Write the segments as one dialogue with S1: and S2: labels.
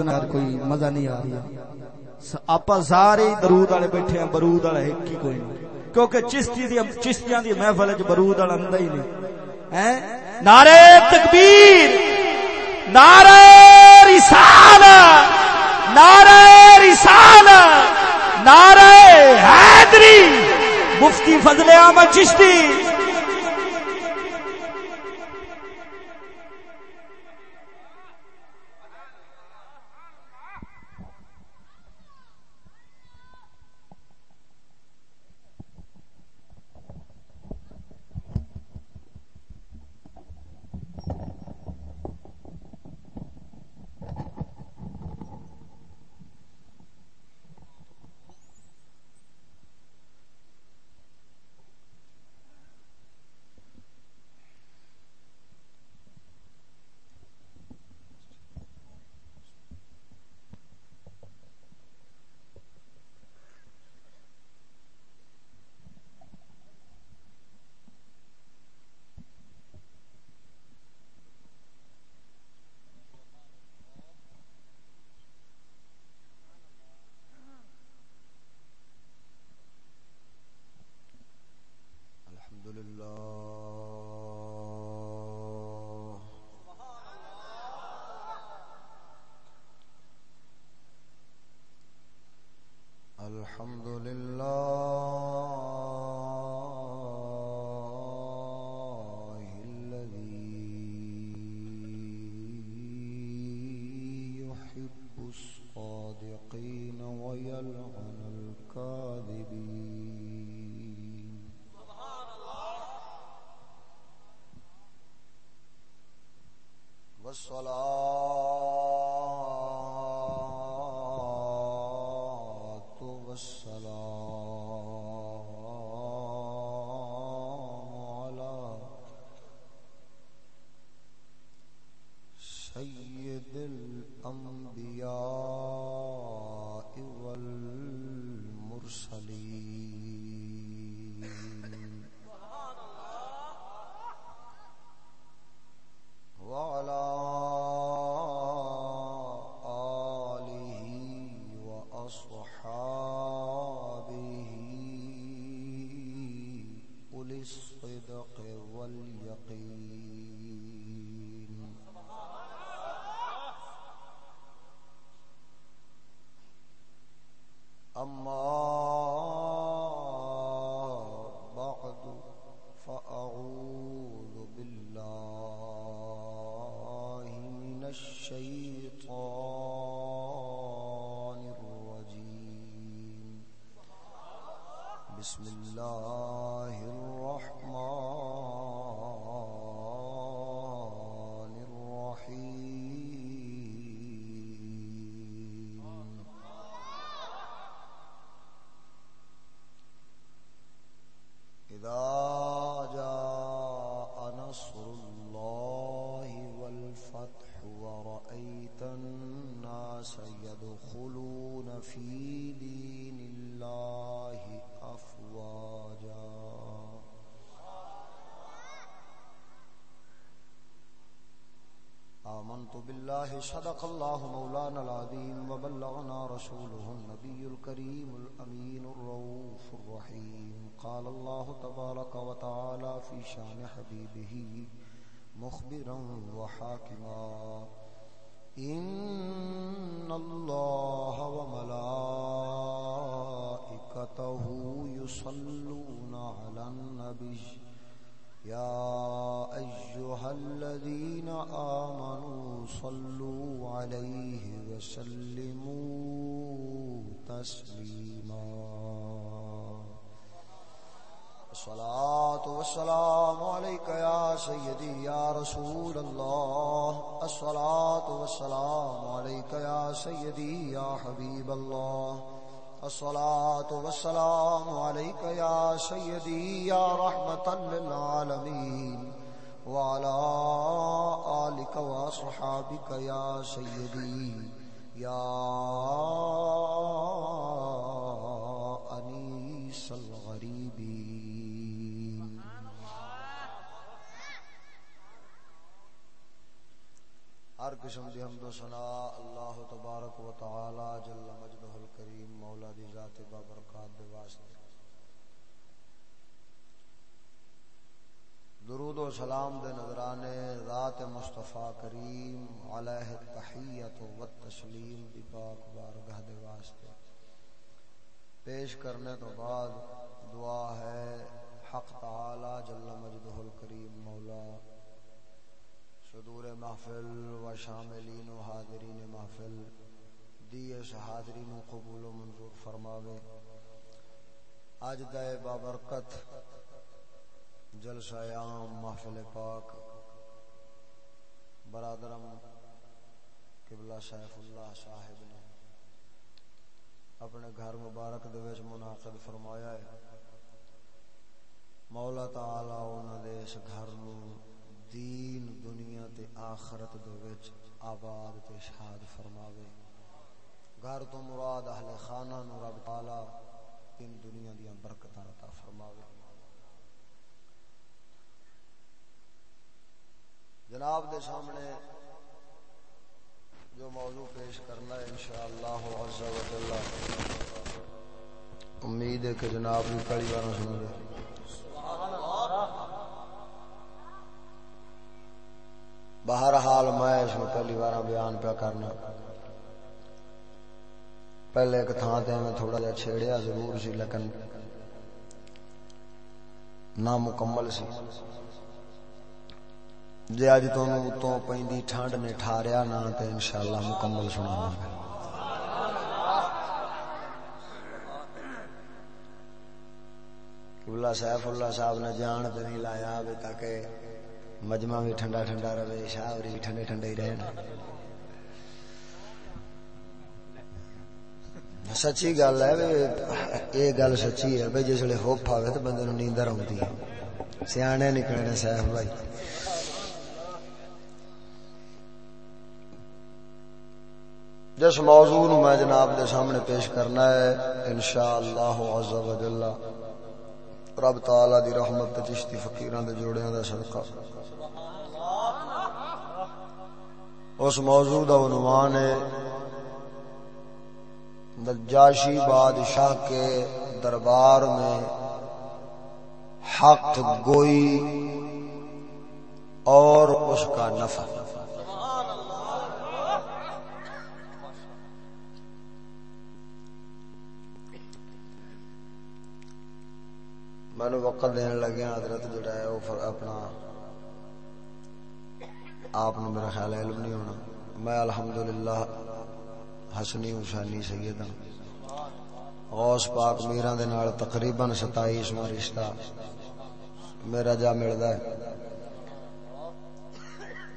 S1: کوئی مزہ نہیں آ رہا۔ آپ سارے درود والے بیٹھے ہیں، برود والا ایک ہی کوئی نہیں۔ کیونکہ چشتی دی چشتیاں دی محفل وچ برود والا اندا ہی نہیں۔ ہیں؟ نعرے تکبیر نعرے رسالت نعرے رسالت نعرے حیدری۔ مفتی فضل احمد چشتی۔
S2: صدق الله مولانا العظيم وبلغنا رسوله النبي الكريم الأمين الروف الرحيم. قال الله تبارك وتعالى في شان حبيبه مخبرا وحاكما. إن الله وملائكته وسلموا تسليما. الصلاة والسلام عليك يا سيدي يا رسول الله. الصلاة والسلام عليك يا سيدي يا حبيب الله. الصلاة والسلام عليك يا سيدي يا رحمة للعالمين. وعلى آلك وأصحابك يا سيدي. يا أنيس الغريبين. ہر قسم دی حمد و سنا اللہ
S1: اللہ تبارک و تعالی جل مجدہ الکریم مولا دی ذات بابرکات دے واسطے درود و سلام دے نظرانے ذات مصطفی کریم علیہ التحیت و تسلیم دی پاک بارگاہ دے واسطے۔ پیش کرنے تو بعد دعا ہے حق تعالی جل مجدہ الکریم مولا۔ صدور محفل و شاملین و حاضرین محفل دیش حاضرین و قبول و منظور فرماوے۔ آج دائے بابرکت جلسہ عام محفل پاک، برادرم قبلہ سیف اللہ صاحب نے اپنے گھر مبارک دویچ مناقض فرمایا ہے۔ مولا تعالی انہ دے اس گھر دین، دنیا تے آخرت دے آباد تے شاد فرماوے۔ گھر تو مراد اہل خانہ نو رب تعالی دین دنیا دیاں برکتاں عطا فرماوے۔ جناب دے سامنے جو موضوع پیش کرنا ہے انشاءاللہ عز و جل۔ امید ہے کہ جناب بھی کئی بار سن گے۔ بہرحال میں اس میں پہلی بار بیان پہ کرنا۔ پہلے ایک تھان تے میں تھوڑا جا چھیڑیا ضرور سی، لیکن نامکمل سی۔ جے اج تو تو پیندی ٹھنڈ نے ٹھاریا نہ تے انشاءاللہ مکمل سناواں گا اللہ سیف اللہ صاحب نے جان تے نہیں لایا ابھی تک مجمع بھی ٹھنڈا ٹھنڈا رہے شاوری بھی ٹھنڈے ٹھنڈے ہی رہن سچی گل ہے یہ گل سچی ہے بھائی جس ہوپ آئے تو بندے نیندر آتی ہے سیانے نکلنے صاحب بھائی جس موضوع نو میں جناب دے سامنے پیش کرنا ہے، انشاءاللہ عز و جل، رب تعالی دی رحمت چشتی فقیران دے جوڑیاں دا صدقہ۔ اس موضوع کا عنوان ہے، نجاشی بادشاہ کے دربار میں حق گوئی اور اس کا نفع۔ میں وقت دین لگیا، حضرت جڑا ہے، وہ اپنا آپ نے میرا خیال علم نہیں ہونا۔ میں الحمدللہ حسنی حسینی سید ہوں غوث پاک میرا دے نال تقریباً ستائیسواں رشتہ میرا جا ملدا ہے۔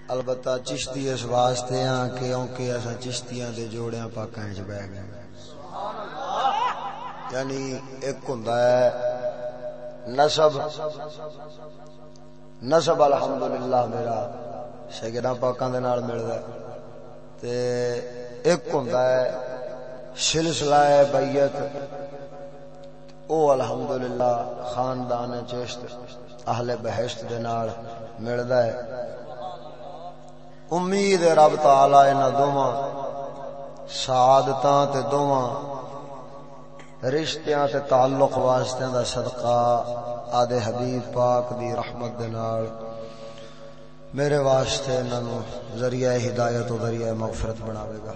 S1: البتہ چشتی اس واسطے ہاں کیونکہ اسا چشتیاں دے جوڑیاں پاکاں وچ بیٹھ گئے۔ یعنی ایک ہوندا ہے نسب نسب الحمدللہ میرا شگرا پاکاں دے نال ملدا تے ایک ہوندا ہے، سلسلہ بیت او الحمدللہ خاندان چشت، اہل بہشت دے نال ملدا ہے۔ امید رب تعالی انہاں دوواں سعادتاں تے دوواں رشتیاں تے تعلق واسطے دا صدقہ آدھے حبیب پاک دی رحمت دے نال میرے واسطے انہوں ذریعہ ہدایت و ذریعہ مغفرت بناوے گا۔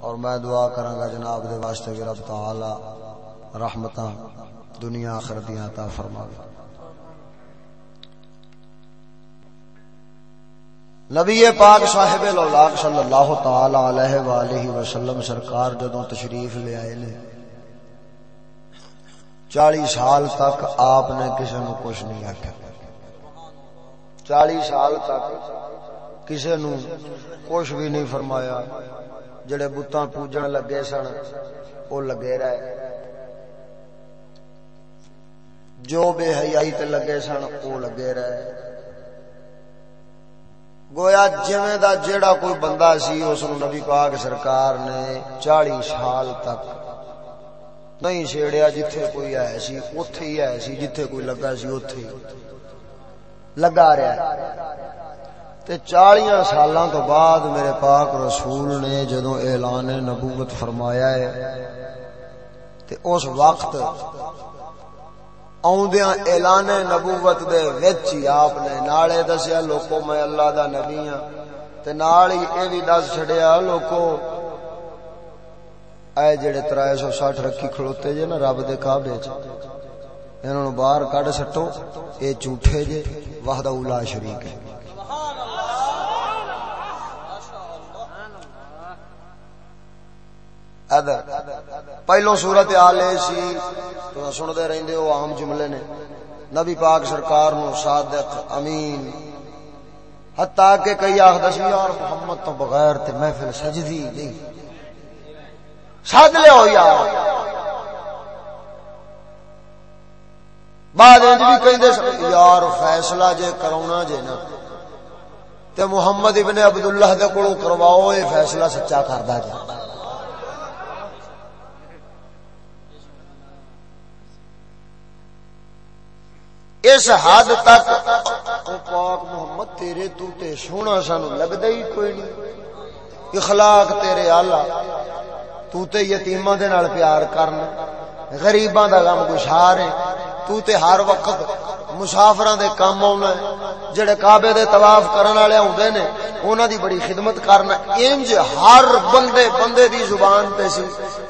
S1: اور میں دعا کراں گا جناب دے واسطے کہ رب تعالی رحمتاں دنیا آخر دیا عطا فرماوے۔ نبی پاک صاحب الاولاق صلی اللہ تعالی علیہ والہ وسلم سرکار جدوں تشریف لے آئے نے چالی سال تک آپ نے کسی نو کچھ نہیں آخیا چالی سال تک کسی نو کچھ بھی نہیں فرمایا۔ جڑے بتاں پوجن لگے سن وہ لگے رہے۔ جو بے حیائی تے لگے سن وہ لگے رہے۔ گویا جویں دا جیڑا کوئی بندہ سی، اس نبی پاک سرکار نے چالی سال تک نہیں چھیڑیا جتھے کوئی ہے سی اوتھے ہی ہے سی جتھے کوئی لگا سی اوتھے لگا رہا ہے تے چالیاں سالاں تو بعد میرے پاک رسول نے جدو اعلان نبوت فرمایا ہے تے اس وقت آدھا اعلان نبوت دے وچ ہی آپ نے نالے دسیا لوکو میں اللہ دا نبی ہاں تے نال ہی اے بھی دس چھڑیا لوکو اے جڑے ترائے سو سٹھ رکھی کھڑوتے جے نا رب دے کعبے چ انہوں نے باہر کڈ سٹو اے جھوٹے جے وحدہ اولا شریک ہے ادھر پہلو صورت حال سی تو سن سنتے رہندے ہو عام جملے نے نبی پاک سرکار نو صادق امین حتیٰ کہ کئی آخد سی یار محمد تو بغیر تے محفل سجدی نہیں سد لے ہو یار بعد بھی کہیں یار فیصلہ جے کرونا جے نا، تے محمد ابن عبداللہ دے کولوں کرواؤ یہ فیصلہ سچا کردا جائے اس حد تک پاک محمد تیرے تو تے سونا سانو لگدا ہی کوئی نہیں، اخلاق تیرے آلہ۔ تو تے یتیماں دے نال پیار کرنا غریباں دا غم گشار ہے تو تے ہر وقت مسافراں دے کام آونا ہے جڑے کعبے دے طواف کرن والے ہوندے نے انہاں دی بڑی خدمت کرنا انج ہر بندے بندے دی زبان تے سی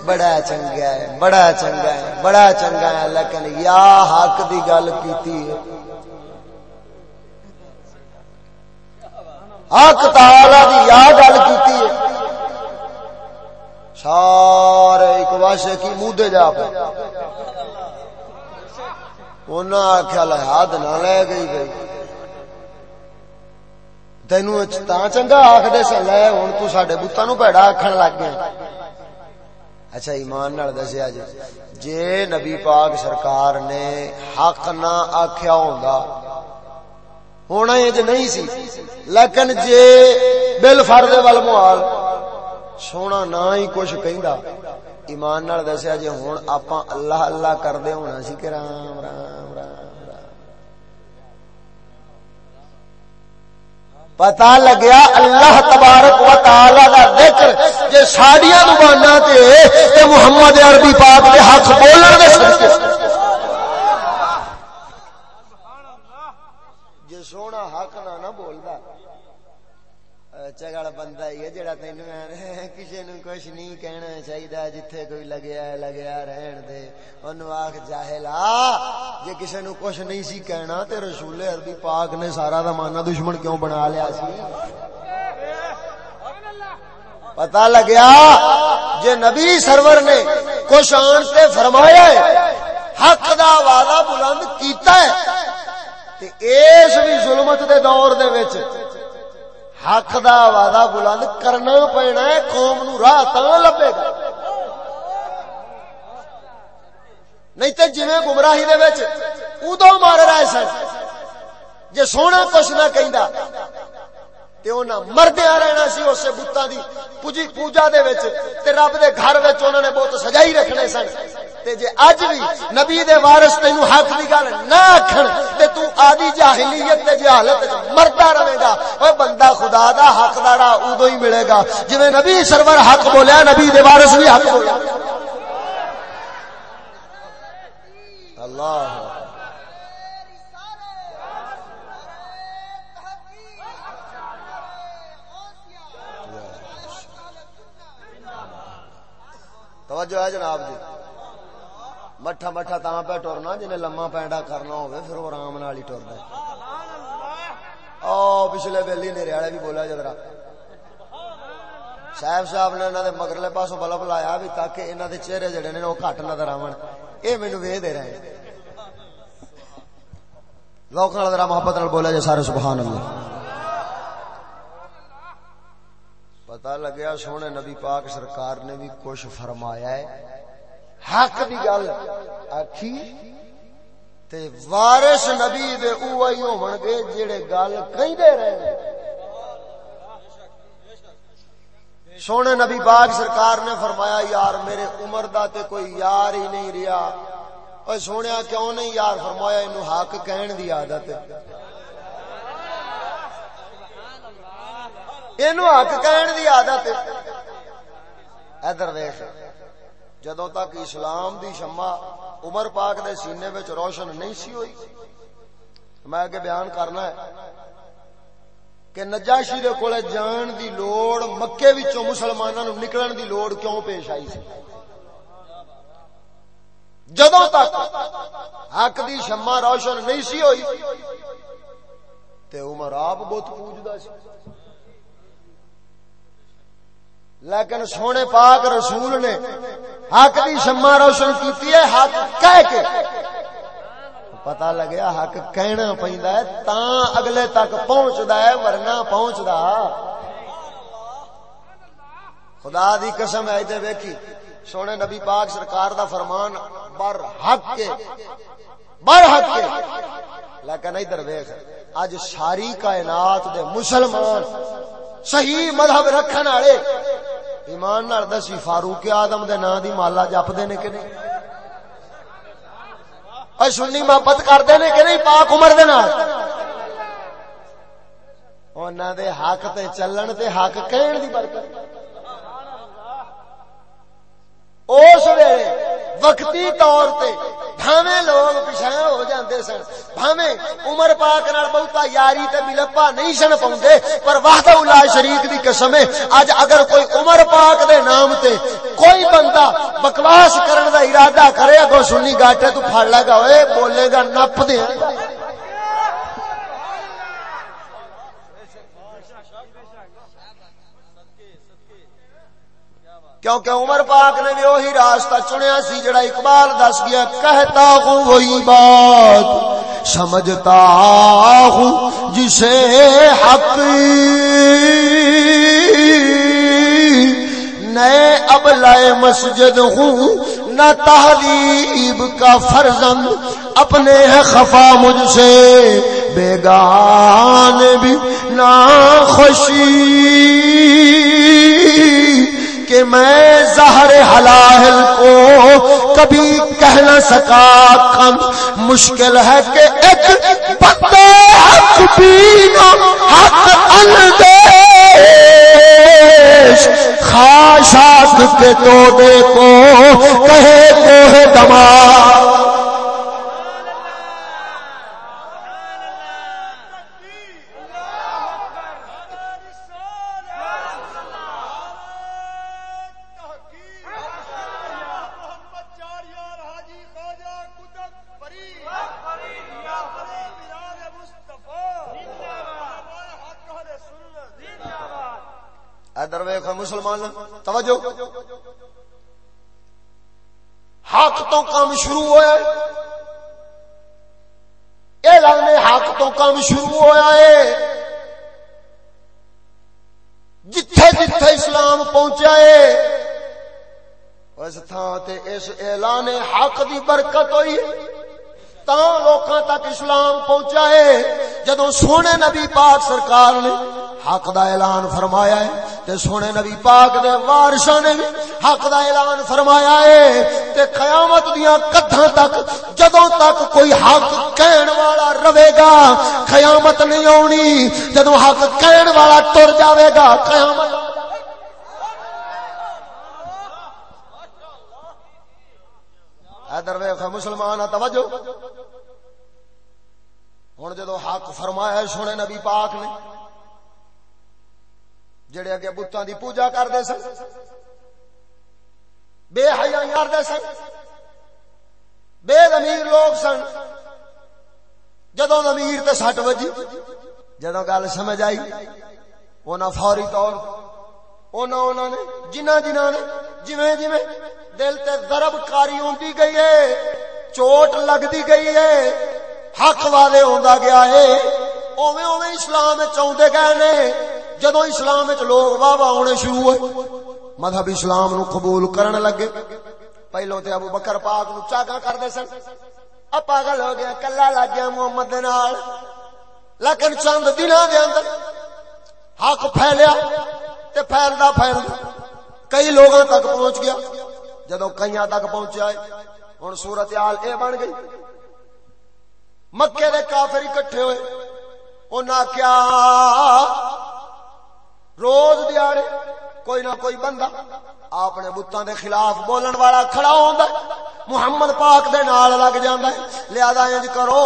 S1: بڑا چنگا ہے بڑا چنگا ہے بڑا چنگا ہے لیکن یا حق دی گل کیتی ہے حق تعالی دی یا گل کیتی ہے سارے ایک واسے کی منہ دے جا پے۔ انہاں آخیا لحاظ نہ لے گئی گئی تینو تا چنگا آخ سن، لے ہوں تو سڈے بتان نو پیڑا آخن لگ گیا اچھا ایمان نال دسیا جی جے نبی پاک سرکار نے حق نہ آخیا ہوندا، ہونا یہ نہیں سی، لیکن جے بل فرد ول سونا نہ ہی کچھ کہندا۔ ایمان نال دسیا جی ہوں آپ اللہ اللہ کردے ہونا سی کہ رام رام رام رام۔ پتا لگیا اللہ تبارک و تعالی دا ذکر جے ساڈیاں زباناں تے تے محمد عربی پاک دے حق بولن دے صدقے جے سونا حق نہ نہ بولدا۔ چگڑ بندہ ہی ہے جڑا تینو کسی نو کچھ نہیں کہنا چاہیے جتھے کوئی لگیا ہے لگیا رہن دے اونوں آکھ جاہلا جے کسی نو کچھ نہیں سی کہنا تے رسول عربی پاک نے سارا زمانہ دشمن کیوں بنا لیا سی پتا لگیا جے نبی سرور نے کچھ آن سے فرمایا ہے حق دا وعدہ بلند کیتا ہے تے اس بھی ظلمت دے دور دے وچ حق دا وعدہ بلند کرنا پینا ہے، قوم نو راہ تا لبے گا۔ نہیں تو جی گمراہی دے وچ ادو مار رہے سن۔ جے سونا کچھ نہ کہندا تے انہاں مردیاں رہنا سی اس بتاں دی۔ پوجی پوجا دے وچ تے رب دے گھر وچ انہاں نے بہت سجائی رکھنے سن۔ تے جے اج بھی نبی دے وارث تینو حق دی گل نہ آکھن، تے تو آدی جاہلیت تے جہالت جی وچ مردا رہے گا۔ اوے بندہ خدا دا حق دارا اودو ہی ملے گا۔ جویں نبی سرور حق بولیا، نبی دے وارث بھی حق بولیا۔ اللہ توجہ ہے جناب جی۔ مٹھا مٹھا تا پہ ٹرنا، جنہیں لما پینڈا کرنا ہوئے پھر وہ آرام نال ہی ٹرنا او پچھلے ویلی نیرے والے بھی بولا جدرا صاحب صاحب نے انہوں نے مگرلے پاسوں بلب لایا بھی تاکہ انہوں دے چہرے جڑے نے، وہ گھٹ نظر آون۔ اے مینوں وے دے رہے ہیں۔ لوک ذرا محبت نال بولا جے سارے سبحان اللہ۔ پتا لگیا سونے نبی پاک سرکار نے بھی کچھ فرمایا ہے۔ حق دی گل آکھی تے وارث نبی دے اوہی ہون گے جڑے گل کہندے رہے سونے نبی پاک سرکار نے فرمایا، یار میرے عمر دا تے کوئی یار ہی نہیں رہیا۔ اوے سونیا کیوں نہیں یار؟ فرمایا، اینو حق کہن دی عادت ہے۔ اینو حق کہن دی عادت ادھر ویکھ جدوں تک اسلام دی شمع عمر پاک دے سینے وچ روشن نہیں سی ہوئی میں اگے بیان کرنا ہے کہ نجاشی دے کولے جان دی لوڑ مکے وچوں مسلماناں نو نکلن دی لوڑ کیوں پیش آئی سی جدوں تک حق دی شمع روشن نہیں سی ہوئی تے عمر آپ بت پوجدا سی لیکن سونے پاک رسول نے حق دی شمع روشن کیتی ہے، حق کہہ کے۔ پتا لگیا حق کہنا پہندا ہے تا اگلے تک پہنچدا ہے، ورنہ پہنچدا۔ خدا دی قسم ہے تے ویکھی، سونے نبی پاک سرکار دا فرمان، بر حق کے۔ بر حق کے۔ لیکن ادھر ویکھ اج ساری کائنات دے مسلمان صحیح مذہب رکھن والے۔ ایمان نال دسی فاروق آدم دے نام دی مالا جپدے نے کہ نہیں؟ اے سنی محبت کردے نے کہ نہیں پاک عمر دے نال؟ انہاں دے حق تے چلن تے حق کہن دی برکت۔ اس ویلے وقتی طور تے بھاویں لوگ پیچھے ہو جاندے سن۔ بھاویں عمر پاک نال بہتا یاری تے ملپا نہیں سن پوندے پر وحدہ اللہ شریک دی قسم ہے۔ اج اگر کوئی عمر پاک دے نام تے کوئی بندہ بکواس کرن دا ارادہ کرے، اگوں سنی گاٹے تو پھڑ لگا اوئے بولے گا نپ دے۔ کیونکہ عمر پاک نے بھی وہی راستہ چنیا سی جڑا اقبال دس گیا، کہتا ہوں وہی بات، سمجھتا ہوں جسے حق۔ نئے اب لائے مسجد ہوں، نہ تحریب کا فرزند، اپنے ہے خفا مجھ سے، بیگان بھی نہ خوشی کہ میں زہر حلال کو کبھی کہہ نہ سکا۔ کم مشکل ہے کہ ایک پتے حق حق اندیش۔ خاشات کے توبے کو کہے کوہ دماغ۔ مسلمان، توجہ۔ حق تو کام شروع ہوا یہ لگنے حق تو کام شروع ہوا ہے۔ جتھے جتھے اسلام پہنچا ہے۔ اس تھان تے اس اعلان حق دی برکت ہوئی تا لوکاں تک اسلام پہنچا ہے۔ جدو سونے نبی پاک سرکار نے حق دا اعلان فرمایا ہے، تے سونے نبی پاک دے وارثاں نے حق دا اعلان فرمایا ہے، تے قیامت دیاں کدھاں تک، جدوں تک کوئی حق کہن والا رہے گا، قیامت نہیں آونی جدوں حق کہن والا ٹر جاوے گا، قیامت ادھر ویخ مسلمان، توجہ۔ ہوں جدو حق فرمایا، سونے نبی پاک نے، جڑے اگے بتاں دی پوجا کرتے سن، بے حیا کرتے سن، بے زمیر لوگ سن، جدو زمیر تے سٹ وجی، جدو گل سمجھ آئی انہاں فوری طور انہاں انہاں نے، جنہ جنہ نے، جویں جویں دل تے ضرب کاری ہوندی گئی ہے، چوٹ لگدی گئی ہے، حق والے ہوندا گیا ہے۔ اوویں اوویں اسلام چاہندے گئے نے جدو اسلام وچ لوگ واہ واہ ہونے شروع ہوئے، مذہب اسلام نو قبول کرن لگے۔ پہلو تے ابو بکر پاک نو چاگا کر دے سن۔ اب پاگل ہو گیا، کلا لگ گیا محمد نال۔ لیکن چند دن دے اندر حق پھیلیا تے پھیلدا پھیلدا کئی لوگوں تک پہنچ گیا۔ جدو کئی تک پہنچیا ہے ہن صورت حال اے بن گئی۔ مکے دے کافر اکٹھے ہوئے، انہاں کیا روز دیاڑے کوئی نہ کوئی بندہ اپنے بتاں دے خلاف بولن والا کھڑا ہوندا محمد پاک دے نال لگ جاندا ہے، لہذا انج کرو،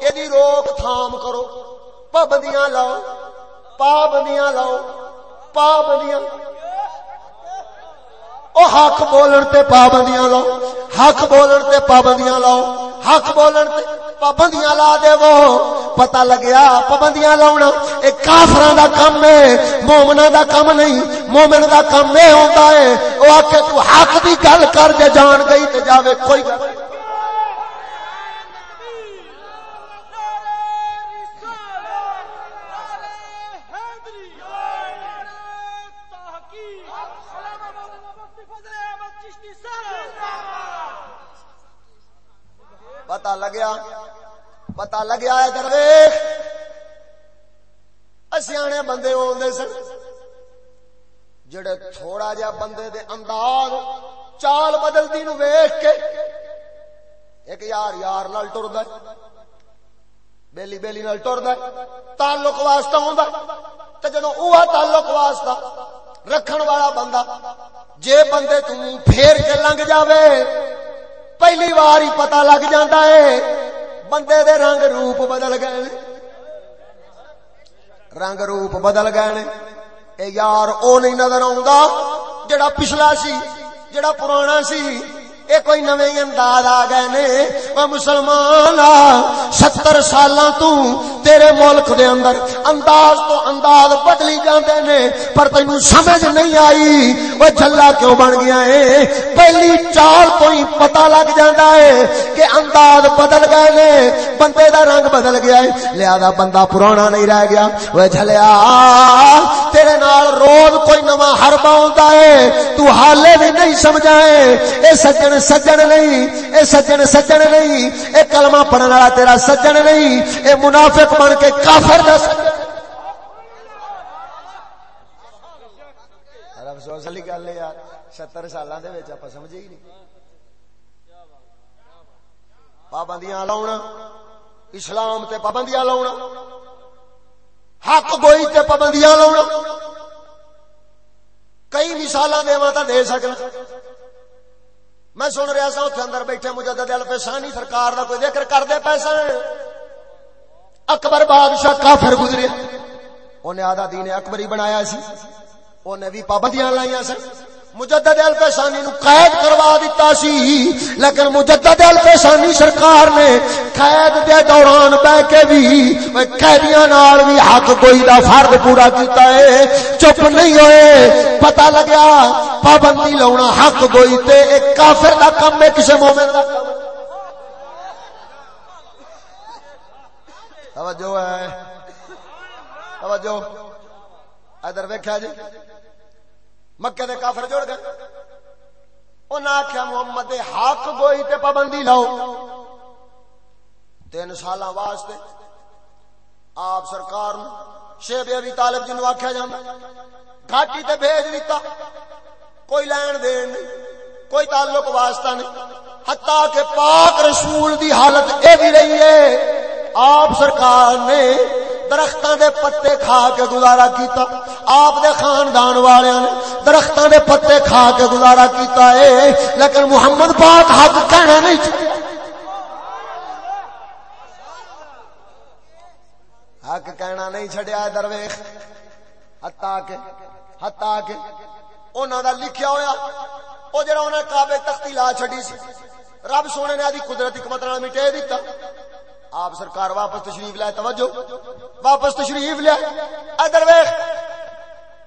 S1: ایدی روک تھام کرو۔ پابندیاں لاؤ پابندیاں لاؤ، پابندیاں۔ او حق بولن تے پابندیاں لاؤ۔ حق بولن تے پابندیاں لاؤ۔ حق بولن تے پابندیاں لا دے وہ پتہ لگیا پابندیاں لاؤنا اے کافراں دا کم ہے مومناں دا کم نہیں۔ مومن دا کم اے ہوندا ہے او آکھے تو حق دی گل کر جے جان گئی تے جاوے کوئی پتا لگیا پتا لگیا ہے درویش۔ سیانے بندے آدھے سن۔ جڑے تھوڑا جا بندے دے انداز چال بدلتی نو ویخ کے ایک یار یار نال ٹرد بیلی بیلی نال ٹرد تعلق واسطہ ہوں تو جدو وہ تعلق واسطہ رکھن والا بندہ، جے بندے تم پھیر کے لنگ جاوے پہلی بار ہی پتا لگ جاتا ہے بندے دے رنگ روپ بدل گئے رنگ روپ بدل گئے اے یار او نہیں نظر آؤں جڑا پچھلا سی جڑا پرانا سی اے کوئی نویں انداز آ گئے نے او مسلمان ستر سالاں تو تیرے ملک دے اندر انداز تو انداز بدلی جاندے نے، پر تینوں سمجھ نہیں آئی او جھلا کیوں بن گیا ہے؟ پہلی چال تو ہی پتہ لگ جاندا ہے کہ انداز بدل گئے نے، بندے دا رنگ بدل گیا ہے۔ لہذا بندہ پرانا نہیں رہ گیا۔ او جھلیا، تیرے نال روز کوئی نواں حربہ ہوندا ہے، تو حالے بھی نہیں سمجھائے اے سجن سجن نہیں اے سجن سجن نہیں اے کلمہ پڑھن والا تیرا سجن نہیں اے منافق بن کے کافر دا سجن افسوس والی گل ہے یار ستر سالاں دے وچ اپا سمجھے ہی نہیں پابندیاں لاؤنا اسلام تے پابندیاں لاؤنا حق گوئی تے پابندیاں لاؤنا کئی مثالاں دیواں تا دے سکنا میں سن رہا سا اتنے اندر بیٹھے مجدد الفسانی سرکار دا کوئی ذکر کر دے پیسہ اکبر بادشاہ کافر گزریا۔ انہیں آدھا دین اکبری بنایا سی، انہیں بھی پابندیاں لائیاں سن۔ مجدد الفسانی نو قید کروا دیتا سی، لیکن مجدد الفسانی سرکار نے قید دے دوران بہ کے بھی قیدیاں نال بھی حق کوئی دا فرض پورا کیتا ہے۔ چپ نہیں ہوئے، پتہ لگیا، پابندی لاؤنا حق کوئی تے ایک کافر دا کم ہے، کسے مومن دا توجہ ہے۔ توجہ۔ ادھر ویکھیا جی۔ مکے دے کافر جوڑ گئے۔ انہیں آخیا محمد حق گوئی تے پابندی لاؤ۔ تین سال واسطے آپ سرکار شیب ابھی طالب جی جنو آخیا جانا گھاٹی تے بھیج دیتا کوئی لین دین نہیں، کوئی تعلق واسطہ نہیں۔ حتیٰ کہ پاک رسول دی حالت اے بھی رہی ہے۔ آپ سرکار نے درختوں دے پتے کھا کے گزارا کیتا۔ آپ دے خاندان والوں نے درختوں دے پتے کھا کے گزارا کیتا ہے لیکن محمد پاک حق کہنا نہیں چاہیے حق کہنا نہیں چڈیا درویش۔ ہتا کے ہتا کے انہوں دا لکھیا ہویا، او جڑا انہوں نے کعبے تختی لا چھڈی سی۔ رب سونے نے آدھی قدرت حکمت نال مٹے دیتا۔ آپ سرکار واپس تشریف لائے، توجہ۔ واپس تشریف لیا۔ ادھر ویخ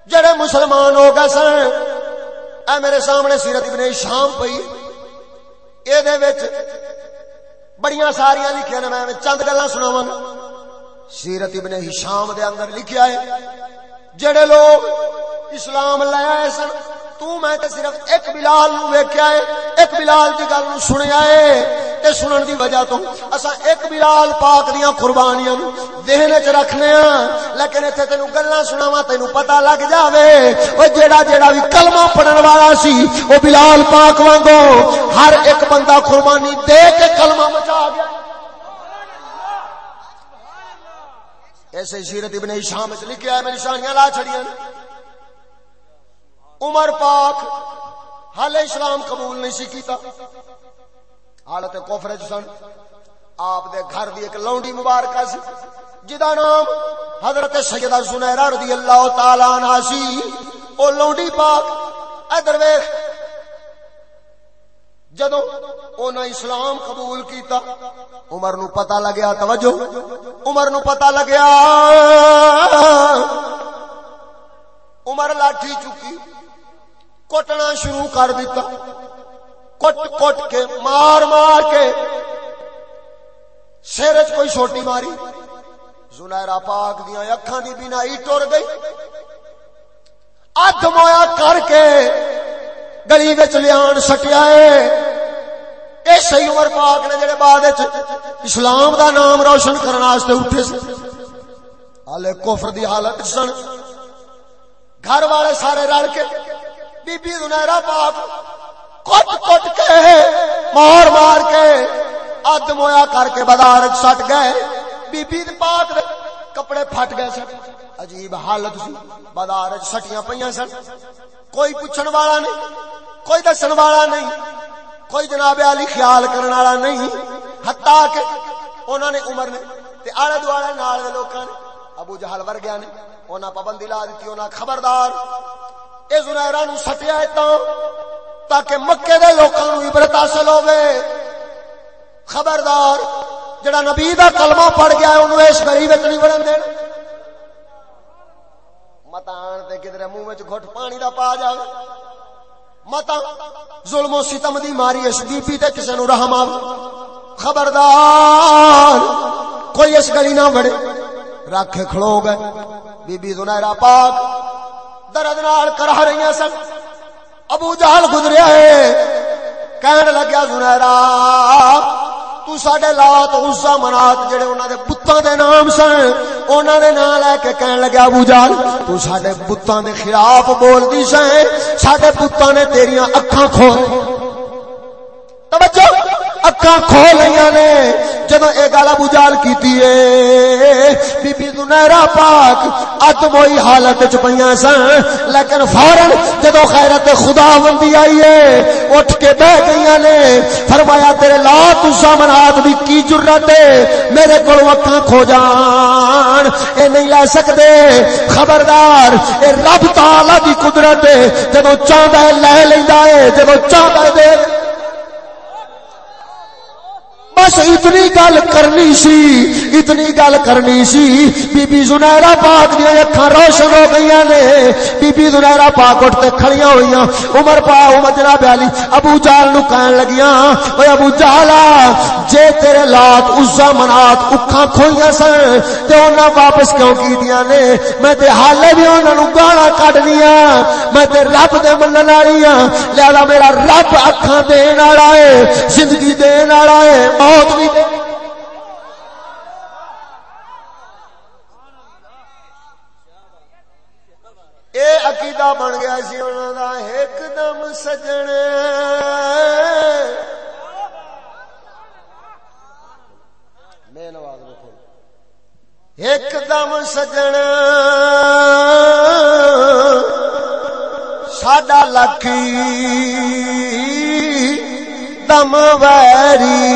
S1: جڑے مسلمان ہو گئے سن، اے میرے سامنے سیرت ابن شام پئی۔ اے دے وچ بڑیاں ساریاں لکھیاں نے، میں چند گلاں سناواں۔ سیرت ابن ہشام دے اندر لکھیا ہے، جڑے لوگ اسلام لے آئے سن تو میں تے صرف ایک بلال نو ویکھیا ہے، ایک بلال دی گل نو سنیا ہے تے سنن دی وجہ تو اسا ایک بلال پاک دیاں قربانیاں نو ذہن وچ رکھنے ہاں لیکن ایتھے تینو گلاں سناواں تینو پتہ لگ جاوے، او جیڑا جیڑا وی کلمہ پڑھن والا سی، او بلال پاک وانگو ہر ایک بندہ قربانی دے کے کلمہ مچا گیا ایسے سیرت ابن شام وچ لکھیا ہے میں نشانیاں لا چھڑیاں۔ عمر پاک حال اسلام قبول نہیں سی کیتا۔ حالت کوفر سن۔ آپ دے گھر دی ایک لونڈی مبارکہ سی، جدا نام حضرت سیدہ سنیرہ رضی اللہ تعالی عنہ سی۔ او لونڈی پاک ادھر ویکھ جدو اونا اسلام قبول کیتا، عمر نو پتہ لگیا، توجہ، عمر نو پتہ لگیا۔ عمر لاٹھی چکی۔ کٹنا شروع کر دیتا۔ کٹ کٹ کے مار مار کے سر چ کوئی چھوٹی ماری۔ زنیرا پاک دیا اکھان دی بنا ٹر گئی۔ ادھ مویا کر کے گلی لیا سٹیا اے عمر پاک نے جڑے بعد اسلام دا نام روشن کرنے اٹھے ہالے کفر دی حالت سن۔ گھر والے سارے رل کے بی بی زنیرا پاک کٹ کٹ کے مار مار کے اد مویا کر کے بازار سٹ گئے۔ بی بی پاک دے کپڑے پھٹ گئے سن۔ عجیب حالت سی۔ بازار سٹیاں پہ سن۔ کوئی پوچھن والا نہیں، کوئی دسن والا نہیں، کوئی جناب علی خیال کرنے والا نہیں۔ ہتا کہ انہوں نے عمر نے تے آلے دوالے نال دے لوکاں نے، ابو جہل ورگیا نے، انہاں پابندی لا دتی، انہاں خبردار۔ اے زنیرا نو سٹیا ہے تا تاکہ مکے دے لوکاں نو عبرت حاصل ہوے خبردار، جڑا نبی دا کلمہ پڑھ گیا ہے، انہوں اس گلی وچ نہیں وڑن دین متان تے کدھر منہ وچ گھٹ پانی دا پا جاوے۔ متا ظلم و ستم دی ماری اس بی پی تے کسے نو رحم آوے۔ خبردار، کوئی اس گلی نہ وڑے رکھے کھلو گئے بی بی زنیرہ پاک درد نال کرا رہی سن۔ ابو جہل گزریا ہے۔ کہنے لگیا زنیرہ تو ساڈے لات عزا منات جڑے انہاں دے بتاں دے نام سن، انہاں دے نام لے کے کہن لگا ابو جہل، تو ساڈے بتاں دے خلاف بولدی سیں ساڈے بتاں نے تیریاں اکھاں کھول۔ توجہ! اکھاں کھولیاں نے۔ جدو یہ گل ابو جال کی بی بی زنیرہ پاک اتم ہوئی حالت چ پہ سن۔ لیکن فورن جدو خیرت خدا بندی آئی ہے اٹھ کے بہ گئی نے۔ فرمایا، تیرے لا تسا منات بھی کی ضرورت ہے میرے کو اکھاں کھو جان۔ اے نہیں لے سکتے خبردار، اے رب تعالی دی قدرت جدو چاہتا ہے لے لینا ہے جدو چاہتا ہے دے بس اتنی گل کرنی سی، اتنی گل کرنی سی۔ بی بی زنیرہ پاک دیا اکھاں روشن ہو گئی نے۔ بی بی زنیرہ پاک اٹھتے کھڑیاں ہوئیاں۔ عمر پا عمر جناب علی، ابو جال نو کہن لگیاں اوے ابو جالا، جے تیرے لات عزا منات اکھاں کھوئیاں سن، تے انہاں واپس کیوں کیتیاں نے؟ میں تے حالے بھی انہاں نو گالاں کڈنیاں، میں تے رب دے منن والی ہاں لہذا میرا رب اکھاں دین والا ہے، زندگی دین والا ہے۔ موت بھی اے عقیدہ بن گیا سی انہوں دا، ایک دم سجن میں نواز رکھو ایک دم سجن ساڈا لکھی۔ دم ویری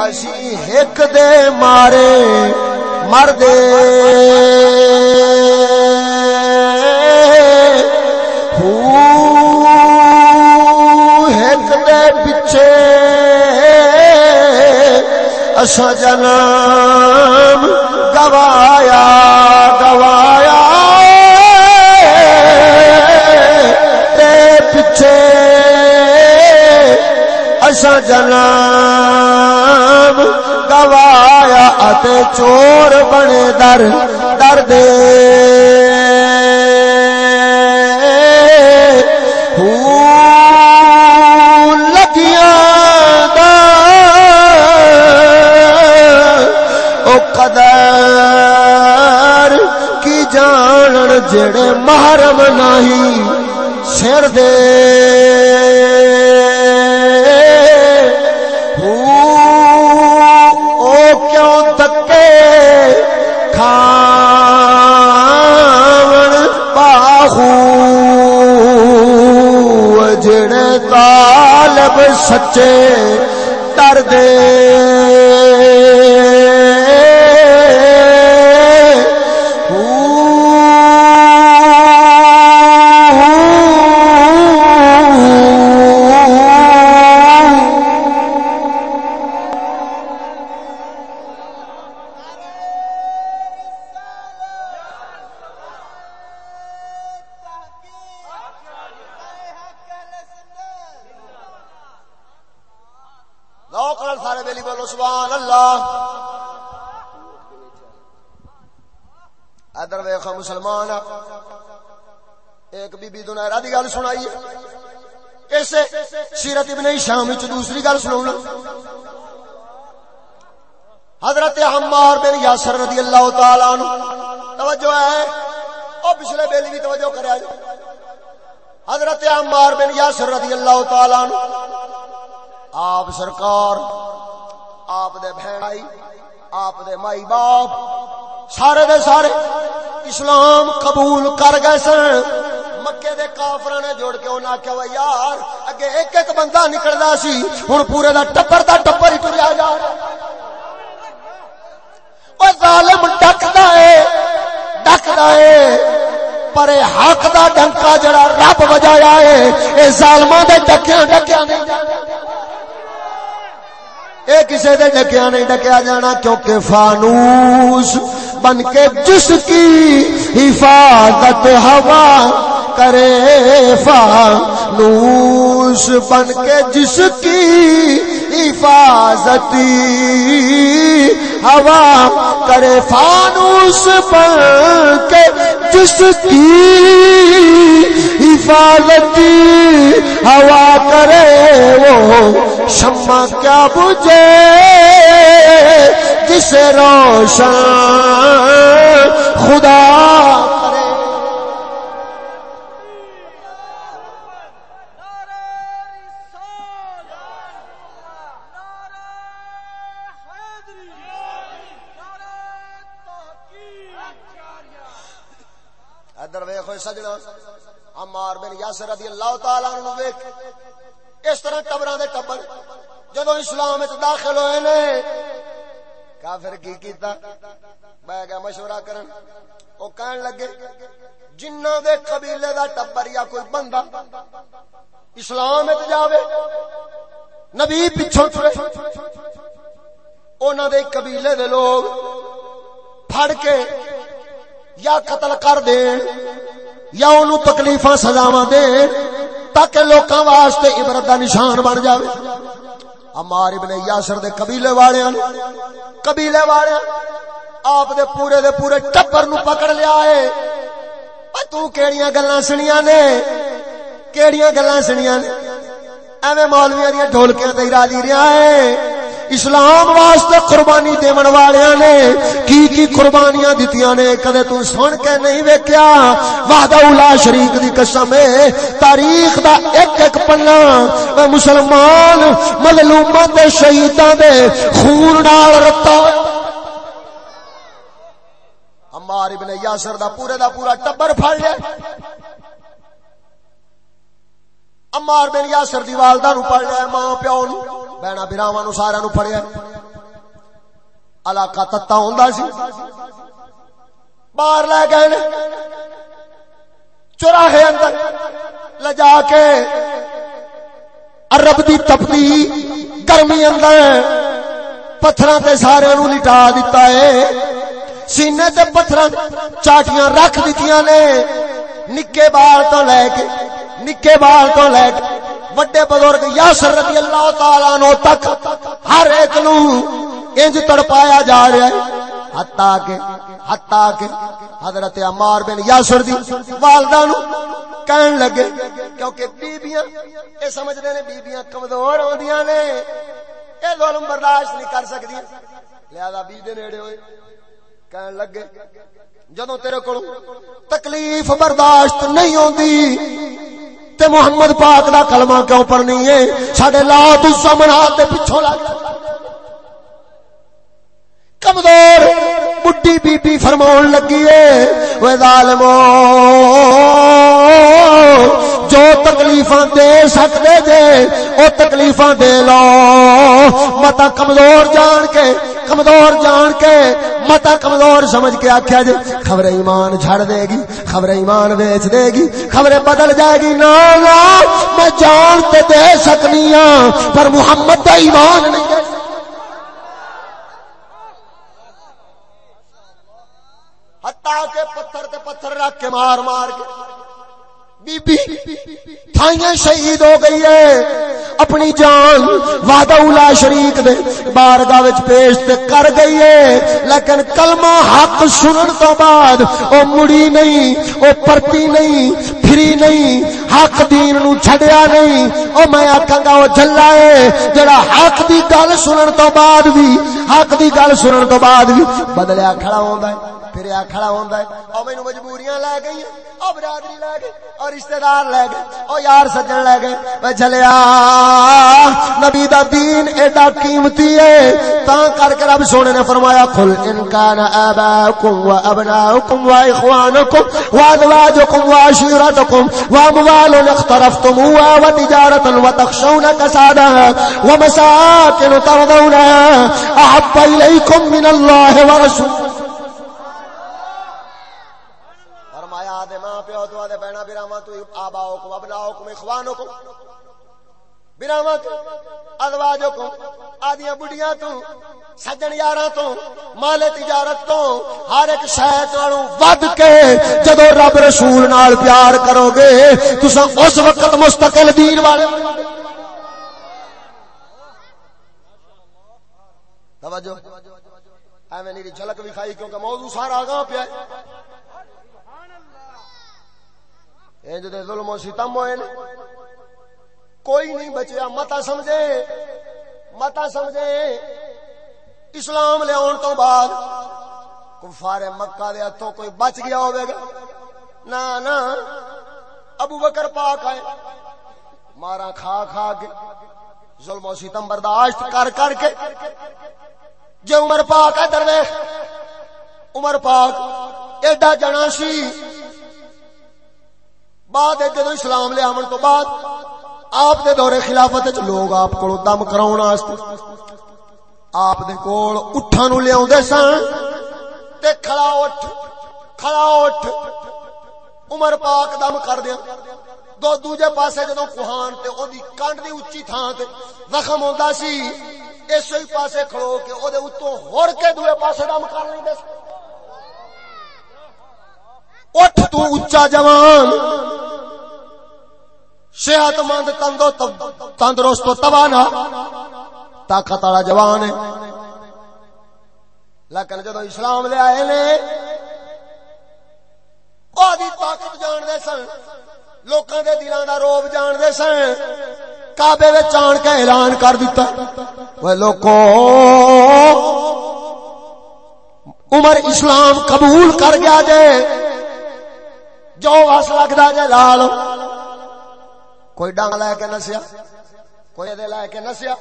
S1: اسی ایک دے مارے مردے ایک دے پچھے اصا جنم گوایا گوایا اسا جنام گوایا اتے چور بنے در در دے قدر کی جان جڑے محرم نہیں سر دے۔ جڑے طالب سچے تر دے سیرت ابن شام دوسری گل سنا حضرت عمار بن یاسر رضی اللہ تعالی عنہ، توجہ ہے۔ او پچھلے بیلی بھی توجہ کریا جو حضرت عمار بن یاسر رضی اللہ تعالی عنہ، آپ سرکار، آپ دے بہن آئی آپ دے مائی باپ، سارے دے سارے اسلام قبول کر گئے سن۔ مکے دے کافر نے جوڑ کے انہاں کہ یار اگے ایک ایک بندہ نکلدا سی، ہن پورے دا ٹپر دا ٹپر ہی ٹریا جا۔ او ظالم ڈکدا اے ڈکدا اے پر حق دا ڈنکا جڑا رب وجایا اے اے ظالماں دے ڈکیاں ڈکیاں نہیں۔ اے کسے دے ڈکیا نہیں ڈکیا جانا، کیونکہ فانوس بن کے جس کی حفاظت ہوا۔ کرے فانوس بن کے جس کی حفاظت ہوا کرے فانوس بن کے جس کی حفاظت ہوا کرے وہ شمع کیا بجے جسے روشن خدا بن یاسر رضی اللہ تعالی عنہ ویکھ، اس طرح ٹبراں دے ٹبر جدو اسلام وچ داخل ہوئے نے، کافر کی کیتا؟ میں گیا مشورہ کرن۔ او کہن لگے جنہ دے قبیلے دا ٹبر یا کوئی بندہ اسلام وچ جاوے، نبی پیچھے ٹرے انہاں دے قبیلے دے لوگ پھڑ کے یا قتل کر دین۔ یا انہوں تکلیفاں سزاواں دین تاکہ لوکاں واسطے عبرت دا نشان بن جاوے۔ امار ابن یاسر دے قبیلے والے قبیلے والے آپ دے پورے دے پورے ٹبر نو پکڑ لیا ہے۔ تو کیڑیاں گلاں سنیاں نے؟ کیڑیاں گلاں سنیاں نے؟ ایویں مولویاں دی ڈھولکیاں تے راضی رہیا ہے۔ اسلام واسطے قربانی دیون والے نے، کی کی قربانیاں دتیاں نے، کدے تو سن کے نہیں ویکھیا؟ وحدہ الا شریک دی قسم ہے، تاریخ دا ایک ایک پنا مسلمان، مظلوماں دے، شہیداں دے خون نال رتا عمار ابن یاسر دا پورے دا پورا ٹبر پھڑ لیا۔ امار بن یاسر دی والدہ نو پڑھ لیا ماں پیو نو بہنا براواں نو سارا نو پڑھیا علاقہ تتا ہوندا سی باہر لے گئے نے چوراہے اندر لجا کے عرب دی تپتی گرمی اندر پتھراں تے سارے نو لٹا دیتا ہے سینے تے پتھراں چاٹیاں رکھ دتیاں نے نکے بال تو لے کے نکے بال تو لے وڈے بزرگ یاسر رضی اللہ تعالی عنہ تک ہر ایک نو انج تڑپایا جا رہا ہے۔ حتا کہ حتا کہ حضرت عمار بن یاسر دی والدہ نو کہن لگے کیونکہ بیبییاں اے سمجھ رہے نے بیبییاں کمزور ہوندیاں نے۔ اے ظلم برداشت نہیں کر سکدی۔ لہذا بی دے نیڑے ہوئے کہن لگے جدو تیرے کو تکلیف برداشت نہیں ہوندی، تے محمد پاک دا کلمہ کیوں پڑھنی ہے؟ ساڈے لا تو سمنا تے لگ کمزور بڈی بی بی فرماون لگی ہے وہ ظالمو جو تکلیف دے سکتے جے، او تکلیف دے لو۔ متا کمزور جان کے، کمزور جان کے۔ متا کمزور سمجھ کے آخیا جے خبر ایمان جھڑ دے گی خبر ایمان ویچ دے گی خبر بدل جائے گی۔ نا نا، میں جان تے دے سکنی ہاں پر محمد دا ایمان نہیں دے ہتا کے پتھر تے پتھر رکھ کے مار مار کے۔ بی بی تھائیاں شہید ہو گئی ہے اپنی جان وعدہ اولا شریک دے بارگاہ وچ پیش تے کر گئی ہے لیکن کلمہ حق سنن تو بعد او مڑی نہیں او پرتی نہیں پھری نہیں حق دین نو چھڈیا نہیں او میں آکھاں گا او جھلا ہے جڑا حق دی گل سنن تو بعد بھی حق دی گل سنن تو بعد بھی بدلیا کھڑا ہوندا ہے پھر کھڑا ہوندا ہے۔ او مینوں مجبوریاں لے گئی او برادری لے گئی اور رشتہ دار لے گئے، او یار سجن لے گئے۔ میں چلیا نبی دا دین ایڈا قیمتی ہے۔ تا کر کے رب سونے نے فرمایا، قل ان کان اباؤکم و ابناؤکم و اخوانکم و ازواجکم و عشیرتکم و اموال اخترفتموها و تجارتا و تخشون کسادها و مساکن ترضونها احب الیکم من اللہ و رسول پیو تو آدھے بہنا براما تو آباؤ کو ابناؤ کو اخوانوں کو براما تو ادواجوں کو آدیاں بڑھیاں تو، سجن یاراں تو، مال تجارت تو، ہر ایک شے تو ود کے جدو رب رسول نال پیار کرو گے، تساں اس وقت مستقل دین والے توجہ، ایویں نہیں جھلک بھی کھائی کیونکہ موضوع سارا آگاہ پہ ہے۔ دے ظلم و ستم ہوئے نے۔ کوئی نہیں بچیا، متا سمجھے۔ متا سمجھے۔ اسلام لے آن تو بعد کفار مکہ دے ہتھوں کوئی بچ گیا ہوئے گا۔ نا نا ابو بکر پاک آئے۔ مارا کھا کھا کے ظلم و ستم برداشت کر کر کے جو عمر پاک ہے درویش، عمر پاک ایڈا جنا سی۔ بعد جدو اسلام لے آمن تو بعد آپ دے دورے خلافت چ لوگ آپ کو دم کراؤن واسطے آپ دے کول اٹھا نو لے آدھے سن تے کھڑا اٹھ کھڑا اٹھ۔ عمر پاک دم کر دیا۔ دو دوجے پاسے جدو کوہان تے او دی کانڈ دی اچھی تھان تے زخم ہوندا سی اسی پاسے کھڑو کے او دے اتوں ہور کے دوے پاسے دم کر لیندے سی اٹھ تو اچا جوان۔ صحت مند تندو تندرست توانا۔ طاقت والا جوان ہے۔ لیکن جدو اسلام لے آئے نے آدھی طاقت جان دے سن۔ لوکاں دے دلان دا روب جان دے سن۔ کعبے وچ آن کے اعلان کر دیتا وہ لوکو، عمر اسلام قبول کر گیا جے۔ جو وس لگتا جی لال۔ کوئی ڈنگ لے کے نسیا، کوئی لے کے نسیا،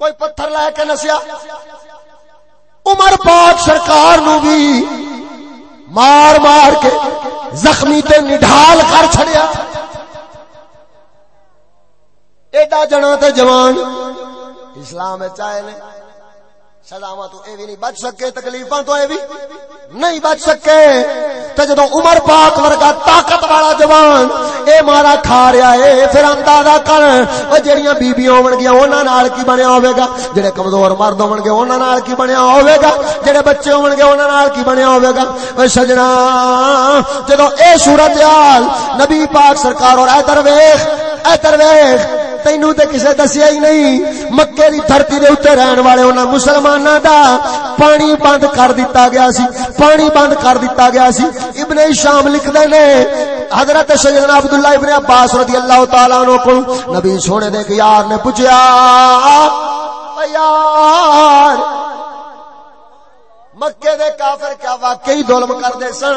S1: کوئی پتھر لے کے نسیا۔ عمر پاک سرکار نو بھی مار مار کے زخمی تے نڈال کر چڑیا ایڈا جنا تے جوان اسلام چائے نے۔ سزاوا تو اے بھی نہیں بچ سکے، تکلیفاں تو اے بھی۔ نہیں بچ سکے۔ تے جدو عمر پاک ورگا طاقت والا جوان اے مارا کھا رہا ہے پھر اندازہ کر۔ او جڑیاں بیبییاں ہون گیاں انہاں نال کی بنیا ہوے گا؟ جڑے کمزور مرد ہون گے انہاں نال کی بنیا ہوے گا؟ جڑے بچے ہون گے انہاں نال کی بنیا ہوے گا؟ او سجنا جدو اے صورتحال نبی پاک سرکار اور اے درویش اے درویش تینو تے کسے دسیا ہی نہیں مکے دی دھرتی دے اوتے رہن والے انہاں مسلماناں دا پانی بند کر دیتا گیا سی پانی بند کر دیتا گیا سی ابن شام لکھدے نے حضرت سیدنا عبداللہ ابن عباس رضی اللہ تعالی عنہ کو نبی سونے دے یار نے پوچھا یار مکے دے کافر کیا واقعی ظلم کر سن؟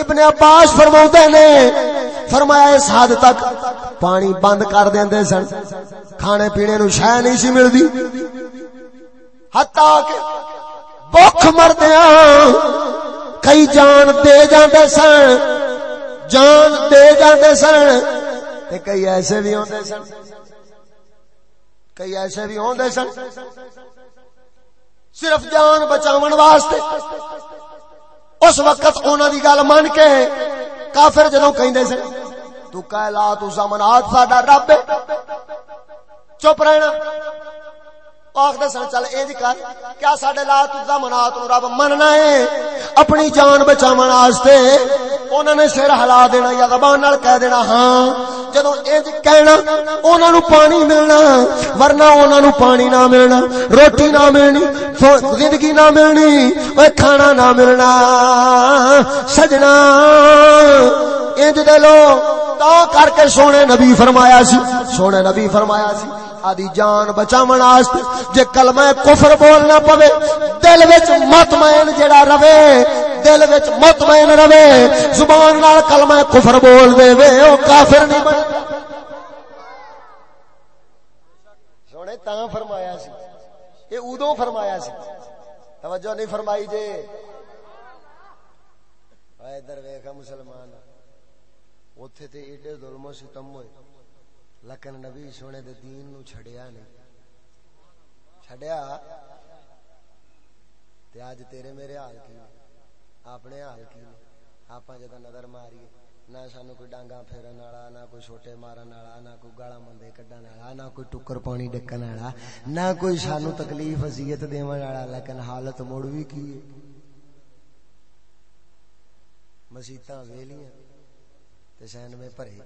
S1: ابن عباس فرماؤں نے، فرمایا اس حد تک پانی بند کر دے سن۔ کھانے پینے نو شہ نہیں سی ملدی۔ ہتا کہ بخ مردیاں کئی جان دے جاندے سن۔ جان دے جاندے سن۔ تے کئی ایسے بھی ہوندے سن۔ کئی ایسے بھی ہوندے سن۔ صرف جان بچاون واسطے۔ اس وقت انہاں دی گل من کے کافر جدوں کہندے سن، تو کہلا تو زمانات ساڈا رب چپ رہنا۔ آخر سن، چل یہ کر۔ کیا سڈے لا تجا منات نو رب مننا ہے؟ اپنی جان بچا واسطے انہوں نے سر ہلا دینا یا زبان کہہ دینا ہاں۔ جدو انج کہنا انہوں نے پانی ملنا، ورنہ انہوں نے پانی نہ ملنا۔ روٹی نہ ملنی زندگی نہ ملنی کھانا نہ ملنا۔ سجنا۔ انج دے لو تا کر کے سونے نبی فرمایا سی۔ سونے نبی فرمایا سی آدی جان بچاون واسطے جے کلمہ کفر بولنا پوے، دل وچ مطمئن جڑا رہے، دل وچ مطمئن رہے، زبان نال کلمہ کفر بول دے وے، او کافر نہیں بن سونے تاں فرمایا سی۔ اے اودوں فرمایا سی۔ توجہ نہیں فرمائی جے۔ ادھر ویکھا مسلمان۔ اوتھے تے ایڈے ظلم و ستم ہوئے۔ لیکن نبی سونے دے دین نو چھڑیا نہیں چھڑیا تے آج تیرے میرے حال کی اپنے حال کی آپ جدہ نظر ماری نہ سانو کوئی ڈانگا پھیرن والا، نہ کوئی چھوٹے مارن والا، نہ کوئی گالا مندے کڈن والا، نہ کوئی ٹکر پانی ڈکن والا، نہ کوئی سانو تکلیف، اذیت دیون والا، لیکن حالت مڑ بھی کی مسیتاں ویلیاں۔ تے سین میں بھرے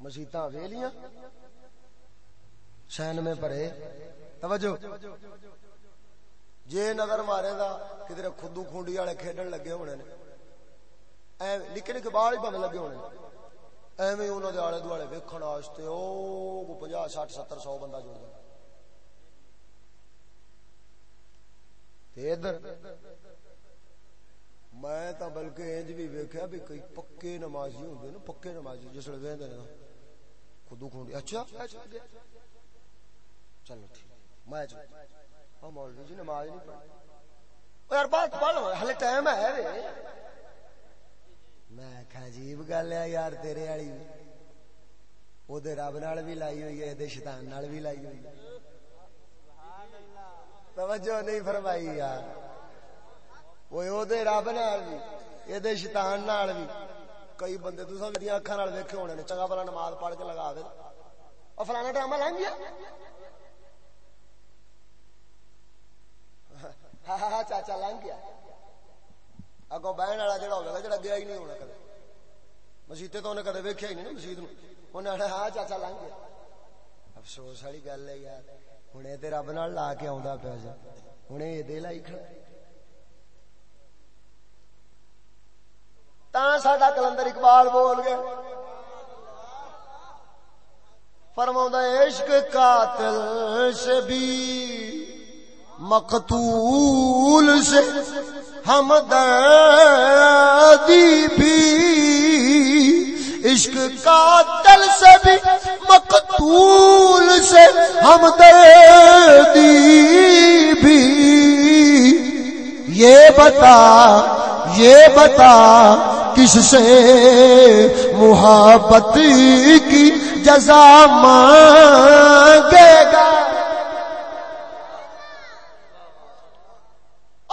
S1: مسیطا ویلیاں۔ سین میں پڑے توجہ۔ جے نظر مارے گا، کدھر خدو خونڈی والے کھیڈن لگے ہونے نے۔ اے نکے نکے بال ہی بند لگے ہونے نے۔ ایویں انہوں دے آلے دوالے ویکھن واسطے او کو پنجا سٹھ ستر، سو بندہ جڑ گیا ادھر میں تو بلکہ انج بھی ویکھیا بھی کئی پکے نمازی ہوندے نا پکے نمازی جس ویلے ویندے نے خودو کھونڈی۔ اچھا؟ چلو ٹھیک۔ میں چلو۔ ہاں مولوی جی نماز نہیں پڑھی۔ یار، بات پڑھ لو۔ ہلے ٹائم ہے رے میں کہ عجیب گل ہے یار، تیرے والی او دے رب نال بھی لائی ہوئی ہے دے شیطان نال بھی لائی ہوئی ہے۔ توجہ نہیں فرمائی یار۔ وہ رب نال بھی اے دے شیطان نال بھی کئی بندے تو میری اکھا نال ویکھے ہونے نے چنگا بلا نماز پڑھ کے لگا دے اور فلانا ڈرامہ لنگ گیا ہاں ہاں چاچا لنگ گیا اگو بہن والا جڑا ہوگا جڑا گیا ہی نہیں ہونا کدے مسیتے تو انہیں کدے ویکھیا ہی نہیں نا انہیں آنا ہاں چاچا لنگ گیا افسوس والی گل ہے یار ہوں یہ رب نال لا کے آ پیا جا ہوں یہ دل آئی کھڑا تا ساڈا کلندر اقبال بول گیا۔ فرما عشق قاتل سے بھی مقتول سے ہم دردی بھی۔ عشق قاتل سے بھی مقتول سے ہم دردی بھی۔ یہ بتا یہ بتا کس سے محبت کی جزا مانگے گا؟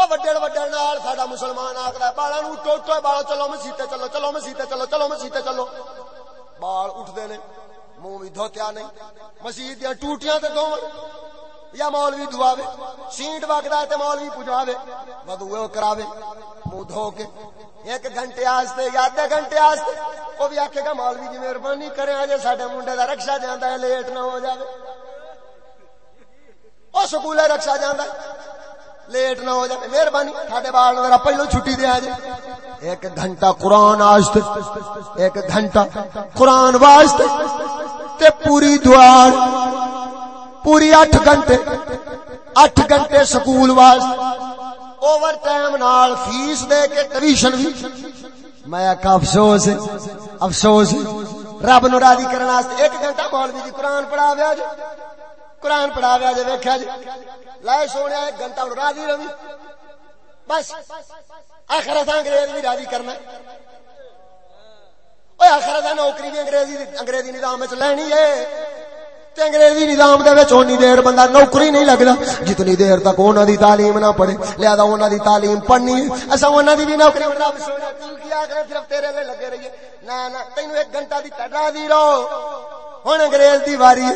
S1: وڈے وڈے نال ساڈا مسلمان آخر بالا نو ٹوٹو بال چلو مسیتے چلو چلو مسیتے چلو چلو مسیتے چلو۔ بال اٹھتے نے، منہ بھی دھوتیا نہیں۔ مسیح دیا ٹوٹیاں تے دو یا مولوی دعاوے، سینٹ وگدا تے مولوی پجاوے ودو کراوے، منہ دھو کے ایک گھنٹے آستے یا ادھے گھنٹے آستے وہ بھی آکھے گا مولوی جی مہربانی کرے اجے ساڈے منڈے دا رکشا جاندا ہے، لیٹ نہ ہو جاوے۔ او سکولے رکشا جاندا ہے، لیٹ نہ ہو جائے مہربانی، ساڈے بال میرا پہلو چھٹی دیا جائے ایک گھنٹہ قرآن واسطے ایک گھنٹہ قرآن واسطے، تے پوری دوار پوری اٹھ گھنٹے اٹھ گھنٹے سکول واسطے۔ اوور ٹائم نال فیس دے کے ٹیوشن بھی میں آخا افسوس افسوس رب نو راضی کرنے واسطے ایک گھنٹہ مولوی جی قرآن پڑھا ویا جی قرآن پڑھا ویا جی ویکھیا جی لائے سونے، ایک گھنٹہ راضی روی بس، آخر اتنا انگریز بھی راضی کرنا اوے آخر دا نوکری بھی انگریزی انگریزی نظام وچ لینی ہے۔ تے انگریزی نظام دے وچ اونی دیر بندہ نوکری نہیں لگدا، جتنی دیر تک انہاں دی تعلیم نہ پڑھے لہذا انہاں دی تعلیم پڑھنی اساں انہاں دی بھی نوکری رب سونا تو کیا کرے صرف تیرے لے لگے رہیے۔ نہ نہ، تینوں ایک گھنٹہ دی تڑا دی رو۔ ہن انگریز دی واری ہے،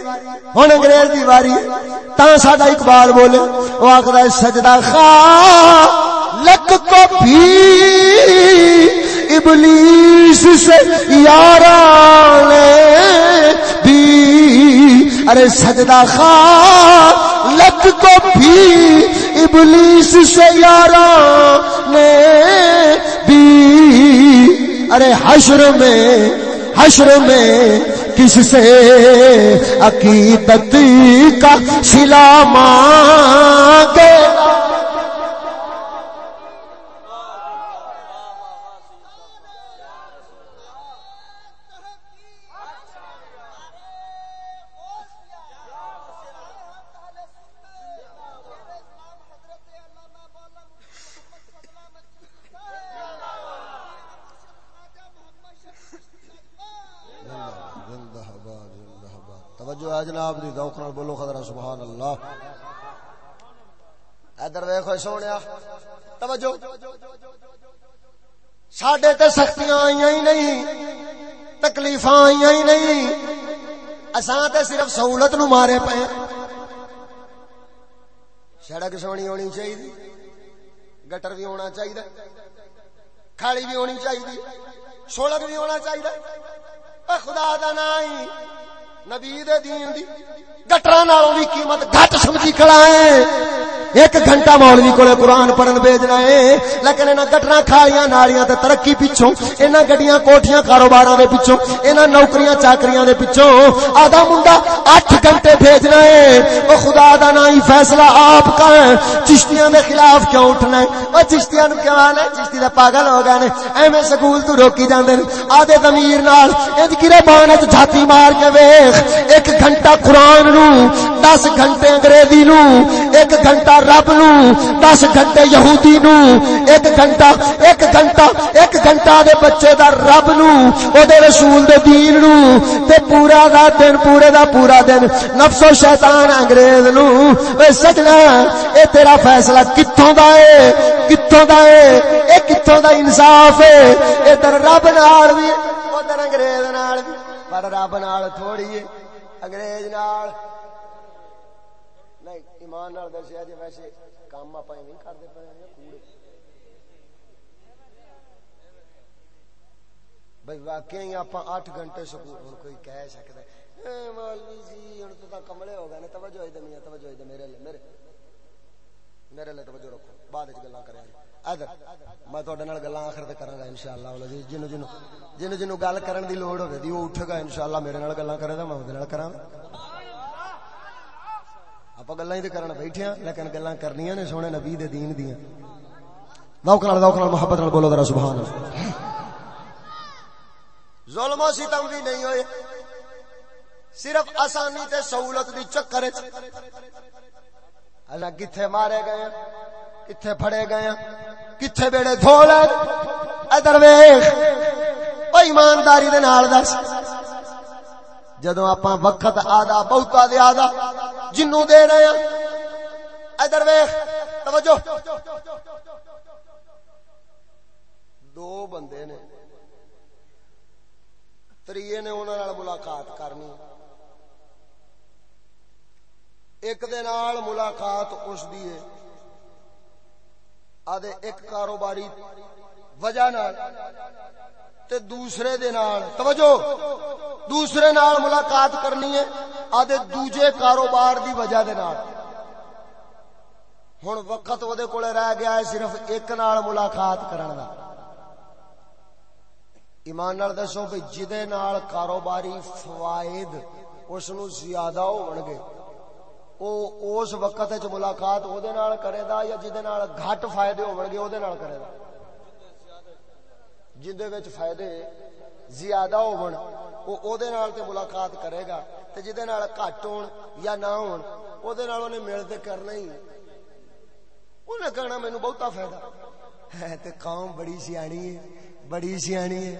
S1: ہن انگریز دی واری تا ساڈا اقبال بولے، او آکھدا ہے، سجدہ خالق کو بھی ابلیس سے یاران بھی ارے سجدہ خالق کو بھی ابلیس سے نے بھی ارے حشر میں حشر میں کس سے عقیدت کا سلا مانگے؟ باد جناب دی ذوق نال بولو، خضرا، سبحان اللہ۔ ادھر ویکھو، سونیا۔ توجہ۔ ساڈے تے سختیاں آئیاں ہی نہیں، تکلیفاں آئیاں ہی نہیں۔ اساں تے صرف سہولت نو مارے پئے۔ سڑک سونی ہونی چاہیے گٹر بھی ہونا چاہیے کھالی بھی ہونی چاہیے سولک بھی ہونا چاہیے خدا دا نائی۔ نبی دے دین دی گٹراں نالوں دی قیمت گھٹ سمجھی کھڑا ہے۔ ایک گھنٹہ مولوی کولے قرآن پڑھن بھیجنا ہے۔ لیکن انہاں گٹراں کھالیاں نالیاں تے ترقی انہاں گڈیاں، کوٹھیاں، کاروباراں دے انہاں نوکریاں، چاکریاں دے پیچھوں آدھا منڈا 8 گھنٹے بھیجنا ہے۔ او خدا دا نائی فیصلہ آپ کا ہے۔ چشتیاں دے خلاف کیوں اٹھنا ہے؟ او چشتیاں نو کیوں آنا ہے؟ چشتی دے پاگل ہو گئے نے۔ ایویں سکول تو روکی جاندے نے۔ آدھے ضمیر نال، انج گرے بان وچ جھاتی مار کے ویکھ۔ ایک گھنٹہ قرآن نو دس گھنٹے انگریزی نو ایک گھنٹہ رب نو دس گھنٹے یہودی نو ایک گھنٹہ ایک گھنٹہ ایک گھنٹہ دے بچے دا رب نو او دے رسول دے دین نو تے پورا دا دن پورے دا پورا دن نفس و شیطان انگریز نو اے سجنا اے تیرا فیصلہ کتھوں دا اے کتھوں دا اے اے کتھوں دا انصاف اے ادھر رب نال وی ادھر انگریز نال وی پر رب نال تھوڑی ہے نال۔ نہیں، ایمان نال دسیا جی ویسے کام آپ نہیں کرتے پے کوڑے۔ بھائی واقعی آپ اٹھ گھنٹے سکول ہوں کوئی کہہ سکتا ہے۔ مولوی جی ہوں تو کملے ہو گئے توجہ ہوئی دنیا توجہ ہوئی میرے لے میرے۔ میرے لے توجہ رکھو، بعد گلا کریں ادھر، میں تھوڑے نال گلا آخر تے کراں گا انشاءاللہ اللہ جی جنوں جنوں جنوں جنوں گل کرن دی لوڑ ہوے دی وہ اٹھے گا انشاءاللہ، میرے نال گلاں کرے گا، میں اودے نال کراں آپ گلاں ہی کرن بیٹھے ہیں لیکن گلاں کرنیاں نے سونے نبی دے دین دیاں ذوق نال ذوق نال محبت نال بولو ذرا سبحان اللہ ظلم و ستم بھی نہیں ہوئے صرف آسانی تے سہولت دی چکر اللہ کتھے مارے گئے کتھے پھڑے گئے کتھے بیڑے دھولے ادھر ویخ او ایمانداری دے نال دس جدو آپ وقت آدھا بہتا دے آدھا جنوں دے رہے ہیں ادھر ویخ توجہ۔ دو بندے نے، تریے نے انہوں نے ملاقات کرنی۔ ایک دے نال ملاقات اس دی ہے۔ آدھے ایک کاروباری وجہ نال۔ تے دوسرے دے نال۔ توجہ! دوسرے نال ملاقات کرنی ہے آدھے دوجے کاروبار دی وجہ دے نال۔ ہن وقت وہ کولے رہ گیا ہے صرف ایک نال ملاقات کرن دا۔ ایمان نال دسو بھئی جدے نال کاروباری فوائد اس نو زیادہ ہون گے، او اس وقت وچ ملاقات او دے نال کرے دا یا جدے نال گھٹ فائدے ہون گے او دے نال کرے دا۔ جندے وچ فائدے زیادہ ہون او او دے نال تے ملاقات کرے گا تے جدے نال گھٹ ہون یا نہ ہون او دے نال اونے مل تے کرنا ہی۔ اونے کہنا مینوں بہتا فائدہ۔ ہے تے قوم بڑی سیاڑی ہے، بڑی سیانی ہے۔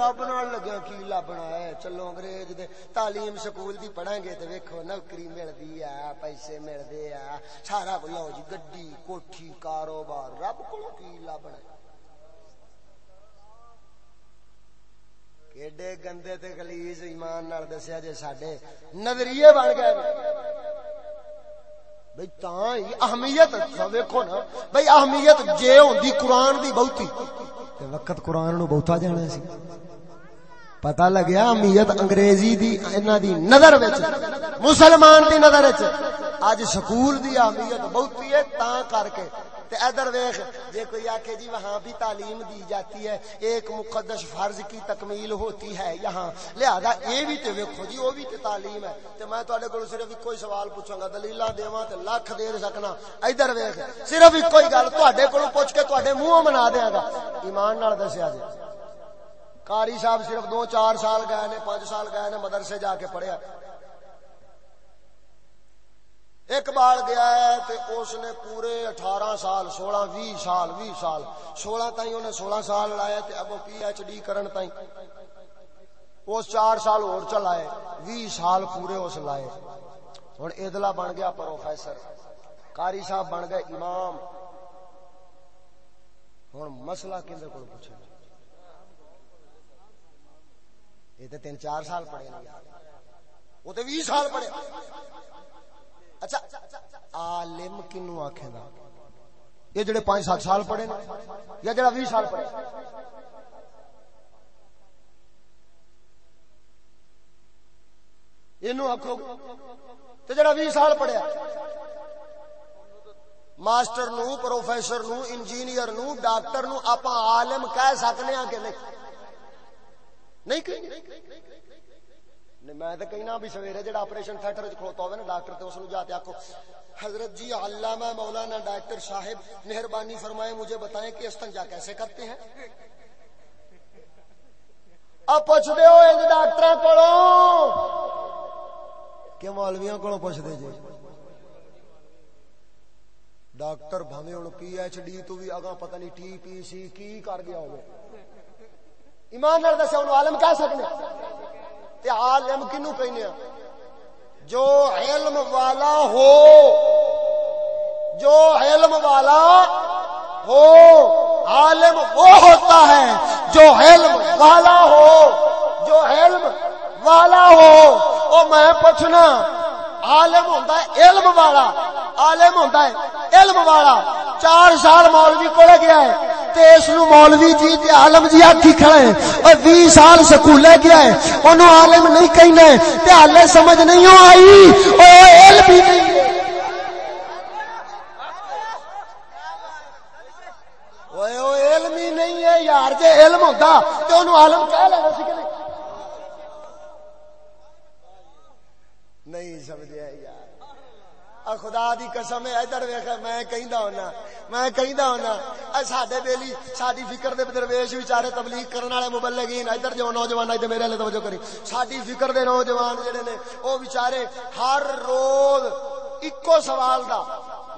S1: رب نال لگیا کی لبنا ہے۔ چلو انگریز دے تعلیم سکول دی پڑھیں گے تے ویکھو، نوکری ملدی ہے، پیسے ملدے ہیں سارا لو جی گڈی، کوٹھی، کاروبار، رب کو کی لبنا ہے کیڈے گندے تے گلیز ایمان نال دسیا جے ساڈے نظریے بن گئے بھئی تاں ہی اہمیت ویکھو نا بھئی اہمیت جے ہوندی قرآن دی بہتی تے وقت قرآن نو بہتا جانا سی پتہ لگیا اہمیت انگریزی دی انہاں دی نظر وچ مسلمان دی نظر وچ اج سکول دی اہمیت بہتی ہے تاں کر کے تے ادھر ویکھ جے کوئی آکھے جی وہاں بھی تعلیم دی جاتی ہے، ایک مقدس فرض کی تکمیل ہوتی ہے یہاں۔ لہذا اے بھی تے ویکھو جی او بھی تے تعلیم ہے۔ تے میں تواڈے کول صرف کوئی سوال پوچھاں گا، دلیلاں دیواں تے لاکھ دے سکنا۔ ادھر ویکھ، صرف کوئی گل تواڈے کول پوچھ کے تواڈے منہوں منا دیاں گا۔ ایمان نال دسیا جی۔ قاری صاحب صرف دو چار سال گئے نے، پانچ سال گئے نے مدرسے جا کے پڑھیا۔ ایک بار گیا ہے تے اس نے پورے اٹھارہ سال، سولہ بھی سال بھی سال، سولہ تائیں انہیں سولہ سال لائے تے اب پی ایچ ڈی کرن تائیں۔ اس چار سال اور چلائے بھی سال پورے اس لائے۔ ہوں ادلا بن گیا پروفیسر کاری صاحب بن گئے امام۔ ہوں مسئلہ کھے کو پوچھے۔ یہ تو تین چار سال پڑھے وہ تو بھی سال پڑھے۔ اچھا عالم کنو آخے گا؟ یہ جڑے پانچ سات سال پڑھے نا یا جڑا بھی سال پڑھے؟ یہ آخو تو جڑا بھی سال پڑھیا، ماسٹر نو، پروفیسر نو، انجینئر نو، ڈاکٹر نو آپ عالم کہہ سکنے ہاں کہ نہیں؟ نہیں میں تو کہنا بھی سویرے جڑا آپریشن تھیٹر کھلوتا ہوئے نا ڈاکٹر تے اس نو جاتے آکھو، حضرت جی علامہ مولانا ڈاکٹر صاحب مہربانی فرمائے مجھے بتائیں کہ استنجا کیسے کرتے ہیں؟ اب پوچھ دے ہو ان ڈاکٹر کو کہ مولویوں کو پوچھ دے جی۔ ڈاکٹر بھاوے ہوں پی ایچ ڈی تو بھی اگاں پتہ نہیں ٹی پی سی کی کر گیا ہوگا ایمان نال دسیا انہوں عالم کہہ سکنے۔ تے عالم کنو کہنے جو علم والا ہو، جو علم والا ہو، عالم وہ ہوتا ہے جو علم والا ہو، جو علم والا ہو۔ وہ میں پوچھنا عالم ہوتا ہے، علم والا۔ عالم ہوتا ہے، علم والا۔ چار سال مولوی کو گیا ہے، تے اس نو مولوی جی تے عالم جی آکھی کھڑے ہیں اور 20 سال سکولے گیا ہے، اونوں عالم نہیں کہنا ہے، تے حالے سمجھ نہیں آئی۔ او علم بھی نہیں۔ علم ہی نہیں ہے، یار، جے علم ہوتا تے اونوں عالم کہہ لینا سی کہ نہیں سمجھیا یار۔ خدا دی قسم ہے ادھر ویکھ، میں کہندا ہونا، میں کہندا ہونا۔ اے ساڈے بیلی، ساڈی فکر دے درویش بیچارے تبلیغ کرن والے مبلغین، ادھر جو نوجوان، ادھر میرے لے توجہ کری۔ ساڈی فکر دے نوجوان جڑے نے، او بیچارے ہر روز اکو سوال دا،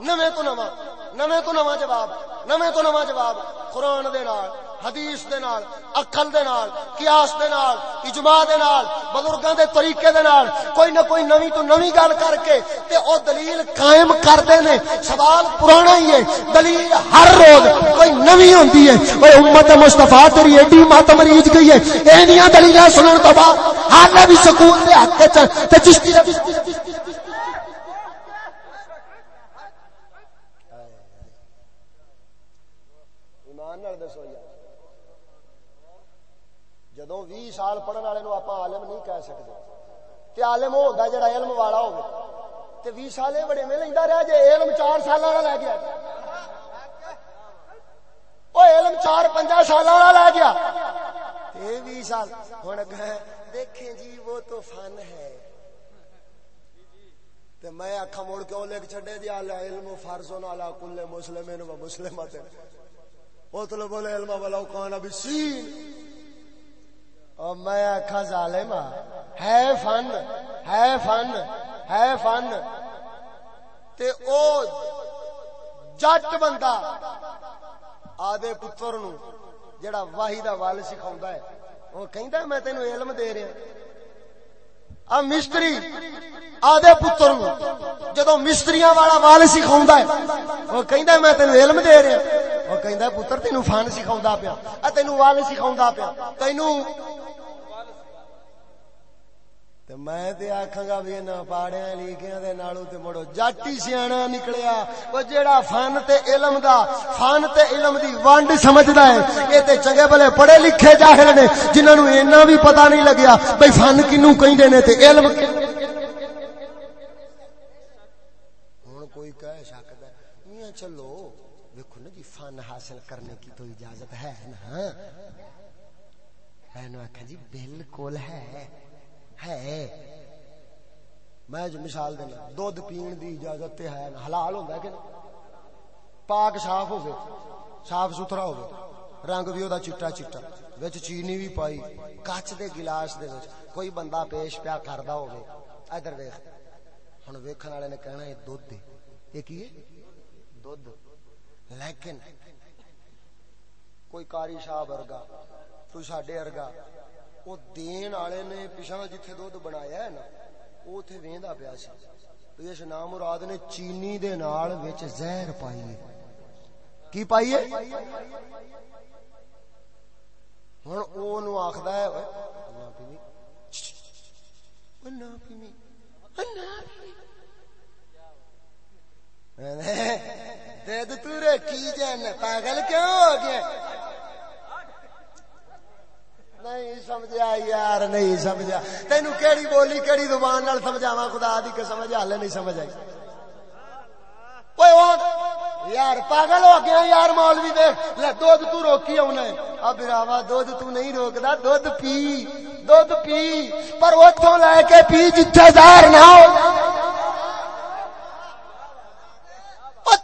S1: نویں تو نواں، نویں تو نواں جواب، نویں تو نواں جواب، قرآن دے نال۔ حدیث دے نال، عقل دے نال، قیاس دے نال، اجماع دے نال، بزرگاں دے طریقے دے نال، کوئی نہ کوئی نویں تو نویں گل کر کے تے او دلیل قائم کردے نے۔ سوال پرانا ہی ہے۔ دلیل ہر روز کوئی نویں ہوندی ہے۔ اوے امت مصطفی تیری ایڈی مات مریض گئی ہے۔ اینیاں دلیلاں سنن تو بعد حال بھی سکون دے حق تے چشتی جدو بھی سال پڑھنے والے نو آپ عالم نہیں کہہ سکتے تے عالم وہ ہوتا جڑا علم والا ہوگا تے بھی سال یہ بڑے میں لینا رہا جی علم چار سال والا لے گیا وہ علم چار پنجا سال والا لے گیا بھی سال ہوں دیکھیں جی وہ تو فن ہے تے میں اکھا موڑ کے لکھ چھڈے دیا علم فرض علی کل مسلم و مسلمت وہ تو بولے علم والا کون ابھی سین اور میں آخا ظالم ہاں۔ ہے فن ہے فن ہے فن۔ تے او جٹ بندہ، آدھے پتر نو جڑا واہی دا وال سکھاوندا ہے۔ وہ کہندا میں تینوں علم دے رہا ہاں۔ مستری، آدھے پتر جدو مستریاں والا وال سکھاوندا ہے، وہ کہندا میں تین علم دے رہا ہاں۔ وہ کہندا پتر تینوں فن سکھاوندا پیا تین وال سکھاوندا پیا۔ تین تے میں تے آکھاں گا بھی انہاں پاڑیاں لیکیاں دے نالوں تے مڑو جٹ ہی سیاںا نکلیا او جیڑا فن تے علم دا فن تے علم دی ونڈ سمجھدا ہے اے تے چنگے بھلے پڑھے لکھے جاہل نے جنہاں نو اینا بھی پتہ نہیں لگیا بھئی فن کینو کہندے نے تے علم ہن کوئی کہہ سکدا میاں چلو دیکھو نا جی فن حاصل کرنے کی تو اجازت ہے نا میں نے آکھا جی بالکل ہے ہے. میں جو مثال دینا، دودھ پین دی اجازت تے ہے حلال ہوندا ہے کہ نہیں؟ پاک صاف ہوے صاف ستھرا ہوے رنگ بھی اودا چٹا چٹا، وچ چینی بھی پائی، کچ دے گلاس دے وچ، کوئی بندہ پیش پیا کردا ہوے ادھر ویکھ، ہن ویکھن والے نے کہنا اے دودھ اے کی ہے؟ دودھ، لیکن کوئی کاری صاحب ورگا، کوئی ساڈے ورگا وہ دین والے نے پچھا جتھے دودھ بنایا ہے نا، وہ اتنے وہدا پیا سی۔ اس نام مراد نے چینی دے نال وچ زہر پائی ہے۔ کی پائی ہے؟ ہن او نو آکھدا ہے نہ پیوی نہ پیوی نہ پیوی دے تو رے کی جان پاگل کیوں ہو گیا؟ نہیں سمجھا یار، نہیں سمجھا۔ تینو کیڑی بولی، کیڑی زبان نال سمجھاواں؟ خدا دی قسم حال نہیں سمجھ آئی۔ اوئے یار پاگل ہو گیا، یار مولوی دے۔ لے دودھ تو روکی اونا ہے اب براوا، دودھ تو نہیں روکدا، دودھ پی دودھ پی۔ پر اوتھوں لے کے پی، جتھے ظاہر نہ ہو۔ جائے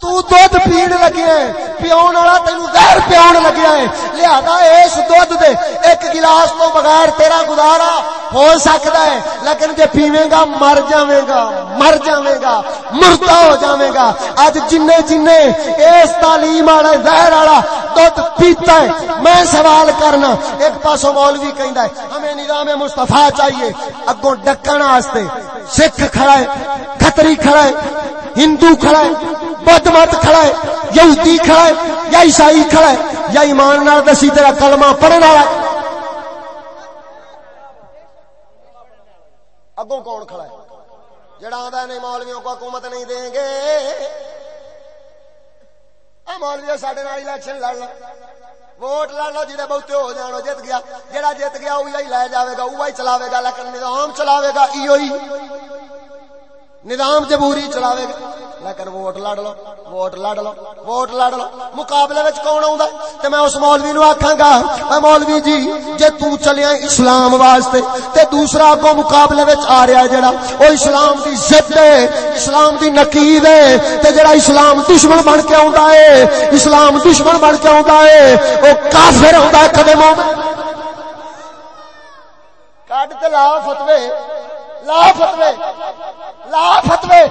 S1: تو دودھ پین لگیا ہے پیون والا تین زہر پیون لگیا ہے لہذا اس دودھ دے ایک گلاس تو بغیر تیرا گزارا ہو سکتا ہے لیکن جے پیوے گا مر جاوے گا مر جاوے گا مردہ ہو جاوے گا اج جن جن اس تعلیم والا زہر والا دودھ پیتا ہے میں سوال کرنا ایک پاسوں مولوی کہندا ہے ہمیں نظام مصطفی چاہیے اگوں ڈکن واسطے سکھ کھڑا ہے کھتری کھڑا ہے ہندو کھڑا ہے بدھ مت کھڑا ہے یہودی کھڑا ہے، یا عیسائی کھڑا ہے، یا ایمان نال دسی تیرا کلمہ پڑھنے والا ہے۔ اگوں کون کھڑا ہے؟ جڑا آندا ہے، نہیں مولویوں کو حکومت نہیں دیں گے۔ اے مولوی ساڈے نال الیکشن لڑ لو ووٹ لڑ لو جڑے بہتے ہو جانو جت گیا۔ جڑا جت گیا وہی لے جاوے گا وہی چلاوے گا، لیکن نظام چلاوے گا ایو ہی نظام جمہوری چلاوے گا۔ لیکن ووٹ لڑ لو، ووٹ لڑ لو، ووٹ لڑ لو۔ مقابلے وچ کون آوندا؟ تے میں اس مولوی نو آکھاں گا اے مولوی جی جے تو چلیا اسلام واسطے، تے دوسرا اگوں مقابلے وچ آ رہا جڑا او اسلام دی ضد ہے، اسلام دی نقیض ہے۔ تے جڑا اسلام دشمن بن کے آوندا ہے، اسلام دشمن بن کے آوندا ہے او کافر ہوندا ہے کدے مومن؟ کڈ تے لا فتوی لا فتوی لا فتوی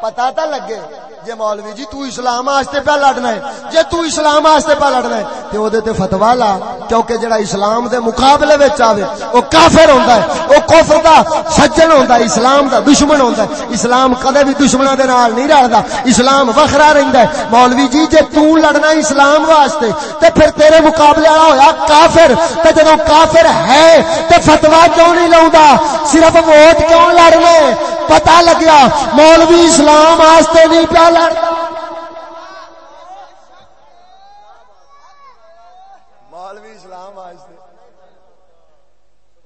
S1: پتا تا لگے جے مولوی جی تو اسلام واسطے پہ لڑنا ہے، جے تو اسلام واسطے پہ لڑنا ہے، تے او دے تے فتوا لا، کیونکہ جڑا اسلام دے مقابلے وچ آوے، او کافر ہوندا ہے، او کفر دا سجن ہوندا ہے، اسلام دا دشمن ہوندا ہے۔ اسلام کدے بھی دشمناں دے نال نہیں رلدا اسلام وکھرا رہندا ہے۔ مولوی جی جے تو لڑنا اسلام واسطے، تے پھر تیرے مقابلے والا ہویا کافر، تے جدوں کافر ہے، تے فتوا کیوں نہیں لاوندا صرف ووٹ کیوں لڑنے؟ پتا لگیا، مولوی اسلام واسطے نہیں پیا لڑتا مولوی اسلام واسطے۔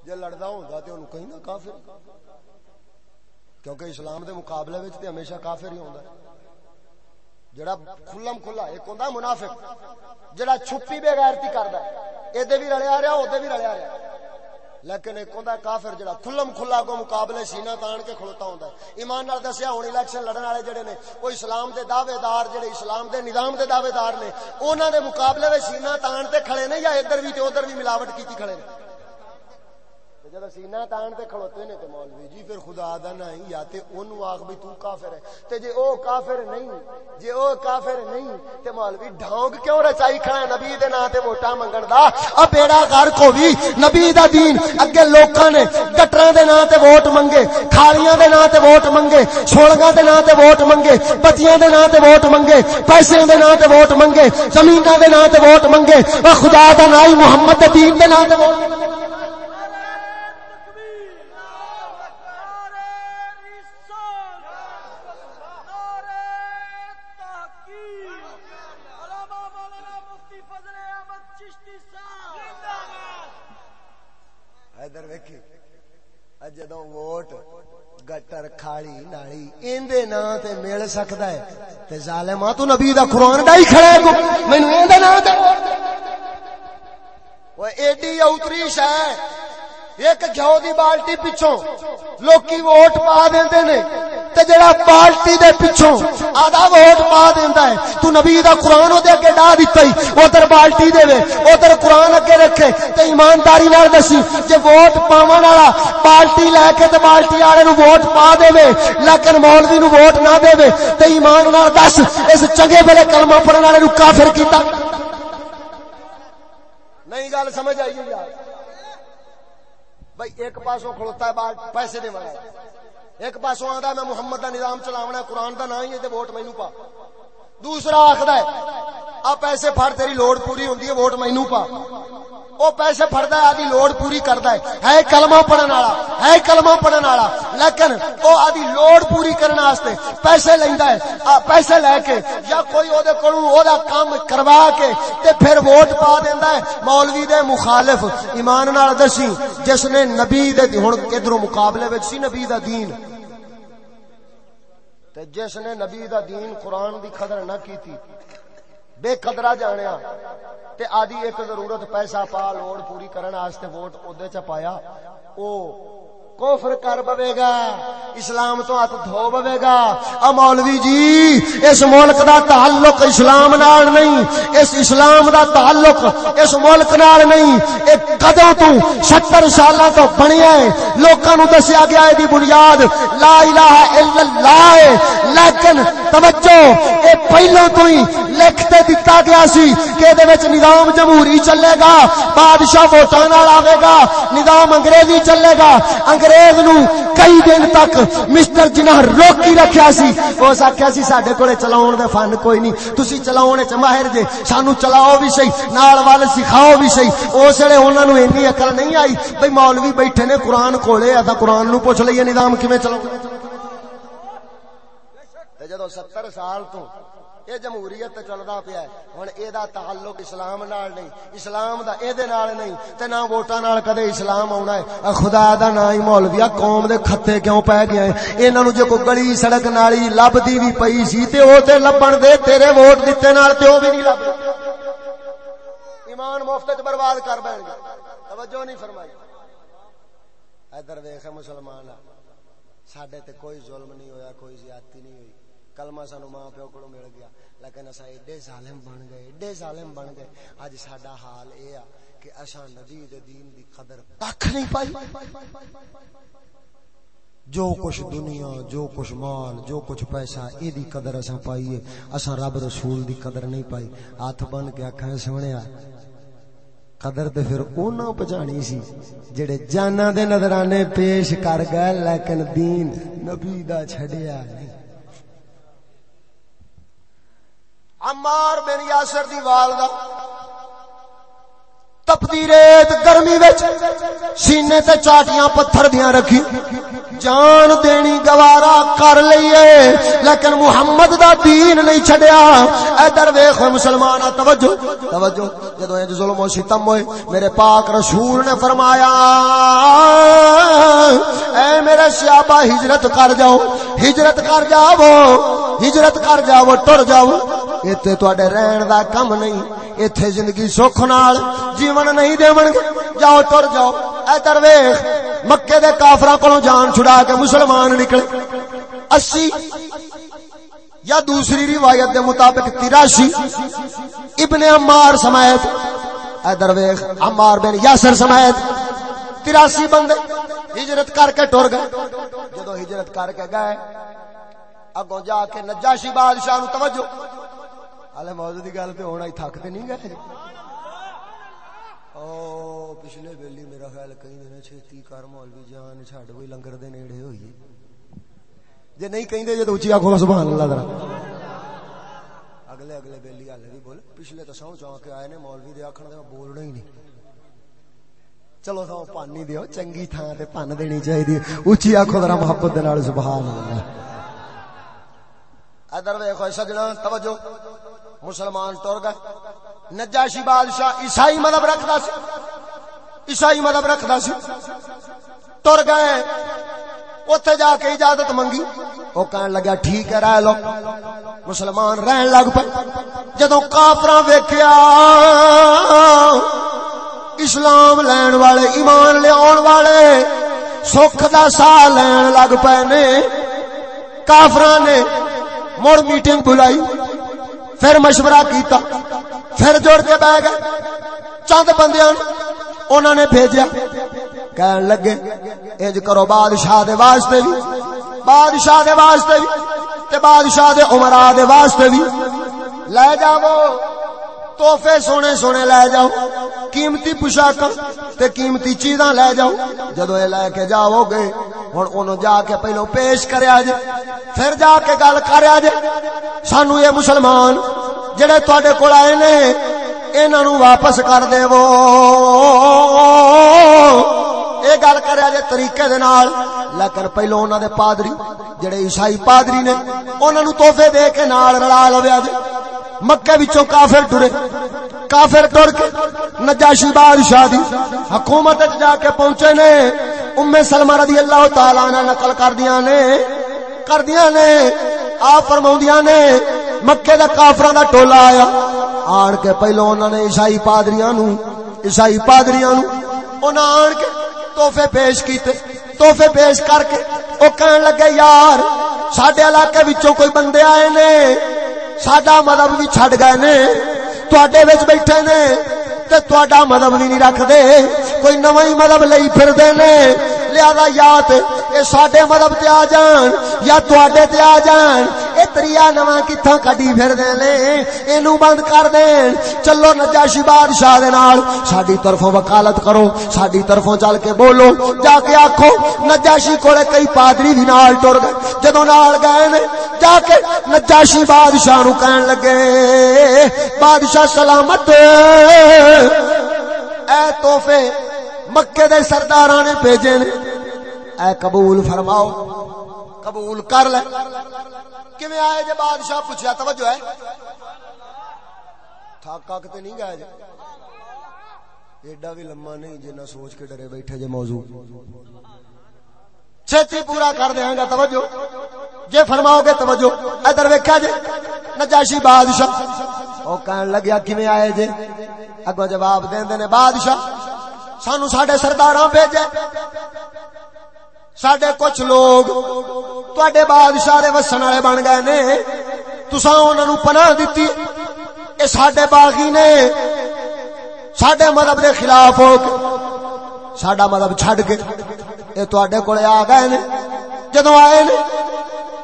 S1: جی لڑتا ہوتا تو انہوں کہیں نہ کافر۔ کیونکہ اسلام دے مقابلے میں تے ہمیشہ کافر ہی ہوتا جڑا کھلم کھلا، ایک ہوتا منافق۔ جڑا چھپی بے غیرتی کرتا ہے۔ ادھر بھی رلیا رہا ادھر بھی رلیا رہا لیکن ایک ہوندا کافر جڑا کھلم کھلا کو مقابلے سینہ تان کے کھلوتا ہوندا ہے۔ ایمان نال دسیا ہن الیکشن لڑن والے جڑے نے او اسلام دے دعوے دار جڑے، اسلام دے نظام دے دعوے دار نے، انہاں دے مقابلے وچ سینہ تان تے کھڑے نے یا ادھر بھی تے ادھر بھی ملاوٹ کیتی کھڑے نے؟ جب سینہ تان تے کھڑوتے نے تے مولوی جی پھر خدا دا نہیں یا تے اونوں آکھ بھی تو کافر ہے۔ تے جے او کافر نہیں، جے او کافر نہیں، تے مولوی ڈھونگ کیوں رچائی کھڑا ہے؟ نبی دے نام تے ووٹاں منگن دا۔ ا بیڑا غرق ہو وی نبی دا دین اگے لوکاں نے گٹراں دے نام تے ووٹ منگے، کھالیاں دے نام تے ووٹ منگے چھولگاں دے نام تے ووٹ منگے بتیاں دے نام تے ووٹ منگے پیسے دے نام تے ووٹ منگے، زمیناں دے نام تے ووٹ منگے۔ او خدا دا نام محمد دے دین دے نام تے ووٹ منگے۔ جدو ووٹ گٹر کھالی نالی اندے نا تے مل سکتا ہے تے ظالما تو نبی دا قرآن ڈائی کھڑے کو مینوں اندے نا تے وہ ایڈی اوتری شے ایک گھیو دی بالٹی پچھوں لوکی ووٹ پا دیندے نے تے جڑا بالٹی دے پچھوں آدھا ووٹ پا دیندا ہے۔ تو نبی دا قرآن او دے اگے ڈا دتا ہی۔ ادھر بالٹی دے وے، ادھر قرآن اگے رکھے۔ تے ایمانداری نال دسی جے ووٹ پاون والا بالٹی لے کے تے بالٹی والے نو ووٹ پا دے وے۔ لیکن مولوی نو ووٹ نہ دے وے۔ تے ایمان نال دس، اس چنگے بھلے کلمہ پڑھن والے نو کافر کیتا۔ نہیں، گل سمجھ آئی یار۔ بھائی ایک پاسوں کھڑوتا ہے بال پیسے دے والا۔ ایک پاسوں آتا میں محمد دا نظام چلاونا ہے، قرآن دا نام ہی ہے ووٹ مینو پا۔ دوسرا آخر ہے، آ پیسے پھڑ، تیری لوڑ پوری ہوندی ہے، ووٹ مینو پا۔ او پیسے پھڑدا ہے آدی لوڑ پوری کردا ہے۔ ہے کلمہ پڑھن والا، ہے کلمہ پڑھن والا۔ لیکن او آدی لوڑ پوری کرن واسطے پیسے لیندا ہے۔ پیسے لے کے یا کوئی او دے کولوں او دا کام کروا کے تے پھر ووٹ پا دیندا ہے۔ مولوی دے مخالف ایمان نال دسی، جس نے نبی دے ہن کدروں مقابلے وچ سی نبی دا دین۔ تے جس نے نبی دا دین قرآن دی قدر نہ کیتی بے قدرہ جانیا تے آدھی ایک ضرورت پیسہ پا لوڑ پوری کرن واسطے ووٹ اودے چ پایا۔ او کفر کر بوے گا، اسلام تو ہاتھ دھو بوے گا۔ ا مولوی جی اس ملک دا تعلق اسلام نال نہیں، اس اسلام دا تعلق اس ملک نال نہیں۔ اے کدوں تو 70 سالاں تو بنیا ہے، لوکاں نو دسیا گیا ہے دی بنیاد۔ لا الہ الا اللہ ہے۔ لیکن توجہ، اے پہلو تو ہی لکھتے دتا گیا سی کہ دے وچ نظام جمہوری چلے گا، بادشاہ ووٹاں نال آوے گا، نظام انگریزی چلے گا۔ انگریزی انگریز نو کئی دن تک مسٹر جناح روکی رکھیا سی۔ او آکھیا سی، ساڈے کولے چلاون دے فن کوئی نہیں۔ تسی چلاون وچ ماہر جے، سانو چلاؤ بھی صحیح، نال وال سکھاؤ بھی صحیح۔ اس ویلے انہاں نو اینی عقل نہیں آئی بھئی مولوی بیٹھے نے قرآن کولے اتا قرآن نو پوچھ لئیے نظام کیویں چلاؤ۔ جدو ستر سال تو یہ جمہوریت چلتا پیا ہوں یہ تعلق اسلام نال نہیں، اسلام دا اے دے نال نہیں، تے نہ ووٹاں نال کدے اسلام آنا ہے۔ خدا دا نا ہی مولویا، قوم دے خطے کیوں پے گئے ہیں انہاں نو جو کوئی گلی سڑک نالی لبدی بھی پئی سی، تے او تے لبن دے تیرے ووٹ دتے نال تے او بھی نہیں لب ایمان مفت وچ برباد کر بین گے۔ توجہ نہیں فرمائی۔ ادھر ویکھ مسلمان ساڈے تے کوئی ظلم نہیں ہویا، کوئی زیادتی نہیں ہوئی۔ کلمہ سانو ماں پیو کو مل گیا۔ لیکن اصا ایڈے ظالم بن گئے، ایڈے ظالم بن گئے۔ اج ساڈا حال اے آ کہ اصا نبی دے دین دی قدر تک نہیں پائی۔ جو کچھ دنیا، جو کچھ مال، جو کچھ پیسہ، اے دی قدر اسا پائیے اسا رب رسول دی قدر نہیں پائی۔ ہاتھ بن کے اکھاں سونیا قدر تے پھر اونا پہچانی سی جڑے جانا دے نظرانے پیش کر گئے، لیکن دین نبی دا چھڑیا نہیں عمار بن یاسر دی والدہ۔ تپتی ریت گرمی وچ سینے تے چاٹیاں پتھر دیاں رکھی۔ جان دینی گوارا کر لئیے لیکن محمد دا دین نہیں چھڈیا۔ ادھر ویکھ مسلمان، توجہ توجہ۔ جدو اے ظلم و ستم ہوئے میرے پاک رسول نے فرمایا، اے میرے صحابہ ہجرت کر جاؤ، ہجرت کر جاؤ، ہجرت کر جاؤ، ٹر جاؤ۔ ایتھے تواڈے رہن دا کم نہیں ایتھے زندگی سکھ نال جیون نہیں دیون گے جاؤ ٹر جاؤ ادھر ویکھ مکے دے کافراں کولوں جان چھڑا کے مسلمان نکلے اسی یا دوسری روایت دے مطابق تراشی ابن عمار سمیت ادھر ویکھ عمار بن یاسر سمیت تراسی بندے ہجرت کر کے ٹر گئے جدو ہجرت کر کے گئے اگوں جا کے نجاشی بادشاہ نو توجہ ہلے موضوع کی گل تو ہونا ہی تھک تو نہیں گئے او پچھلے ویلی میرا خیال کہیں دن چھتی کر مولوی جان چھڈ کوئی لنگر دے نیڑے ہوئی جے نہیں کہیں دے جے تو اچھی آکھو سبحان اللہ ذرا اگلے اگلے ویلی ہلے بھی بول پچھلے تو سو چاہ کے آئے نے مولوی دے آکھن دے بولنا ہی نہیں چلو سو پانی دیو چنگی تھان تے پن دینی چاہیے اچھی آخو ذرا محبت دے نال سبحان اللہ ادھر ویکھو سجنا توجہ مسلمان ٹر گئے۔ نجاشی بادشاہ عیسائی مذہب رکھدا سی۔ عیسائی مذہب رکھدا سی۔ ٹر گئے۔ اوتھے جا کے اجازت منگی۔ او کہن لگا، ٹھیک ہے، رہ لو۔ مسلمان رہن لگ پے۔ جدوں کافراں ویکھیا، اسلام لین والے، ایمان لے آن والے، سکھ دا سا لین لگ پے نے۔ کافراں نے مڑ میٹنگ بلائی۔ پھر مشورہ کیتا، پھر جوڑ کے بہ گئے۔ چند بندیاں انہوں نے بھیجیا۔ کہن لگے، انج کرو بادشاہ دے واسطے بھی، بادشاہ دے واسطے بھی، تے بادشاہ دے عمرہ دے واسطے بھی۔ لے جاؤ۔ تحفے سونے سونے لے جاؤ۔ قیمتی پوشاک تے قیمتی چیزاں لے جاؤ۔ جدو یہ لے کے جاؤ گے ہن اونوں جا کے پہلو پیش کریا جے، پھر جا کے گل کریا جے۔ سانو یہ مسلمان جڑے تواڈے کول آئے نے، انہاں نو واپس کر دیو اے گل کریا جے طریقے دے نال۔ لیکن پہلو انہاں دے پادری، جڑے عیسائی پادری نے، انہاں نو تحفے دے کے نال رلا لویا جے۔ مکے وچوں کافر ٹرے، کافر ٹر کے نجاشی بادشاہ دی حکومت وچ جا کے پہنچے نے، ام سلمہ رضی اللہ تعالی عنہ نقل کر دیاں نے، کر دیاں نے آ فرماوندیاں نے، مکے دا کافراں دا ٹولا آیا۔ آن کے پہلو انہوں نے عیسائی پادریاں نو عیسائی پادریاں نو انہاں آن کے تحفے پیش کیتے، تحفے پیش کر کے، او کہن لگے، یار، ساڈے علاقے وچوں کوئی بندے آئے نے ساڈا مذہب بھی چھڈ گئے نے تواڈے وچ بیٹھے نے تے تواڈا مذہب بھی نہیں رکھ دے کوئی نواں ہی مذہب لئی پھردے نے لہذا یا تے اے ساڈے مذہب تے آ جان یا تواڈے تے آ جان، اے تریا نواں کتھوں کڈی پھردے نے، اینو بند کر دین۔ چلو نجاشی بادشاہ دے نال، ساڈی طرفوں وکالت کرو، ساڈی طرفوں چل کے بولو۔ جا کے آکھو، نجاشی کولے کئی پادری بھی نال ٹر گئے۔ جدوں نال گئے نے، جا کے نجاشی بادشاہ نو کہن لگے، بادشاہ سلامت اے تحفے مکے دے سرداراں نے بھیجے نے۔ اے قبول فرماؤ۔ قبول کر لے۔ کیویں آئے جے بادشاہ پوچھیا، توجہ ہے۔ تھاکا کتے نہیں گئے جے۔ ایڈا بھی لمبا نہیں جنہ سوچ کے ڈرے بیٹھے جے موضوع۔ چھتی پورا کر دیاں گا، توجہ۔ جے فرماؤ گے، توجہ۔ ادھر ویکھیا جے، نجاشی بادشاہ۔ او کہن لگیا، کیویں آئے جے؟ اگوں جواب دیندے نے، بادشاہ۔ سانو ساڈے سرداراں بھیجے۔ ساڈے کچھ لوگ تواڈے بادشاہ دے وسن والے بن گئے نے۔ تساں انہاں نو پناہ دتی۔ اے ساڈے باغی نے۔ ساڈے مذہب دے خلاف ہو کے ساڈا مذہب چھڈ کے اے تواڈے کولے آ گئے نے۔ جدوں آئے نے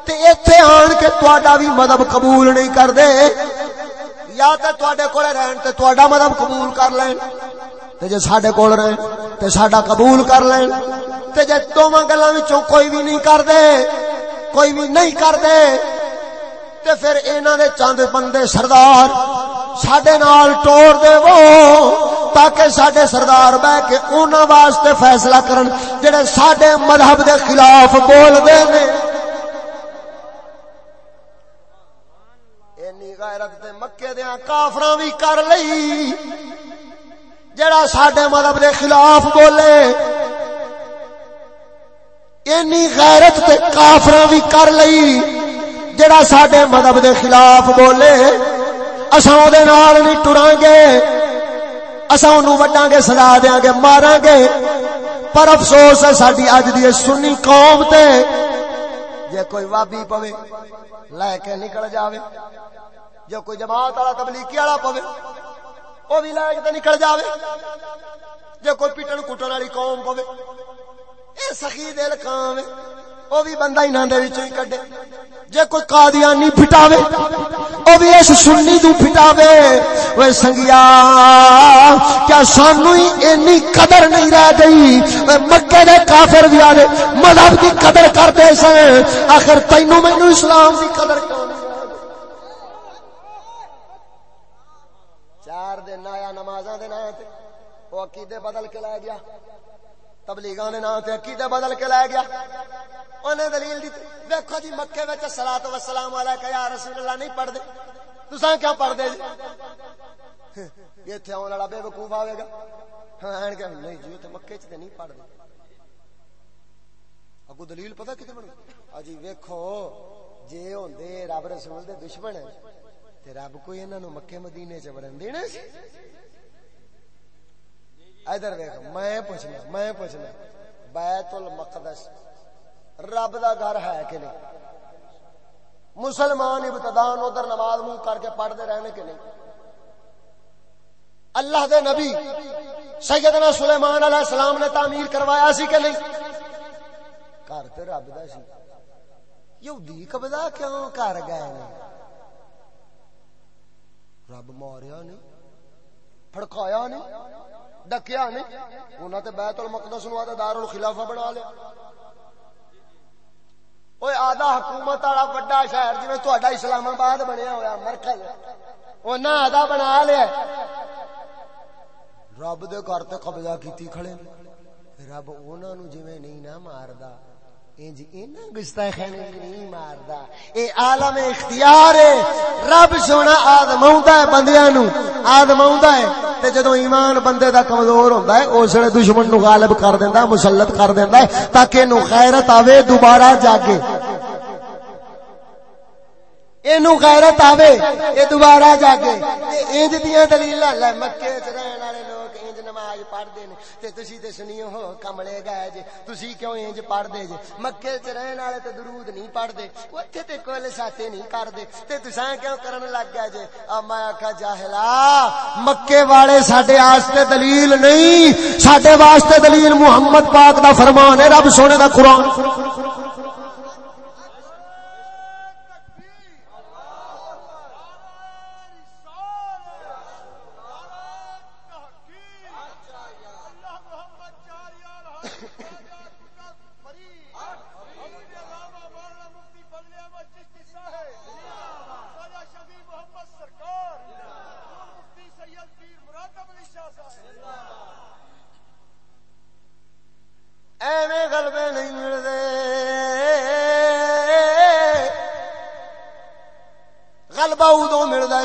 S1: تے ایتھے آن کے تواڈا بھی مذہب قبول نہیں کردے۔ یا تے تواڈے کولے رہن تے تواڈا مذہب قبول کر لین۔ تے جے ساڈے کول رہن تے ساڈا قبول کر لین تے جے دوواں گلاں وچوں کوئی بھی نہیں کردے کوئی بھی نہیں کردے تے پھر انہاں دے چند بندے سردار ساڈے نال ٹور دے وہ تاکہ ساڈے سردار بہ کے انہاں واسطے فیصلہ کرن جڑے ساڈے مذہب دے خلاف بول دے نے۔ اینی غیرت تے مکے دیاں کافراں وی کر لئی۔ جڑا ساڈے مذہب دے خلاف بولے، اینی غیرت تے کافراں وی کر لئی، جڑا ساڈے مذہب دے خلاف بولے، اساں او دے نال نہیں ٹران گے، اساں اونوں وڈاں گے، سزا دیاں گے ماراں گے۔ پر افسوس ہے ساڈی اج دی سنی قوم تے، جے کوئی وابی پوے، لے کے نکل جاوے۔ جے کوئی جماعت والا تبلیغی والا پوے او بھی لے کے تے نکل جاوے۔ جے کوئی پیٹن کٹن والی قوم پوے۔ اے سخی دل کام ہے۔ او بھی بندہ انہاں دے وچوں ہی کڈے۔ جے کوئی قادیانی پھٹاوے او بھی اس سنی تو پھٹاوے اوے سنگیا، کیا سانو ہی اینی قدر نہیں رہ گئی۔ اوے مکے دے کافر بھی آدے مذہب دی قدر کرتے سن۔ آخر تینوں مینوں اسلام دی قدر کیوں نمازاں دے نام تے، او عقیدے بدل کے لے گیا، تبلیغاں دے نام تے، عقیدے بدل کے لے گیا۔ انہیں دلیل دی دیکھو جی مکے وچ صلاۃ و سلام علیکہ، یا رسول اللہ، نہیں پڑھ دے تساں کیا پڑھ دے جی ایتھے اون والا بے وقوف آوے گا۔ ہاں کہ نہیں جی تے مکے چ تے نہیں پڑھ دے اگو دلیل پتہ کتے بنو اجی ہاں ویکھو، جے ہوندے رب رسول دے دشمن جی، تے رب کوئی انہاں نو مکے مدینے چ وڑن دینا سی جی۔ ادھر ویکھ، میں پوچھنا میں پوچھنا، بیت المقدس، رب دا گھر ہے کہ نہیں؟ مسلمان ابتدان ادھر نماز منہ کر کے پڑھتے رہنے کے نہیں؟ اللہ دے نبی، سیدنا سلیمان علیہ السلام نے تعمیر کروایا سی کہ نہیں؟ گھر تو رب دا سی۔ یہودی قبضہ کیوں کر گئے نے رب ماریا نہیں، پھڑکایا نہیں؟ ڈکیا نہیں انہوں نے بیت المقدس نو دار الخلافہ بنا لیا۔ اوے آدھا حکومت والا بڑا شہر جی تا اسلام آباد بنیا ہوا مرکز۔ انہیں آدھا بنا لیا۔ رب دے گھر تے قبضہ کیتی کھڑے۔ رب انہوں نے جی نہیں نہ ماردا۔ انج نہیں ماردا۔ اے عالم اختیار ہے۔ رب سونا ہے بندیاں نو۔ ہے تے جدوں ایمان بندے دا کمزور ہوندا ہے، اس ویلے دشمن نو غالب کر دیندا ہے، مسلط کر دیندا ہے تاکہ نو غیرت آوے، دوبارہ جاگے۔ اینو غیرت آوے اے دوبارہ جاگے۔ انج دیاں دلیلاں، لے مکے وچ رہن والے پڑھتے انج نماز پڑھدے تے تسی تے سنیو ہو کملے گئے جے تسی کیوں انج پڑھدے جے مکے چ رہن والے تے درود نہیں پڑھدے اوتھے تے کول ساتے نہیں کردے تے تساں کیوں کرن لگ گئے جے ا میں آکھا جاہلا مکے والے ساڈے واسطے دلیل نہیں ساڈے واسطے دلیل محمد پاک دا فرمان ہے رب سونے دا قرآن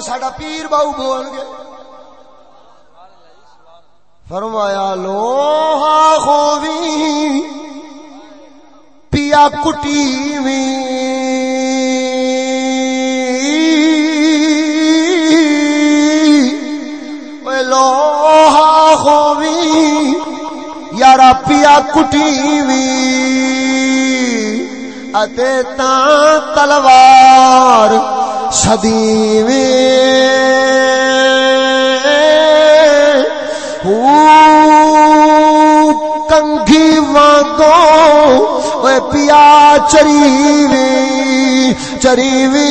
S1: ساڈا پیر باؤ بول گے۔ فرمایا، لوہا خوی پیا کٹی وی لوہا خوی یارا پیا کٹی وی اتے تلوار کنگھی وانگو اے پیا چری وی چری وی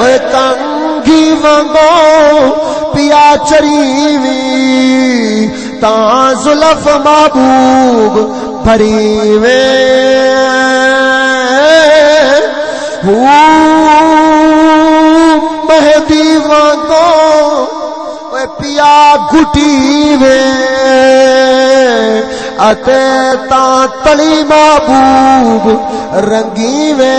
S1: اے کنگھی وانگو پیا چری وی تا زلف محبوب بھری وے مہدی وانگو پیا گٹی وے۔ اتے تا تلی محبوب رنگی وے۔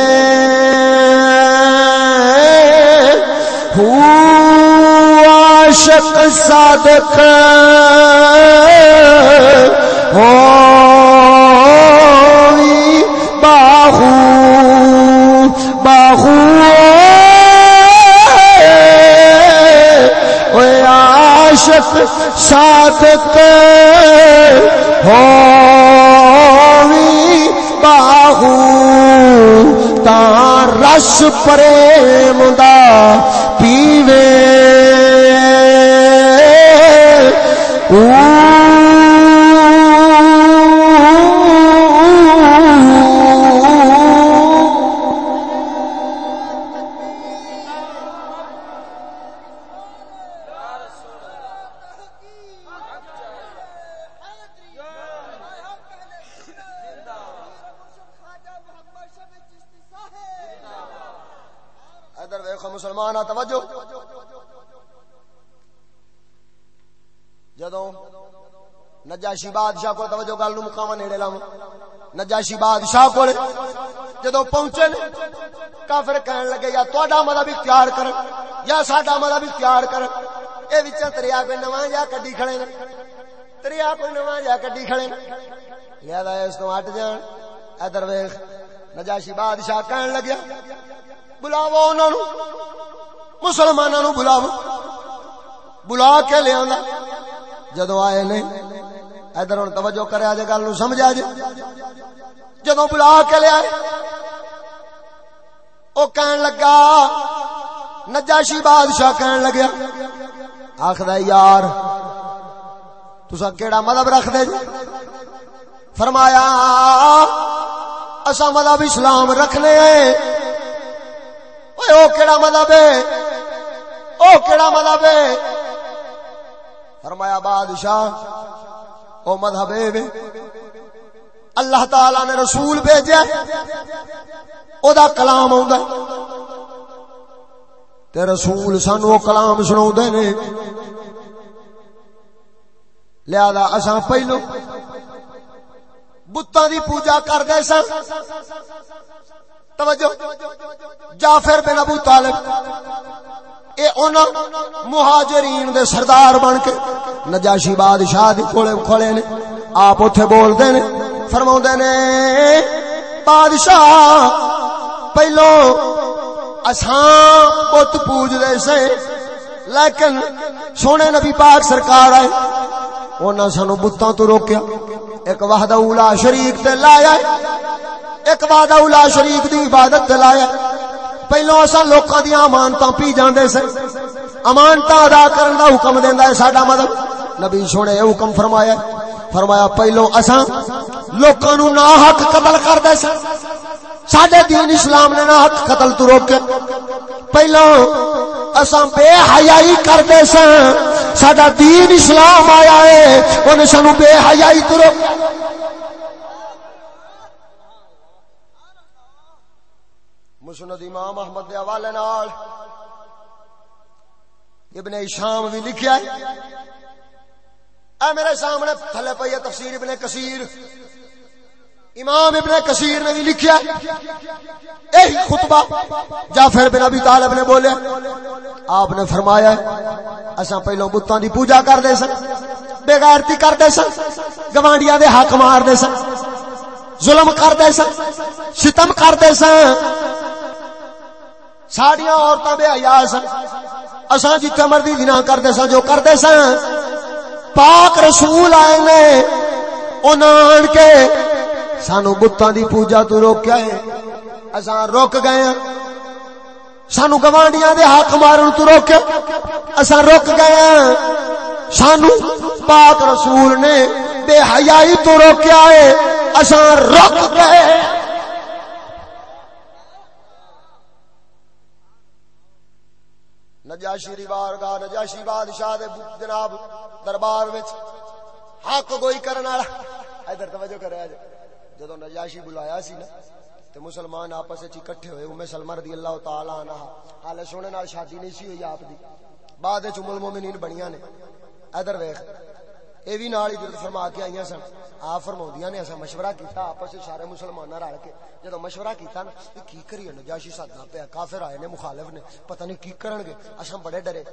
S1: عاشق صادق، ہو باہو۔ باہو عاشق صادق ہو باہو تا رس پریم دا پیوے۔ نجاشی بادشاہ کو توجہ گل نو مقام نیڑے لاو نجاشی بادشاہ کو جدو پہنچے کافر کہن لگے، یا تہاڈا مذہب اختیار کر، یا ساڈا مذہب اختیار کر۔ اے وچ تریا کوئی نواں جا کڈی کھڑے نے۔ تریا کوئی نواں جا کڈی کھڑے نے۔ لہذا اس تو ہٹ جان۔ ادھر ویکھ نجاشی بادشاہ کہن لگیا بلاو انہوں مسلمانوں نو بلاو بلا کے لیا جدو آئے نے ادھر ہوں توجہ کرے جی گل سمجھا جی جدو بلا کے لیا وہ کہن لگا، نجاشی بادشاہ کہن لگیا آخر یار تسا کیڑا مذہب رکھ دے جی؟ فرمایا اصا مذہب اسلام رکھنے او کیڑا مذہب ہے؟ او کیڑا مذہب ہے؟ فرمایا، بادشاہ او مذہب ہے اللہ تعالی نے رسول بھیجا او دا کلام آوندا تے رسول سانو کلام سناوندے نے۔ لہذا اساں پہلو بتاں دی پوجا کردے سن توجہ۔ جعفر بن ابو طالب۔ اے اونا مہاجرین دے سردار بن کے نجاشی بادشاہ دی کولے کھولے نے، آپ اوتھے بول دے نے فرماوندے نے، بادشاہ، پہلو اساں بت پوج دے سے، لیکن سونے نبی پاک سرکار آئے انہاں سانو بتاں تو روکیا۔ ایک وحدہ اولا شریک تے لایا ایک وعدہ اولا شریک دی عبادت تے لایا پہلو اساں لوکاں دی امانتاں پی جاندے سے امانتاں ادا کرن دا حکم دیندا ہے ساڈا مذہب۔ نبی سونے یہ حکم فرمایا فرمایا، پہلو اساں لوکاں نو نا حق قتل کردے سے ساڈے دین اسلام نے نا حق قتل تو روکے۔ پہلو اساں بے حیائی کردے سے ساڈا دین اسلام آیا ہے اونے سانو بے حیائی تو روکے۔ مسند امام احمد دے حوالے نال ابن شام بھی لکھیا ہے۔ اے میرے سامنے تھلے پئی ہے تفسیر ابن کثیر۔ امام ابن کثیر نے بھی لکھیا یہی خطبہ جعفر بن ابی طالب نے بولے۔ آپ نے فرمایا اساں پہلو بتاں دی پوجا کردے سن بے غیرتی کردے سن، گوانڈیاں دے حق ماردے سن، ظلم کردے سن، ستم کردے سن۔ ساڑیاں عورتاں بے حیا سن۔ اساں جی جتھے مرضی زنا کردے سن، جو کردے سن۔ پاک رسول آئے نے، انہاں آن کے سانو بتاں دی پوجا تو روکیا ہے۔ اساں روک گئے ہیں سانو گوانڈیاں دے حق مارن تو روکیا۔ اساں روک گئے ہیں سانو پاک رسول نے بے حیائی تو روکیا ہے۔ اساں روک گئے۔ نجاشی ریوار گاہ، نجاشی بادشاہ دے جناب دربار وچ حق گوئی کرن والا ادھر توجہ کرے اج جدو نجاشی بلایا سی نا، تے مسلمان آپس وچ اکٹھے ہوئے ام سلمہ رضی اللہ تعالی عنہ۔ حال سونے نال شادی نہیں سی ہوئی آپ دی۔ بعد وچ ام المومنین بنیاں نے۔ ادھر ویکھ۔ اے وی نال ہجرت فرما کے آئیاں سن آپ فرماؤندیاں نے اسا مشورہ کیتا آپس سارے مسلماناں رل کے جدو مشورہ کیتا نا کہ کی کریے نجاشی سادا پیا کافر آئے نے مخالف نے پتہ نہیں کی کرن گے اسا بڑے ڈرے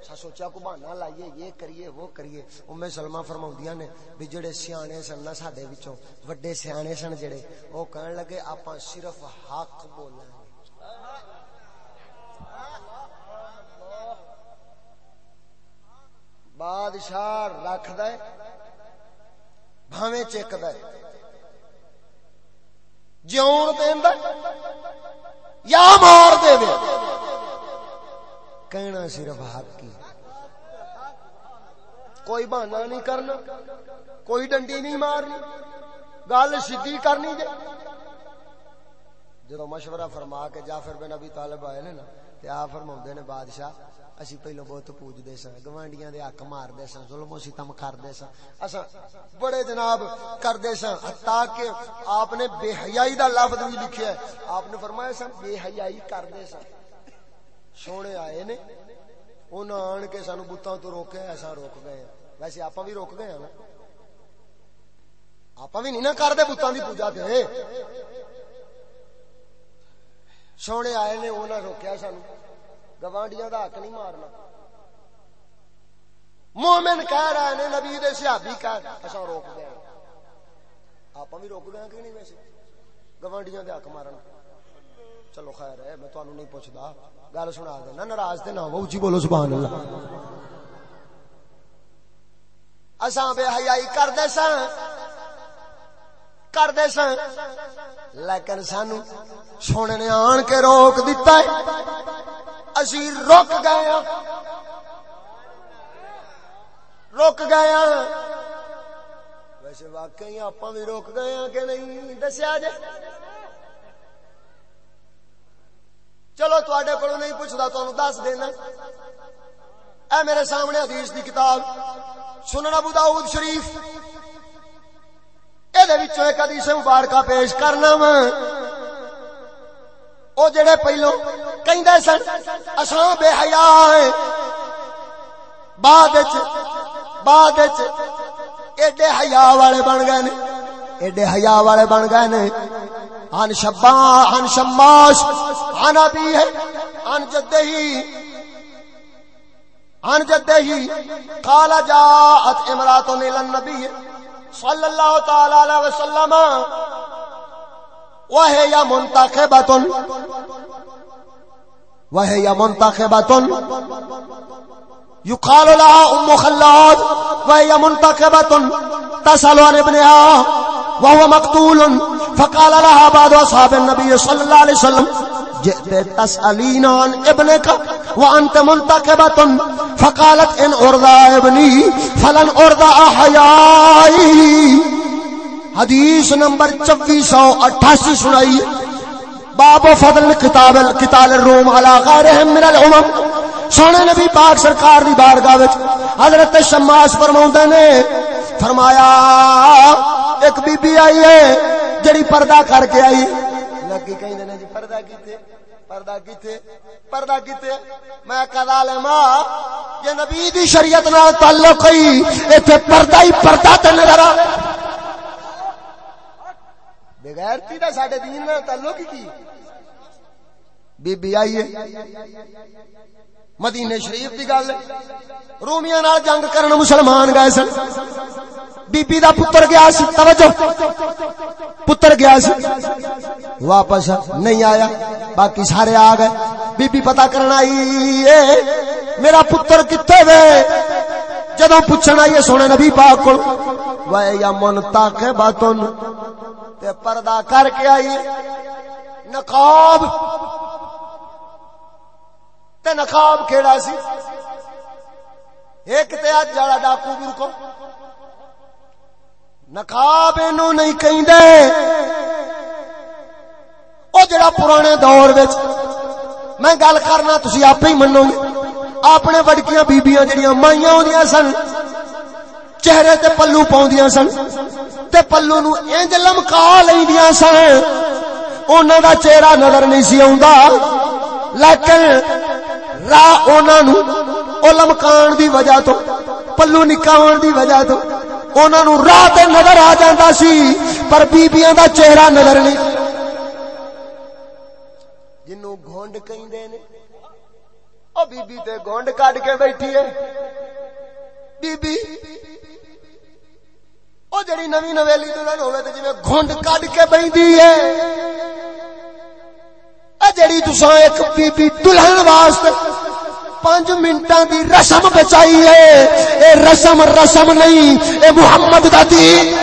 S1: اسا سوچا کو بہانہ لائیے یہ کریے وہ کریے ام سلمہ فرماؤندیاں نے بھی جڑے سیانے سن نا ساڈے وچوں وڈے سیانے سن جڑے او کہن لگے آپاں صرف حق بولنا بادشاہ رکھ دے بھاویں چک دے جیون یا مار دے دے کہنا صرف حق کی۔ کوئی بہانا نہیں کرنا، کوئی ڈنڈی نہیں مارنی، گل سیدھی کرنی جی جدو مشورہ فرما کے جعفر بن ابی طالب آئے نا، تے آ فرما نے بادشاہ اسی پہلو بہت پوجتے سا گوانڈیاں دے حق مارتے سا ظلم و ستم کرتے سا اسا بڑے جناب کرتے سا حتیٰ کہ آپ نے بے حیائی دا لفظ بھی لکھیا ہے آپ نے فرمایا سا بے حیائی کرتے سا سونے آئے نے انہاں آن کے سانو بتاں تو روکے ایسا روک گئے ویسے آپ بھی روک گئے ہیں نا آپ بھی نہیں نہ کرتے بتاں دی پوجا تے سونے آئے نے انہاں روکیا سانو گوانڈیاں دا حق نہیں مارنا۔ مومن کہہ رہے نے نبی دے صحابی کہہ اسا اچھا، روک گئے آپ بھی روک گئے کہ نہیں ویسے؟ گوانڈیاں دے حق مارنا۔ چلو خیر ہے، میں تانوں نہیں پوچھدا۔ گل سنا دینا ناراض تے نہ ہو، اونچی بولو سبحان اللہ۔ اساں بے حیائی کر دے کردے ساں۔ کردے ساں۔ لیکن سانو سونے نے آن کے روک دیتا ہے۔ اسی رک گئے ہاں رک گئے ویسے واقعی آپ بھی روک گئے کہ نہیں دسیا جی چلو تے کو نہیں پوچھتا تمہیں دس دینا اے میرے سامنے حدیث دی کتاب سننا ابو داؤد شریف یہ ایک حدیث مبارکہ پیش کرنا وا او جڑے پہلو کہندے سن، اساں بے حیا ہیں۔ بعد وچ بعد وچ ایڈے حیا والے بن گئے نے۔ ایڈے حیا والے بن گئے نے۔ ان شبا ان شماش ان ابی ہے ان جدہ ہی ان جدہ ہی قال جاءت امرات النبی صلی اللہ تعالی علیہ وسلم۔ وهي منتخبة. وهي منتخبة. يقال لها أم خلاد، وهي منتخبة. تسأل عن ابنها وهو مقتول، فقال لها بعض أصحاب النبي صلى الله عليه وسلم، جئت تسألين عن ابنك وأنت منتخبة؟ فقالت إن أرضى ابني فلن أرضى أحيائي حدیث نمبر چوبی سو اٹھاسی سنائی باب و فضل کتاب کتاب الروم علی غیرہم من الامم۔ سونے نبی پاک سرکار دی بارگاہ وچ حضرت شماس فرماوندے نے، فرمایا، ایک بی بی آئی ہے جڑی پردہ کر کے آئی۔ لگی کہیں نے جی پردہ کیتے پردہ کیتے پردہ کیتے۔ میں کہا لما یہ نبی دی شریعت نال تعلق ہے، ایتھے پردہ ہی پردہ تے نظر آ بغیر تھی دا ساڈے دین نال تعلق کی؟ بی بی آئی ہے۔ مدینے شریف دی گل رومیاں نال جنگ کرن مسلمان گئے سن۔ بی بی دا پتر گیا سی، توجہ۔ پتر گیا سی۔ واپس نہیں آیا، باقی سارے آ گئے۔ بی بی پتہ کرنا آئی، میرا پتر کتے وے؟ جدو پوچھنا آئیے سونے نبی پاک کو وے یا منتاقباتن تے پردہ کر کے آئی نقاب۔ تے نقاب کیڑا سی؟ ایک تے اج جڑا ڈاکو کو نقاب اینو نہیں کہندے۔ او جڑا پرانے دور وچ میں گل کرنا تسی آپ ہی منو گے اپنے وڈکیاں بیبیاں جڑیاں مائیاں ہوندیاں سن۔ چہرے تے پلو پاؤندیاں سن تے پلو نو انج لمکا لیندیاں سن۔ انہاں دا چہرہ نظر نہیں سی آوندا۔ لیکن راہ انہاں نو او لمکان دی وجہ تو، پلو نکاون دی وجہ تو انہاں نو راہ تے نظر آ جاندا سی، پر بیبییاں دا چہرہ نظر نہیں۔ جنوں گھونڈ کہندے نے، او بی بی تے گھونڈ کڈ کے بیٹھی ہے۔ بی بی وہ جڑی نوی نویلی دلہن ہوئے تو جی گھنڈ کڈ کے بہتی ہے اے جڑی تسا ایک بی بی دلہن واسطے پانچ منٹاں دی رسم بچائی ہے اے رسم رسم نہیں اے محمد دا دین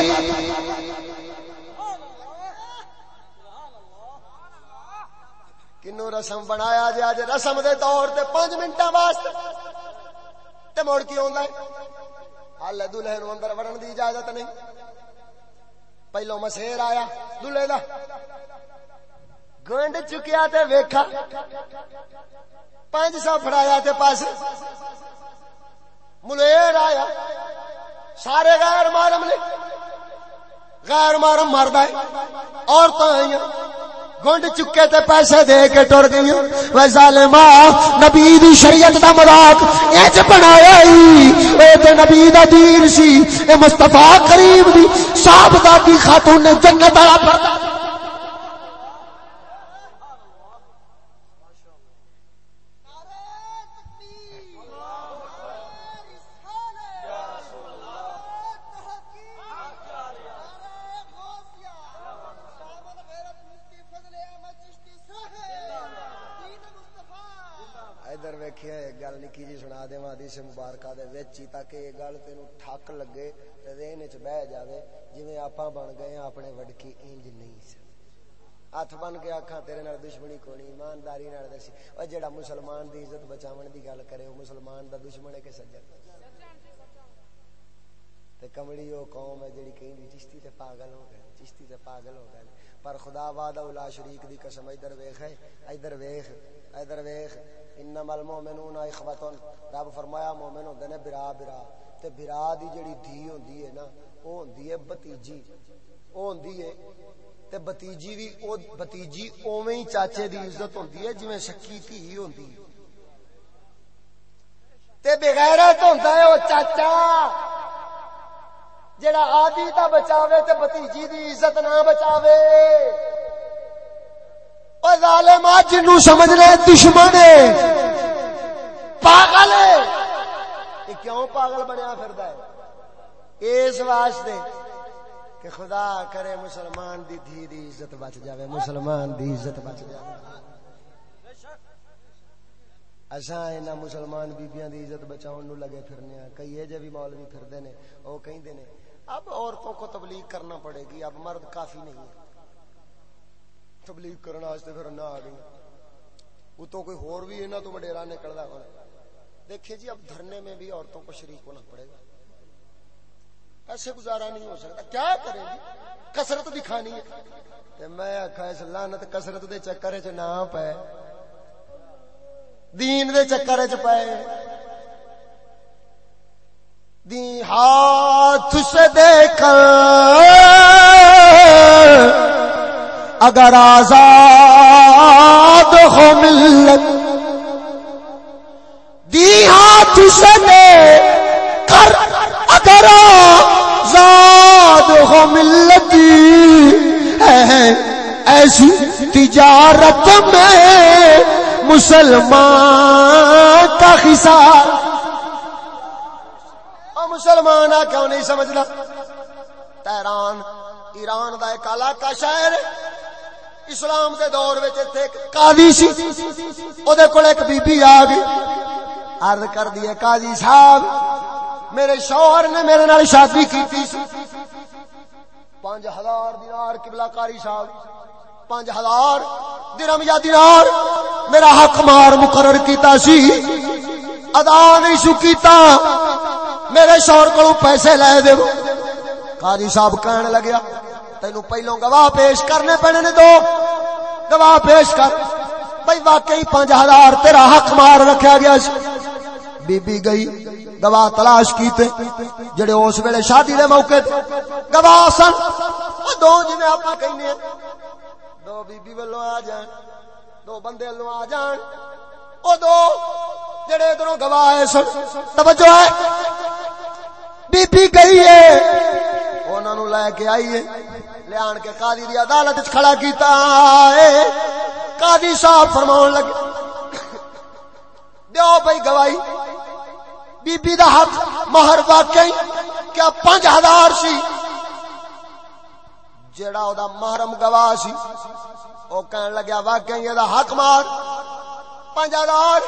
S1: کنو رسم بنایا جی اج رسم دے طور تے پانچ منٹاں واسطے تے مڑ کی ہوندا ہے ہال دلہے نو اندر وڑن دی اجازت نہیں۔ پہلو مسیر آیا دلہے دا۔ گنڈ چکیا تے ویکھا۔ پانچ سو فڑایا تے پاس۔ ملیر آیا۔ سارے غیر محرم نے غیر محرم مرد آئے عورتیں آئی گنڈ چکے تے پیسے دے کے ٹر گئی وہ ظالما نبی دی شریعت دا مذاق اج بنایا ہی اے تے نبی دا دین سی، اے مصطفی کریم دی، صاحب دی خاتون نے جنت والا پردہ۔ حدیث مبارکہ دے وچ ہی تاکہ یہ گل تینو ٹھک لگے تے ذہن وچ بہ جاوے جویں آپاں بن گئے ہیں اپنے وڈکی انج نہیں سی ہاتھ بن کے آکھاں تیرے نال دشمنی کونی ایمانداری نال دسی او جڑا مسلمان دی عزت بچاون دی گل کرے او مسلمان دا دشمن ہے کہ سجن تے کمڑی او قوم ہے جڑی کہیں چشتی تے پاگل ہو گئے چشتی تے پاگل ہو گئے پر خدا وعدہ الا شریک دی قسم ادھر ویکھ ہے ادھر ویکھ ادھر ویکھ انما المؤمنون اخوتن رب فرمایا مومن ہوندے نے برا برا تے برا دی جڑی دھی ہوندی ہے نا، او ہوندی ہے بتیجی، او ہوندی ہے تے بتیجی بھی او بتیجی اوویں ہی چاچے دی عزت ہوندی ہے جویں سکی تھی ہوندی ہے۔ تے بغیرت ہوندا ہے او چاچا، جڑا آدی تا بچاوے تے بتیجی دی عزت نہ بچاوے۔ او ظالم جنوں سمجھ لے دشمن ہے۔ پاگل ہے. یہ کیوں پاگل بنیا پھردا ہے؟ اس واسطے کہ خدا کرے مسلمان دی دھی دی عزت بچ جاوے، مسلمان دی عزت بچ جاوے۔ اساں انہاں مسلمان بیبییاں دی عزت بچاون نو لگے پھرنے ہیں کئی اے جے بھی مولوی پھردے نے، او کہندے نے، اب عورتوں کو تبلیغ کرنا پڑے گی، اب مرد کافی نہیں ہے۔ تبلیغ کرنا واسطے پھر نہ آ گئی۔ وہ تو کوئی ہور بھی انہاں تو وڈیرا نکلدا ہون دیکھیں جی اب دھرنے میں بھی عورتوں کو شریک ہونا پڑے گا۔ ایسے گزارا نہیں ہو سکتا۔ کیا کریں جی؟ گی کسرت دکھانی ہے۔ میں آکھا، اس کسرت دے چکر وچ نہ پے۔ دین دے چکر وچ پے۔ دی ہاتھ سے دیکھ اگر آزاد ہو ملت دی ہاتھ سے دے کر، اگر آزاد ہو ملت ایسی تجارت میں مسلمان کا خسار۔ مسلمان کیوں نہیں سمجھنا؟ تیران ایران دا ایک علاقہ شہر اسلام دے دور وچ ایتھے قاضی سی۔ او دے کول ایک بی بی آ گئی۔ عرض کر دیے، قاضی صاحب، میرے شوہر نے میرے نال شادی کیتی سی۔ 5000 دینار قبلہ کاری صاحب۔ 5000 درہم یا دینار میرا حق مار مقرر کیتا سی۔ ادا نہیں سو کیتا۔ میرے شوہر کو پیسے لے دے۔ قاضی صاحب کہنے لگیا تینو پہلو گواہ پیش کرنے پڑنے نے دو۔ گواہ پیش کر۔ بھائی واقعی پانچ ہزار تیرا حق مار رکھا گیا سی۔ بی بی گئی، گواہ تلاش کیتے، جڑے اس ویلے شادی دے موقع گواہ سن۔ دو جنہیں آپ کہنے دو بی بی ولو آ جان، دو بندے ولو آ جان۔ او دو جڑے ادھروں گواہ ہے سن۔ توجہ ہے۔ بی بی گئی ہے۔ انہوں نے لے کے آئی ہے۔ لیا کے قاضی دی عدالت وچ کھڑا کیتا ہے۔ قاضی صاحب فرماؤن لگے، دیو بھائی گواہی۔ بی بی دا حق، مہر واقعی کیا پانچ ہزار سی۔ جڑا او دا محرم گواہ سی، او کہن لگیا واقعی دا حق مار۔ پانچ ہزار۔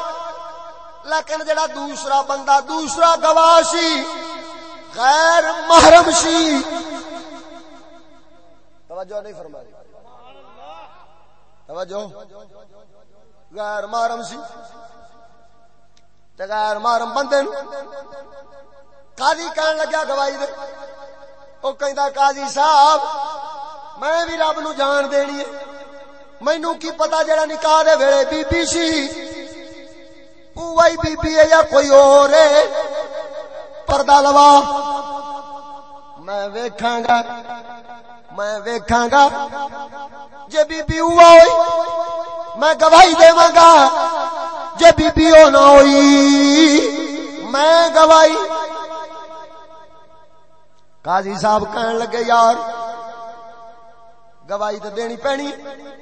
S1: لیکن جڑا دوسرا بندہ دوسرا گواہ سی، غیر محرم سی۔ توجہ نہیں فرما توجہ۔ غیر محرم سی۔ غیر محرم بندے قاضی کہن لگیا گواہی دے. او کہندا قاضی صاحب، میں بھی رب نو جان دینی ہے۔ مینوں کی پتا جڑا نکاح دے ویلے بی بی سی اوہی بی بی ہے یا کوئی اور ہے؟ پردہ لوا۔ میں ویکھاں گا، میں ویکھاں گا۔ جے بی بی ہوا ہوئی، میں گواہی دیواں گا۔ جے بی بی ہو نہ ہوئی۔ میں گواہی۔ قاضی صاحب کہن لگے، یار، گواہی تو دینی پینی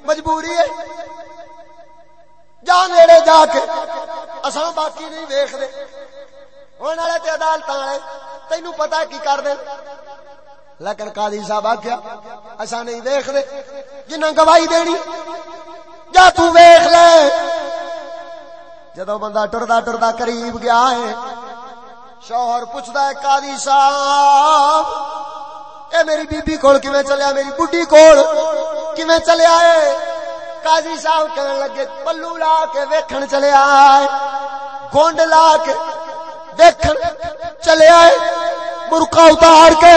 S1: مجبوری ہے۔ جا نیڑے جا کے، اساں باقی نہیں ویخ دے ہونے والے تے عدالت والے، تینوں پتا کی کر دے لیکن قاضی صاحب آخیا اساں نہیں ویخ دے جنہ گواہی دینی، جا تو ویخ لے۔ جدو بندہ ٹردا ٹردا قریب گیا ہے، شوہر پوچھتا ہے، قاضی صاحب، اے میری بی بی کول کیویں چلیا؟ میری بڈھی کول کیویں چلیا ہے؟ قاضی صاحب کہنے لگے، پلو لا کے ویکھن چلیا ہے، گونڈ لا کے دیکھن چلیا ہے برقع اتار کے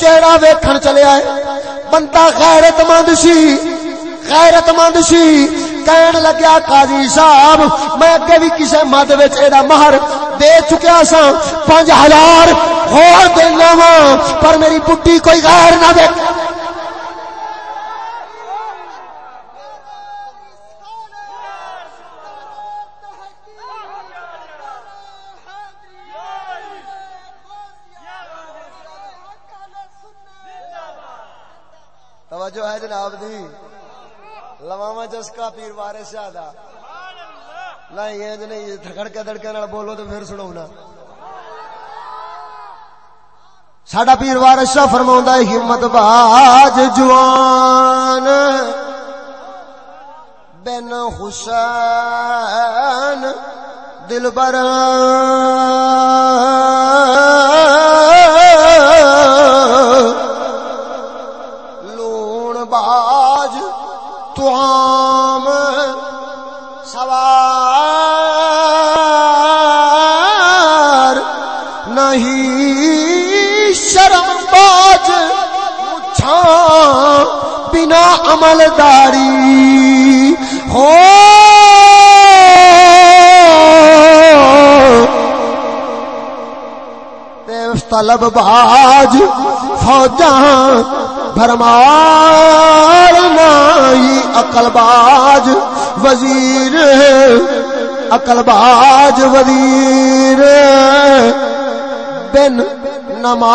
S1: چہرہ ویکھن چلیا ہے۔ بندہ غیرت مند سی غیرت مند سی۔ کہن لگیا قاضی صاحب میں اگے بھی کسے مد وچ اے دا مہر دے چکیا سا پانچ ہزار اور دینا وا پر میری بڈی کوئی غیر نہ دے توجہ ہے جناب دی لواوا جسکا پیر وارث زیادہ نہیں یہ نہیں تھکڑ کے دڑکے نال بولو تو پھر سنو نا۔ ساڈا پیر وارث شاہ فرماوندا ہے ہمت باج جوان۔ بن حسین دلبر بنا عمل داری ہو طلب باج فوجاں بھرمار نائی عقل باج وزیر۔ عقل باج وزیر۔ بن نماز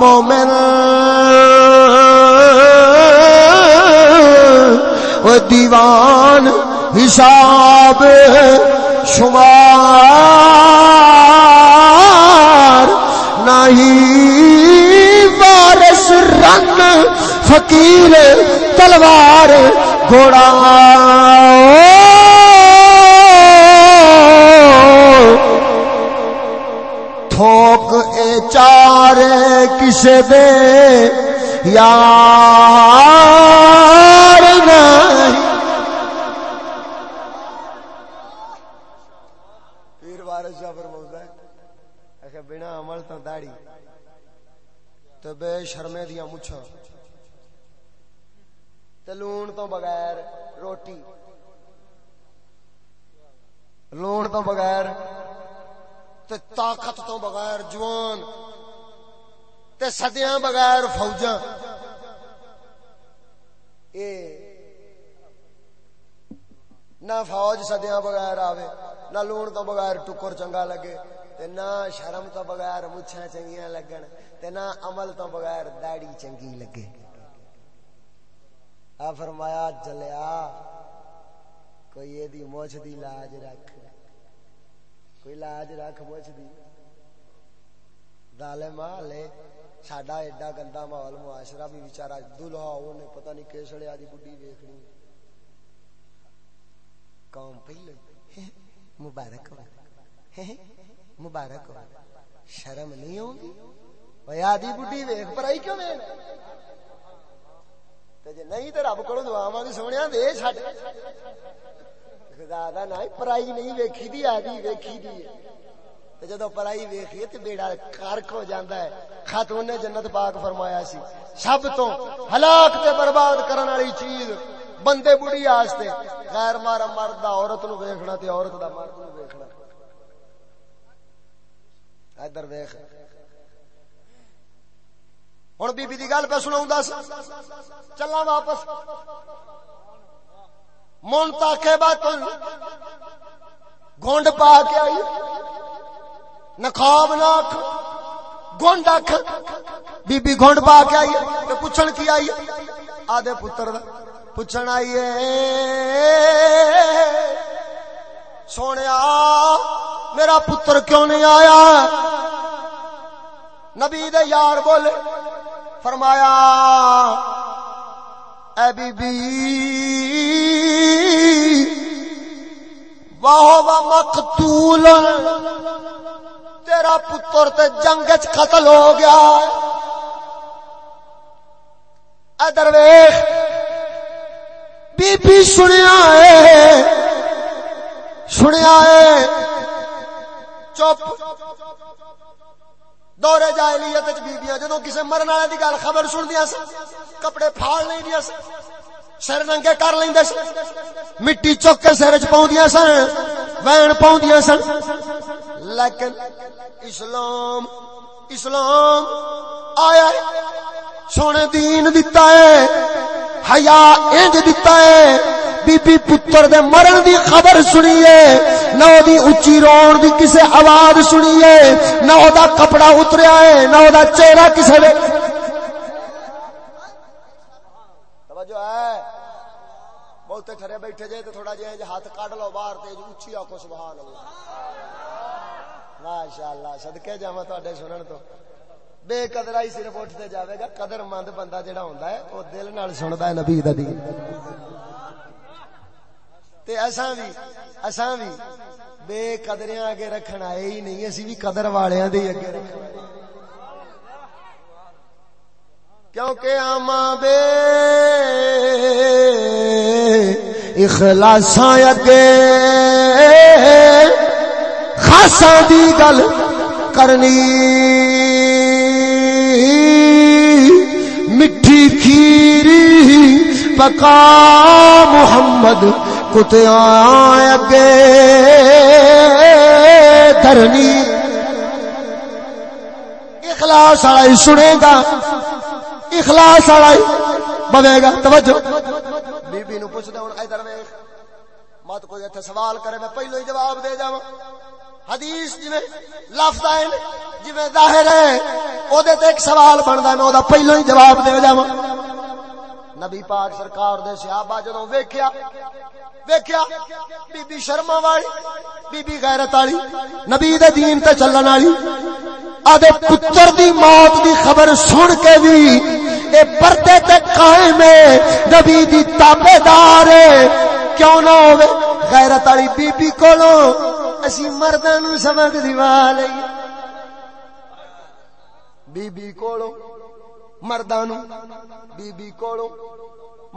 S1: مومن وہ دیوان حساب شمار. نہیں وارث رن فقیر تلوار گھوڑا. چار کسے دے یار نہیں۔ پیر وارث شاہ فرماਉਂਦਾ ہے کہ بنا عمل تو داڑھی تو بے شرمے دیا مچھاں۔ تے لون تو بغیر روٹی۔ لون تو بغیر تے طاقت تو بغیر جوان، تے صدیاں بغیر فوجاں۔ اے، نہ فوج صدیاں بغیر آوے، نہ لون تو بغیر ٹکر چنگا لگے، تے نہ شرم تو بغیر مچھاں چنگیاں لگن، تے نہ عمل تو بغیر داڑھی چنگی لگے۔ آ فرمایا، جلیا، کوئی یہ دی موچھ دی لاج رکھ۔ کوئی لاج رکھ موچھ دی ظالم لے ساڈا ایڈا گندا ماحول معاشرہ بھی بیچارہ دلہا اونے پتہ نہیں کیسڑے دی بڈھی ویکھنی قوم پہلے مبارک ہو مبارک ہو شرم نہیں ہوگی اوے آدی بڈھی ویکھ پر کیوں ویکھ تے جے نہیں تے رب کولوں دعا مانگ سونیا دے چھڈ زیادہ نہ پرائی نہیں ویکھی دی آدھی ویکھی دی ہے جدو پرائی ویکھیے تو بیڑا کارک ہو جاتا ہے خاتون نے جنت پاک فرمایا سی سب تو ہلاک تے برباد کرنے والی چیز بندے بڑھی آستے غیر مارا مرد دا عورت نو ویکھنا تے عورت دا مرد نو ویکھنا ادھر ویکھ ہوں بی بی دی گل پہ سنا دس چلا واپس من تاکے بات گونڈ پا کے آئی نخاب ناک، گونڈ اکھ بی بی گونڈ پا کے آئی تو پوچھن کی آئی؟ آدھے پتر دا پوچھن آئیے سونے میرا پتر کیوں نہیں آیا؟ نبی دے یار بولے، فرمایا اے بی بی واہ مقتول، تیرا پتر تے جنگ چ قتل ہو گیا۔ ادر ویخ بی بی سنیا ہے سنیا ہے۔ چپ۔ دورے جاہلیت وچ بیبیاں، جدوں کسے مرن والے دی گل خبر سندیاں سن، کپڑے پھاڑ نہیں دیا سن، سر ننگے کر لیندے سن، مٹی چوک کے سر وچ پاوندیاں سن، وین پاوندیاں سن۔ لیکن اسلام اسلام آیا سونے دین دتا ہے، حیا انج دتا ہے۔ بی بی پتر دے مرن دی خبر سنیے نہ او دی اونچی رون دی کسے آواز سنیے، نہ او دا کپڑا اتریا ہے، نہ او دا چہرہ کسے دے توجہ ہے؟ بہتے کھرے بیٹھے جائے تو تھوڑا جائے ہاتھ کاٹ لو، باہر تے اونچی آکو سبحان اللہ۔ ماشاءاللہ، صدقے جاواں تواڈے سنن تو۔ بے قدرا ہی صرف اٹھتے جاوے گا، قدر مند بندہ جڑا ہوندا ہے، او دل نال سندا ہے نبی دا دین۔ تے اساں بھی اساں بھی بے قدریاں اگے رکھن آئے ہی نہیں، اسی بھی قدر والیاں دے اگے رکھن کیونکہ آما بے اخلاصاں اگے خاصاں دی گل کرنی۔ مٹھی کھیری پکا محمد کتیا اگے دھرنی۔ اخلاص والا ہی سنے گا۔ اخلاص والا ہی بنے گا۔ توجہ۔ بی بی نو پوچھ دے ہن ادھر ویکھ۔ مت کوئی ایتھے سوال کرے، میں پہلو ہی جواب دے جاواں۔ حدیث جویں لفظ آئے جویں ظاہر ہے او دے تے ایک سوال بندا میں او دا پہلو ہی جواب دے جاواں۔ نبی پاک سرکار دے صحابہ جدوں ویکھیا ویکھیا بی بی شرما والی بی بی غیرت والی، نبی دے دین تے چلن والی۔ آدھے پتر دی موت دی خبر سن کے بھی اے پردے تے قائم ہے، نبی دی تابے دار ہے۔ کیوں نہ ہوئے، غیرت والی بی بی کولوں اسی مرداں نو سبق دیوا لئی۔ بی بی کولوں، مرداں نو بی بی کولوں۔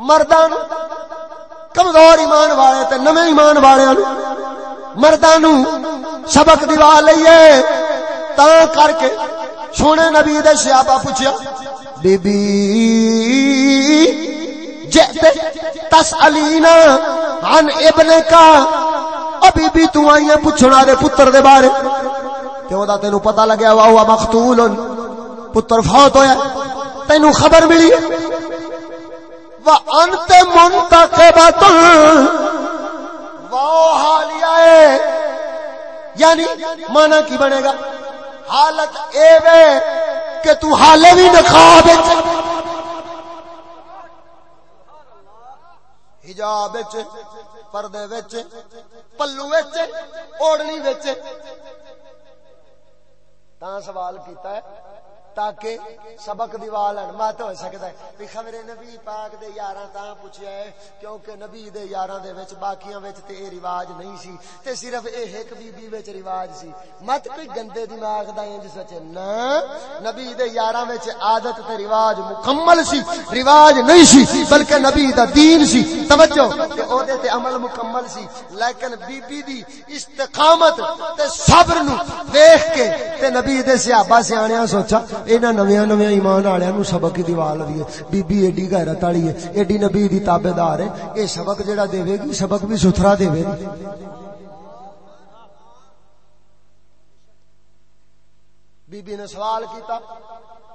S1: مرداں نو کمزور ایمان والے تے نویں ایمان والے نو مرداں نو سبق دیوا لئیے تا کر کے سونے نبی دے صحابہ پوچھیا بی بی جئت تسالینا عن ابن کا او بی بی تو آئیے پوچھنا دے پتر دے بارے تے او دا تینو پتہ لگیا وا ہوا مقتول پتر فوت ہویا تینو خبر ملی وانت منتقبت واو حالیہ ہے. یعنی مانا کی بنے گا؟ حالت اے وے کہ تو حالے بھی نقاب حجاب پردے وچ، پلو وچ، اوڑنی وچ. تا سوال کیتا ہے تاکہ سبق دیوا لین مت ہو سکتا ہے۔ بھی خبر نبی پاک دے یاراں تاں پوچھیا ہے، کیونکہ نبی دے یاراں دے وچ باقیاں وچ تے اے رواج نہیں سی، تے صرف اے ایک بی بی وچ رواج سی۔ مت کوئی گندے دماغ دا انج سچ، نہ۔ نبی دے یاراں وچ عادت تے رواج مکمل سی، رواج نہیں سی، بلکہ نبی دا دین سی۔ توجہ۔ تے او دے تے عمل مکمل سی۔ لیکن بی بی دی استقامت تے صبر نو دیکھ کے تے نبی دے صحابہ سیاںیاں سوچا انہاں نویاں نویاں ایمان والےاں نو سبق دی دیوال لگی بی بی ایڈی غیرت والی ہے ایڈی نبی دی تابعدار ہے اے سبق جیڑا دے گی سبق بھی ستھرا دے گی بی بی نے سوال کیتا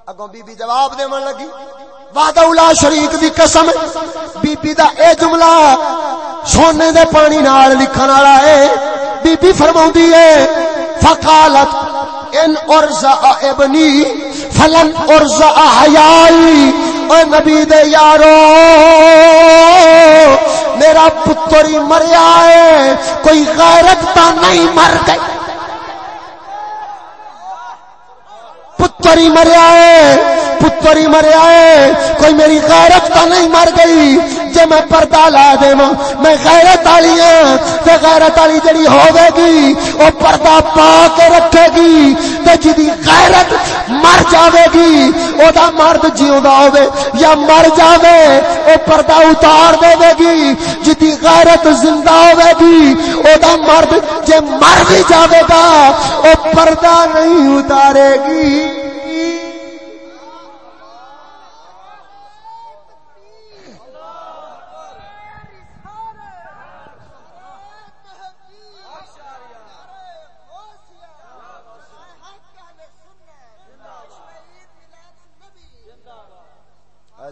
S1: اگوں بی بی جواب دے لگی وعدہ اولا شریک دی قسم بی بی دا اے جملہ سونے دے پانی نال لکھن والا ہے بی بی فرماوندی ہے فقالت ان ارزا ابنی، فلن ارزا حیائی۔ اے نبی دے یارو، میرا پتری مریا ہے کوئی غیرت تا نہیں مر گئی۔ پتری مریا ہے پتری مریا ہے کوئی میری غیرت تو نہیں مر گئی۔ جے میں پردہ لا دے میں غیرت والی ہوں تے غیرت والی جڑی ہوے گی، او پردہ پا کے رکھے گی۔ تے جدی غیرت مر جاوے گی، او دا مرد جیوندا ہوے یا مر جاوے، او پردہ اتار دے گی۔ جدی غیرت زندہ ہوے گی، او دا مرد جے مر بھی جاوے گا، او پردہ نہیں اتارے گی۔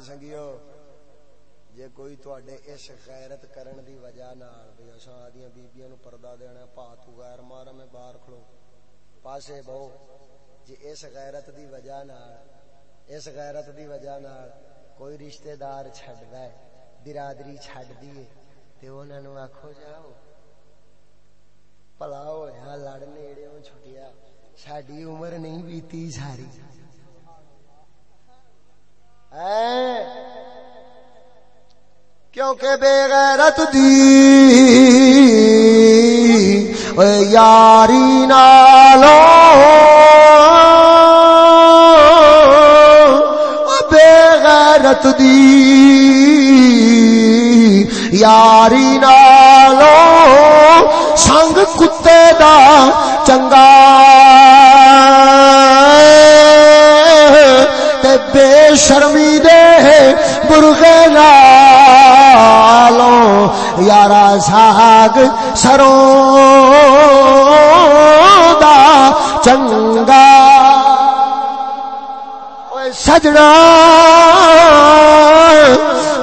S1: سنگیو جے کوئی تواڈے اس غیرت کرن دی وجہ نال بھئی اساں آدیاں بیبییاں نو پردہ دینا پا تو غیر مار میں باہر کھلو پاسے بہو جے اس غیرت دی وجہ نال اس غیرت دی وجہ نال کوئی رشتہ دار چھڈدا ہے برادری چھڈ دیے تے انہاں نو آکھو جاؤ پلا ہویا لڑ نیڑےوں چھٹیا ساڈی عمر نہیں بیتی ساری کیونکہ بے غیرت دی یاری نالو بے غیرت دی یاری نالو سنگ کتے دا چنگا شرمی دے برغے نالوں۔ یارا ساگ سروں دا چنگا سجنا۔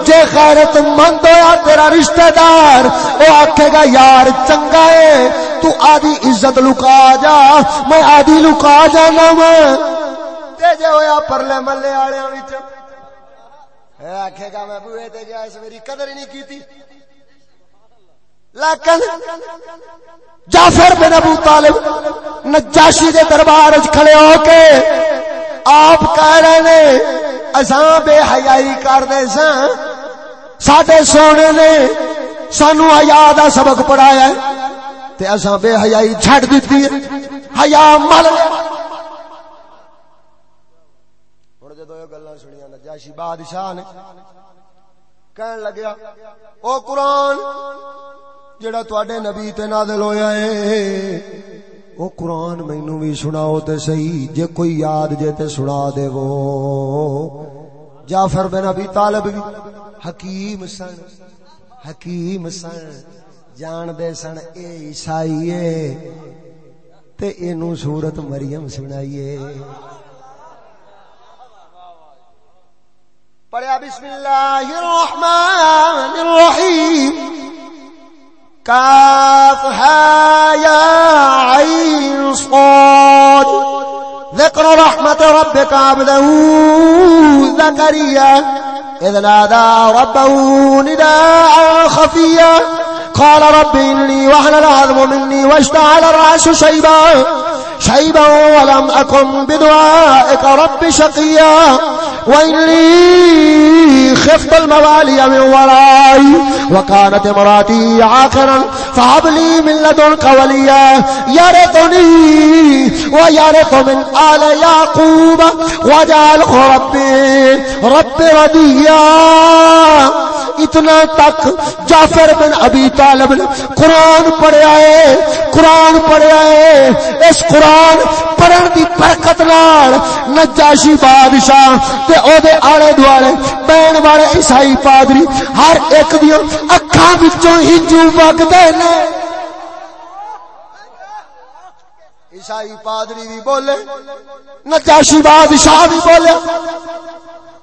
S1: جے خیرت مند ہوا تیرا رشتہ دار وہ آکھے گا، یار چنگا ہے، تو آدھی عزت لکا جا، میں آدھی لکا جانا میں جے ہویا پرلے ملے والے آخے گا میں بوئے تے گیا اس میری قدر ہی نہیں کی لیکن جعفر بن ابو طالب نجاشی دے دربار کھڑے ہو کے آپ کہہ رہے نے اساں بے حیائی کر دے ساں ساڈے سونے نے سانو حیا دا سبق پڑھایا ہے تے اساں بے حیائی چھڈ دتی ہے حیا مل نجاشی بادشاہ نے کہن لگیا، او قرآن، جڑا تواڈے نبی تے نازل ہویا ہے، او قرآن مینوں بھی سناؤ تے صحیح، جے کوئی یاد جے تے سنا دے وہ جعفر بن ابی طالب بھی حکیم سن حکیم سن جان دے سن، اے عیسائی تے اینو سورت مریم سنائیے۔ پڑھیا بسم اللہ الرحمن الرحیم۔ کاف ہا یا عین صاد۔ ذکر رحمت ربک عبده زکریا۔ اذ نادا ربه نداء خفیا قال رب إني وهن العظم مني واشتعل الرأس شيبا شيبا ولم أكن بدعائك رب شقيا وإني خفت الموالي من ورائي وكانت مراتي عاقرا فهب لي من لدنك وليا يرثني ويرث من آل يعقوب وجعله ربي رب رديا اتنا تک جعفر بن ابی طالب نے قرآن پڑھیا ہے قرآن پڑھیا ہے اس قرآن قرآن پڑھن دی برکت نال، نجاشی بادشاہ تے او دے آلے دوالے بین والے عیسائی پادری، ہر ایک دیاں اکھاں وچوں ہنجو وگدے نے۔ عیسائی پادری بھی بولے، نجاشی بادشاہ بھی بولے،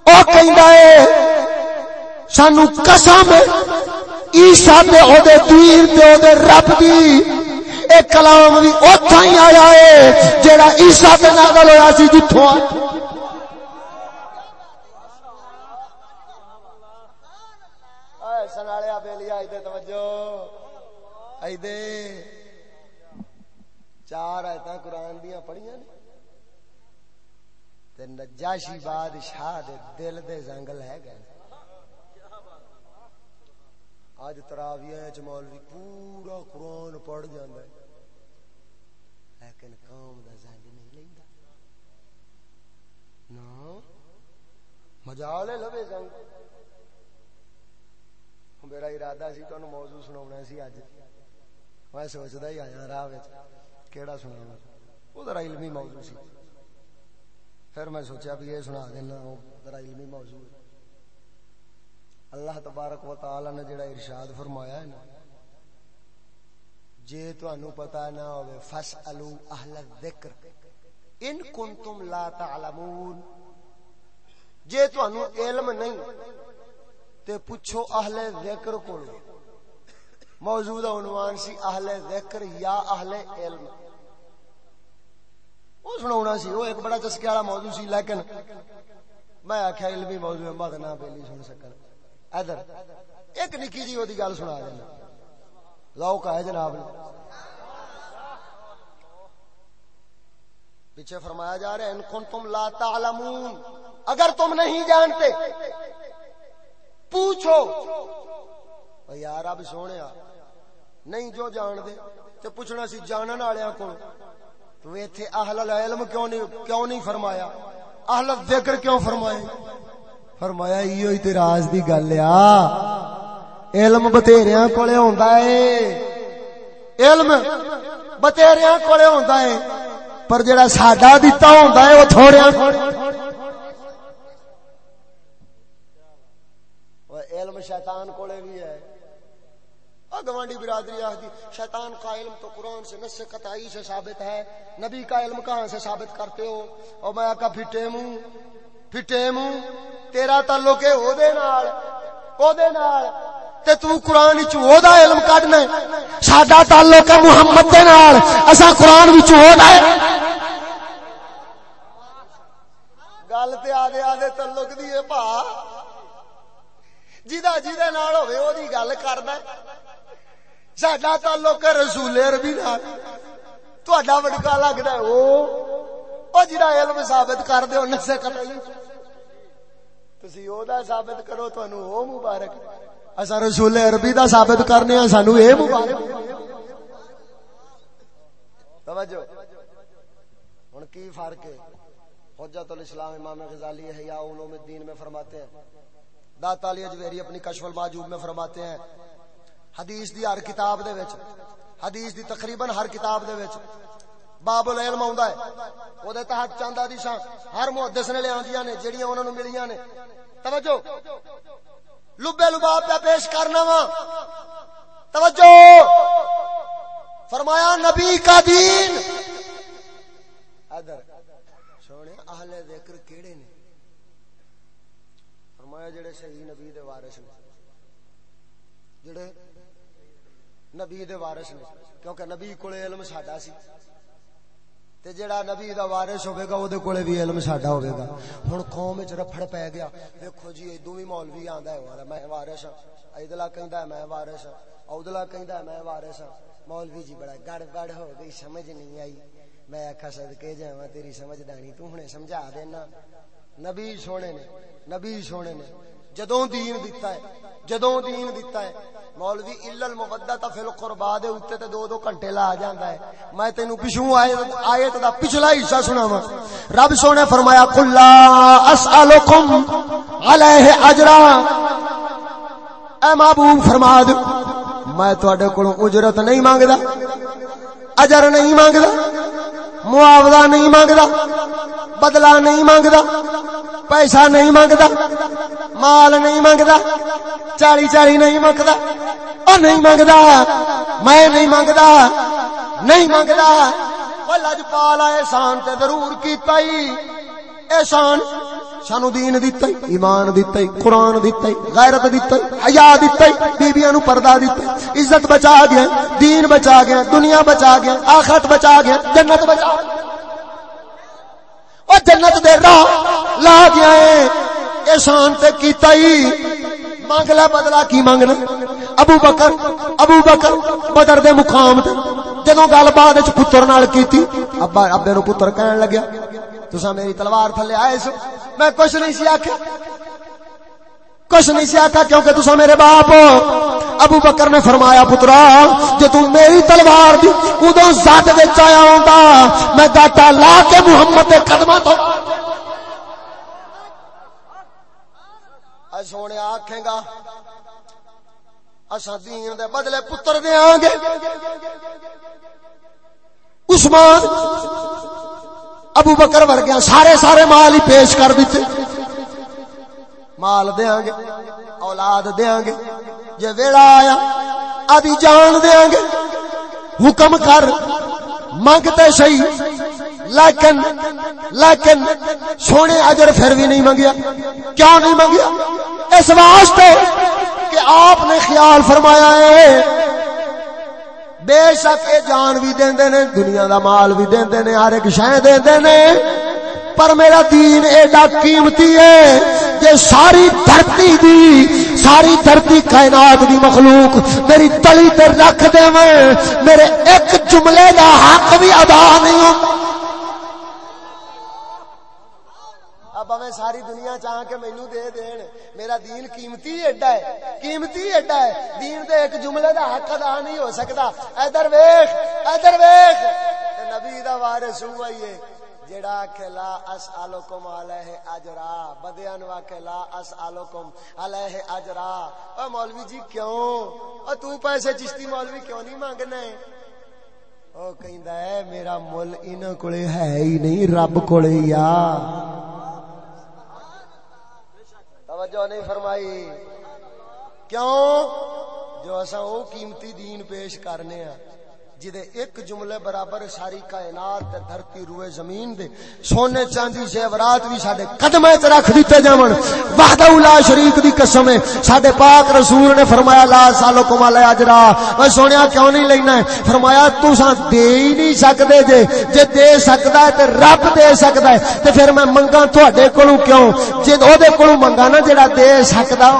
S1: او کہندا ہے، سانو قسم عیسیٰ تے او دے دین تے او دے رب دی اے کلام بھی اوتھا ہی آیا ہے، جیڑا عیسیٰ تے نازل ہویا سی، جتھوں سنالیا بیلی آئی توجہ۔ آئی چار آیتاں قرآن دیاں پڑھیاں نے۔ تے نجاشی بادشاہ دے دل دے زنگل ہے گئے۔ اج تراویہ چ مولوی پورا قرآن پڑھ جاندا ہے۔ لیکن قوم دا زنگ نہیں لیندا نا مجال لوے زنگ میرا ارادہ سی تانوں موضوع سناونا سی اج میں سوچدا ہی آیا راہ وچ کیڑا سناواں او ذرا علمی موضوع سی پھر میں سوچا بھی یہ سنا دینا او ذرا علمی موضوع ہے اللہ تبارک و تعالی نے جڑا ارشاد فرمایا ہے نا جے تانوں پتہ نہ ہوے فسالو اہل الذکر۔ ان کنتم لا تعلمون۔ جے تانوں علم نہیں، تے پوچھو اہل ذکر کو موجودہ عنوان سی اہل ذکر یا اہل علم۔ وہ سناونا سی، وہ ایک بڑا چسکے والا موضوع سی، لیکن میں آخیا علمی موضوع مت نہ پہلی سن سکن۔ ادھر، ایک نکی جی وہ گل سنا دینا۔ لاؤ کا ہے جناب نے۔ پیچھے فرمایا جا رہا ہے، ان کن تم لا تعلمون۔ اگر تم نہیں جانتے، پوچھو۔ یار اب سونے، نہیں جو جان دے تو پوچھنا سی جانن والے کو تو ایتھے اہل العلم کیوں نہیں کیوں نہیں فرمایا؟ اہل الذکر کیوں فرمائے؟ فرمایا ایو ہی تے راز دی گل آ۔ علم بتھیریاں کولے ہوندا اے۔ علم بتھیریاں کولے ہوندا اے۔ پر جڑا ساڈا دتا ہوندا اے، او تھوڑیاں علم شیطان کولے بھی ہے گوانڈی برادری آخری شیطان کا علم تو قرآن سے نس قطعی سے ثابت ہے۔ نبی کا علم کہاں سے ثابت کرتے ہو؟ اور میں آکا پھٹے منہ پھٹے منہ تیرا تعلق ہے او دے نال او دے نال۔ تے تو قرآن وچ او دا علم کڈنا ہے۔ ساڈا تعلق ہے محمد دے نال۔ اساں قرآن وچ او دا گل تے آدھے آدھے تعلق دی ہے بھا جیدا جیدے نال ہوے او دی گل کردا ہے۔ ساڈا تعلق ہے رسول عربی نال۔ تہاڈا وڈکا لگدا ہے او۔ او جڑا علم ثابت کر دیو نسے قطعی تسی او دا ثابت کرو، تانوں او مبارک۔ اسا رسول عربی دا ثابت کرنے ہاں سانو اے مبارک۔ توجہ۔ ہن کی فرق ہے؟ حجت الاسلام امام غزالی احیاء علوم الدین میں فرماتے ہیں۔ داتا علی اجویری اپنی کشف الماجوب میں فرماتے ہیں۔ حدیث دی ہر کتاب دے وچ، حدیث دی تقریباً ہر کتاب دے وچ باب العلم آوندا ہے۔ او دے تحت چاند حدیثاں ہر محدث نے لے آندیاں نے، جڑیاں انہاں نو ملیاں نے۔ توجہ۔ لبے لباب پہ پیش کرنا وا۔ توجہ۔ فرمایا، نبی کا دین۔ ادھر، سونے، اہل ذکر کیڑے نے؟ فرمایا، جڑے صحیح نبی دے وارث نے۔ جڑے نبی دے وارث نے۔ کیونکہ نبی کولے علم ساڈا سی۔ تے جڑا نبی دا وارث ہوے گا او دے کولے بھی علم ساڈا ہوے گا ہن قوم وچ رفڑ پے گیا۔ دیکھو جی ایدوں وی مولوی آندا ہے میں وارث ہاں۔ ایدلا کہندا ہے، میں وارث ہاں۔ اودلا کہندا ہے، میں وارث ہاں۔ مولوی جی بڑا گڑ گڑ ہو گئی، سمجھ نہیں آئی۔ میں آخا سدکے جا تیری سمجھ دانی، تو ہنے سمجھا دینا۔ نبی سونے نے، نبی سونے نے جدوں دین دیتا ہے، جدوں دین دیتا ہے۔ مولوی الا المودت فی القربا دے اوتے تے دو دو گھنٹے لا جاندا ہے۔ میں تینو پچھوں ایت دا پچھلا حصہ سناواں۔ رب سونے فرمایا، قل لا اسالکم علیہ اجرا اے محبوب، فرما دے۔ میں تواڈے کولوں اجرت نہیں مانگدا، اجر نہیں مانگدا، معاوضہ نہیں مانگدا، بدلہ نہیں مانگدا، پیسہ نہیں مانگدا۔ مال نہیں مانگدا چالی چالی نہیں منگتا، او نہیں منگتا، میں نہیں منگتا نہیں منگتا۔ لجپال احسان تے ضرور کیتا ہی احسان سانو دین دیتا ہی ایمان دیتا ہی قرآن دیتا ہی غیرت دیتا ہی حیا دیتا ہی بیبیاں نو پردہ دیتا ہی عزت بچا گیا، دین بچا گیا، دنیا بچا گیا، آخرت بچا گیا، جنت بچا گیا۔ اور جنت دے راہ لا گیا ہے۔ احسان تے کیتا ہی۔ مانگ لے بدلا کی مانگنا؟ ابو بکر ابو بکر بدر دے مقام تے۔ جدوں گل بعد وچ پتر نال کیتی، ابا ابے نو پتر کہن لگیا، تساں میری تلوار تھلے آئے سو۔ میں کچھ نہیں سی آکھیا۔ کچھ نہیں سی آکھا کیونکہ تسا میرے باپ ابو بکر نے فرمایا، پترا جو تم میری تلوار دی ادو زد وچ آیا ہوندا، میں گاٹا لا کے محمد دے قدماں تو سونے آخے گا اصا دین دے بدلے پتر دیا گے۔ عثمان ابو بکر ورگیا سارے سارے مال ہی پیش کر دیتے۔ مال دیا گے، اولاد دیا گے۔ جی ویڑا آیا آدھی جان دیا گے۔ حکم کر، منگتے سی لیکن لیکن سونے اجر پھر بھی نہیں منگیا کیوں نہیں منگیا اس واسطے کہ آپ نے خیال فرمایا ہے۔ بے شک یہ جان بھی دے نے، دنیا دا مال بھی دے نے، ہر ایک شہ دے نے۔ پر میرا دین ایڈا قیمتی ہے کہ ساری دھرتی دی، ساری دھرتی کائنات دی مخلوق میری تلی تے رکھ دے میرے ایک جملے دا حق بھی ادا نہیں ہوتا بھویں ساری دنیا چاہ کے مینو دے دین میرا دین قیمتی ایڈا ہے قیمتی ایڈا ہے دین دے ایک جملے دا حق ادا نہیں ہو سکتا ادھر ویخ ادھر ویخ نبی دا وارث ہوا ہی ہے جڑا کلا اسالکم علیہ اجرا بدیاں نو کلا اسالکم علیہ اجرا او مولوی جی کیوں او تو پیسے چشتی مولوی کیوں نہیں مانگنا ہے او کہندا ہے میرا مل انہاں کولے ہے ہی نہیں رب کولے یا توجہ نہیں فرمائی۔ کیوں؟ جو اصا وہ قیمتی دین پیش کرنے ہیں جدے ایک جملے برابر ساری کائنات تے دھرتی روئے زمین دے، سونے چاندی زیورات بھی ساڈے قدمے تے رکھ دتے جاون۔ وحدہ لا شریک دی قسم ہے۔ ساڈے پاک رسول نے فرمایا، لا سالو کو کما اجرا۔ او سونیا کیوں نہیں لینا ہے؟ فرمایا، تساں دے ہی نہیں سکدے جے۔ جے دے سکدا ہے تے رب دے سکدا ہے۔ تے پھر میں منگا تواڈے کولوں کیوں؟ جے او دے کولوں منگا نا جڑا دے سکدا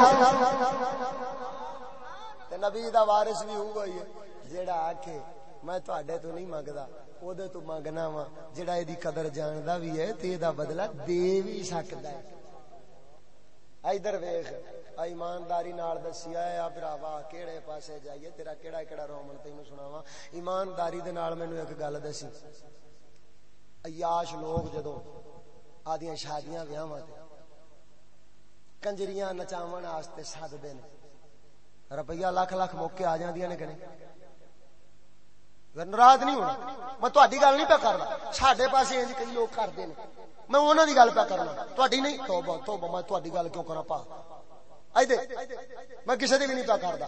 S1: تے نبی دا وارث بھی ہوئی ہے جیڑا آکھے میں تواڈے تو نہیں منگدا او دے تو منگنا وا جڑا ایدی قدر جاندا بھی ہے تے دا بدلہ دے بھی سکدا ہے ادھر ویکھ ایمانداری نال دسیا ہے ا بھراوا کیڑے پاسے جائیے تیرا کیڑا کیڑا رومن تینو سناواں ایمانداری دے نال مینوں ایک گل دسی عیاش لوگ جدوں آدیاں شادیاں ویاواں تے کنجریاں نچاون واسطے سد دے روپیہ لاکھ لاکھ موقع آ جاندیاں نے کہ نہیں ناراض نہیں ہونا میں تاری گل نہیں پہ کرنا سڈے پاس کئی لوگ کرتے ہیں میں انہوں کی گل پہ کرنا تاری نہیں تو تو میں تاری گل کیوں کرا پا دے میں کسی کی بھی نہیں پہ کرتا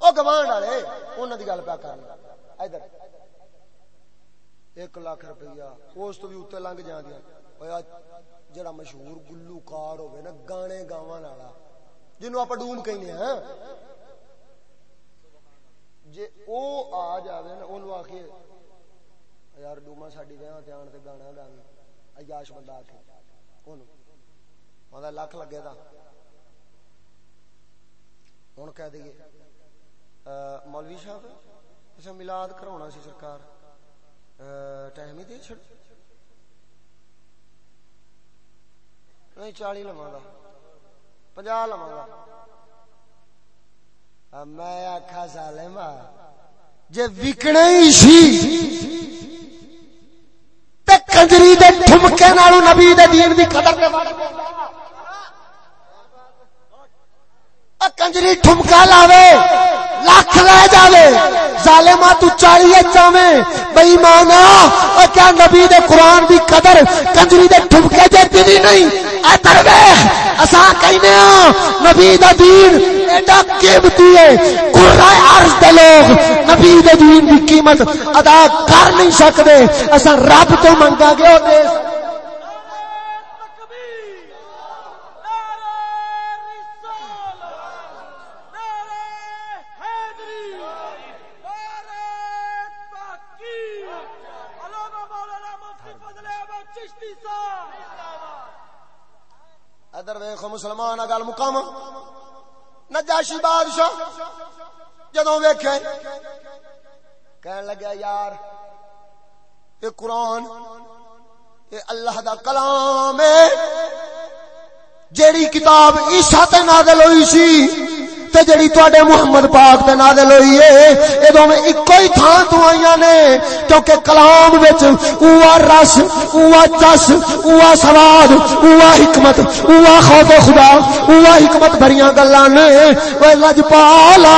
S1: وہ گوان والے انہوں کی گل پہ کرنا ادھر ایک لاکھ روپیہ اس تو بھی اتنے لنگ جانا جڑا مشہور گلوکار ہوگی نا گانے گاوا جنوب آپ ڈوم کہنے ہیں جے او آ جاوے نا اونوں آکھے یار ڈوما ساڈی ویاہ تے آن تے گانا گاویں عیاش بندہ آکھے اونوں اوندا لاکھ لگے دا ہن کہہ دئیے مولوی صاحب اسا میلاد کراونا سی سرکار ٹائم ہی دے چھڑ نہیں چالی لوا گا پنجا لوا گا میں آخا سالے جی وکنا ہی سی، تے کنجری دے ٹھمکے نالو نبی دے دین دی قدر دے کنجری ٹھمکا لاوے۔ لاکھ لے جاوے۔ ظالما تو چالی چاوے بئی مانا او کیا نبی دے قرآن دی قدر کنجری دے ٹھمکے دے دی نہیں؟ اے درویش اساں کہنے ہاں نبی دا دین ایڈا قیمتی ہے۔ قرآن عرض دے لوگ، نبی دے دین دی قیمت ادا کر نہیں سکدے۔ اساں رب تو منگا گے او دے ویخو مسلمان گل مقام۔ نجاشی بادشاہ جدو ویخے کہن لگا یار اے قرآن اے اللہ دا کلام ہے۔ جیڑی کتاب عیسیٰ تے نازل ہوئی سی تے جڑی تواڈے محمد پاک تے نازل ہوئی ہے اے دوویں اکو ہی تھان تو آئیاں نے۔ کیونکہ کلام وچ اوہ رس، اوہ چس اوہ سواد، اوہ حکمت، اوہ خوف خدا، اوہ حکمت بھریاں گلاں نے۔ اوے لجپالا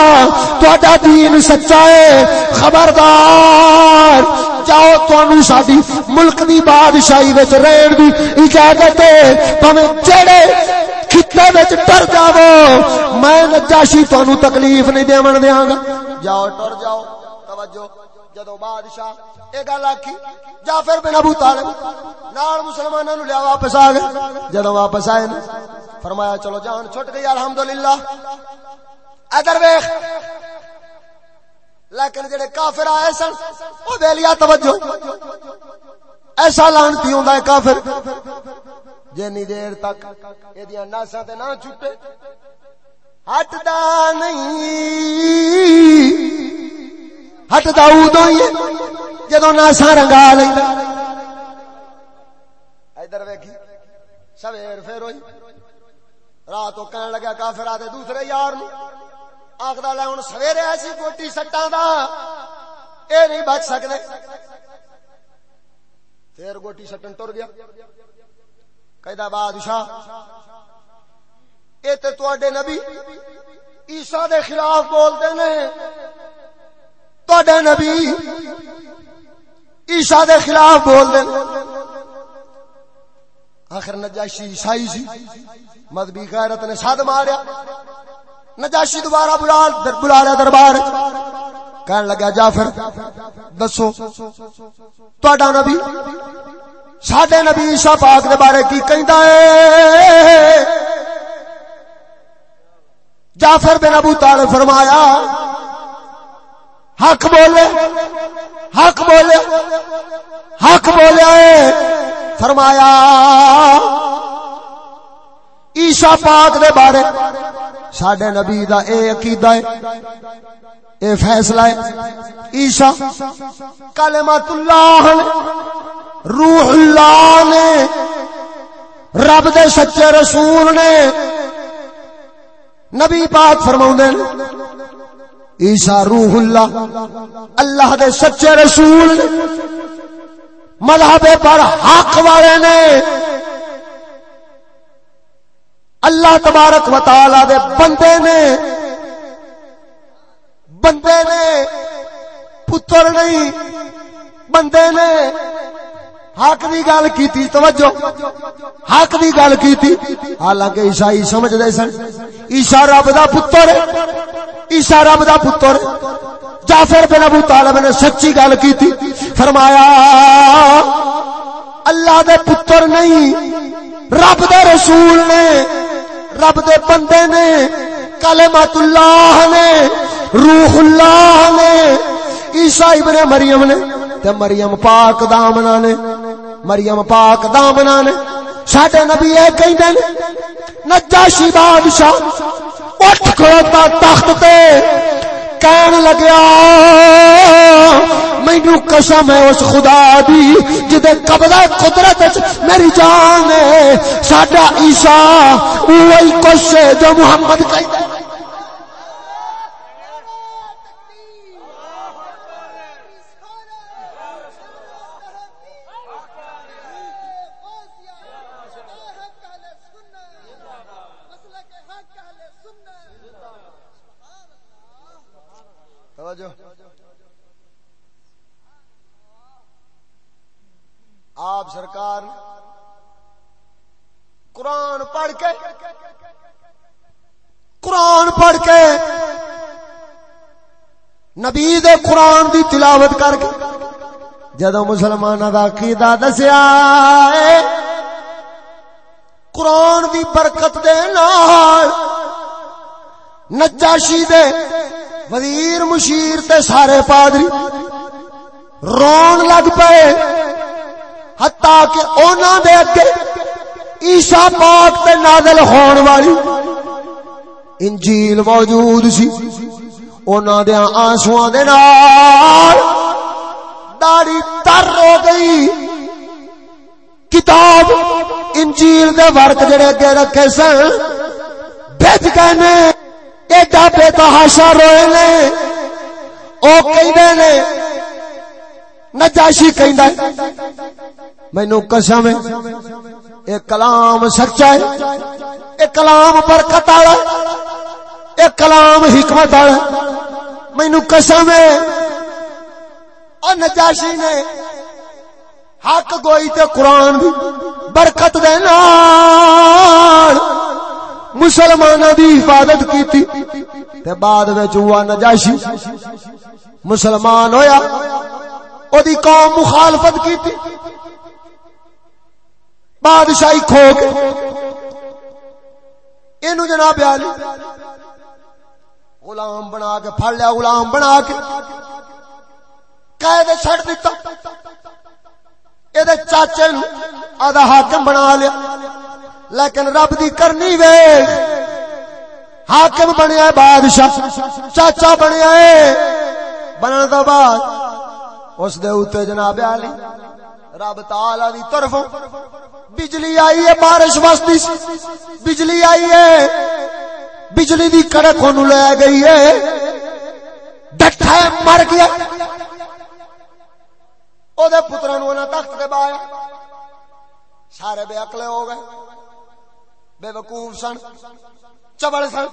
S1: تواڈا دین سچا ہے۔ خبردار، جاؤ تانوں ساڈی ملک دی بادشاہی وچ رہن دی اجازت ہے۔ پاویں جڑے خطے وچ ڈر جاو میں نجاشی تانوں تکلیف نہیں دیون دیاں گا جاؤ، ٹر جاؤ۔ توجہ۔ جدو بادشاہ اے گل آکھی جعفر بن ابو طالب۔ نال مسلماناں نو لیا واپس آ گئے۔ جدو واپس آئے نا، فرمایا، چلو جان چھٹ گئی، الحمدللہ۔ ادھر ویکھ۔ لیکن جڑے کافر آئے سن او ویلیا توجہ۔ ایسا لانتی ہوندا ہے کافر۔ جنی دیر تک یہ ناسا تے نہ چھٹے۔ ہٹدا نہیں۔ ہٹدا ادو ہی جدو ناسا رنگا لیندا ادھر ویکھی، سویر پھر ہوئی۔ رات کہن لگا کافر آتے دوسرے یار نو آخر لے ہوں سویرے ایسی گوٹی سٹاں دا، اے نہیں بچ سکتے پھر گوٹی سٹن ٹر گیا۔ کہدا بادشاہ، اے تے تواڈے نبی عیسیٰ دے خلاف بولدے نے تواڈے نبی عیسیٰ دے خلاف بولدے نے۔ آخر نجاشی عیسائی سی، مذہبی غیرت نے سد ماریا۔ نجاشی دوبارہ بلا بلا لیا دربار۔ کہن لگا، جعفر، دسو، تواڈا نبی سڈے نبی عیسیٰ پاک دے بارے کی کہندا ہے؟ جعفر بن ابو طالب فرمایا، حق بولے حق بولے حق بولے فرمایا، عیسیٰ پاک دے بارے سڈے نبی دا اے عقیدہ ہے۔ اے فیصلہ ہے، عیسیٰ کلمت اللہ روح اللہ نے، رب دے سچے رسول نے، نبی پاک فرما عیسا روح اللہ اللہ دے سچے رسول نے، مذہب پر حق والے نے، اللہ تبارک و تعالی دے بندے نے بندے نے پتر نہیں بندے نے حق دی گل کیتی توجہ حق دی گل کیتی حالانکہ عیسائی سمجھ دے سن عیسا رب دا پتر عیسا رب دا پتر جعفر بن ابو طالب نے سچی گل کیتی فرمایا اللہ دے پتر نہیں رب دے رسول نے رب دے بندے نے کلمت اللہ نے روح اللہ نے، عیسیٰ ابن مریم نے، تے مریم پاک دامنا نے، مریم پاک دامنا نے، ساڈے نبی اے کہندے نے، نجاشی بادشاہ اٹھ کھڑوتا تخت تے کہن لگیا مینو قسم ہے اس خدا دی، جدے قبضہ قدرت میری جان ہے، ساڈا عیسا وہی کچھ جو محمد کہتا ہے
S2: توجہ آپ سرکار قرآن پڑھ کے
S1: قرآن پڑھ کے نبی دے قرآن دی تلاوت کر کے جدو مسلمانوں کا عقیدہ دسیا قرآن دی برکت دے نال، نجاشی دے وزیر مشیر تے سارے پادری رون لگ پے حتیٰ کہ اونا دے اگے عیسیٰ پاک تے نازل ہون والی انجیل موجود سی۔ اونا دے آنسوان دے نال داڑی تر ہو گئی۔ کتاب انجیل دے ورک جڑے اگے رکھے سن۔ بھج گئے نے۔ ایڈا بے تحاشا روئے نے۔ او کہندے نے نجاشی کہندا ہے، مینوں قسم ہے اے کلام سچا ہے اے کلام برکت والا اے کلام حکمت والا مینوں قسم ہے۔ او نجاشی نے حق گوئی تے قرآن دی برکت دے نال مسلمانوں دی حفاظت کیتی۔ تے بعد وچ ہوا نجاشی، مسلمان ہویا۔ او دی قوم مخالفت کیتی بادشاہی کھو کے اینو جناب علی غلام بنا کے پھڑ لیا غلام بنا کے قید چھڑ دیتا یہ چاچے نو آدھا حاکم بنا لیا لیکن رب دی کرنی وے حاکم بنیا بادشاہ چاچا بنیا بننے تو بعد اس دے اوتے جناب علی، رب تعالی دی طرفوں بجلی آئی ہے، بارش واسطی بجلی آئی ہے۔ بجلی دی کڑک اونوں لے گئی ہے۔ ڈٹھا مر گیا۔ او دے پتراں نو انہاں تخت تے بایا سارے بے عقل ہو گئے، بے وقوف سن چبڑ سن۔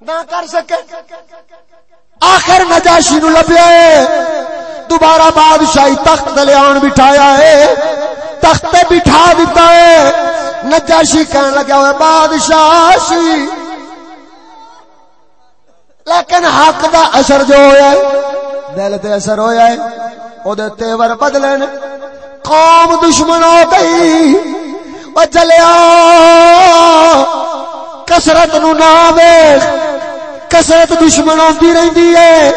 S1: نہ کر سکے۔ آخر نجاشی نو لبیا دوبارہ بادشاہی تخت دلے آن بٹھایا ہے۔ تخت بٹھا دیتا ہے۔ نجاشی کہنے لگا ہوئے بادشاہ لیکن حق دا اثر جو ہویا ہے، دل تے اثر ہویا ہے۔ او دے تیور بدلے نے قوم دشمن ہو گئی۔ او چلیا کسرت نو نہ ویخ کسرت دشمن ہوندی رہندی ہے۔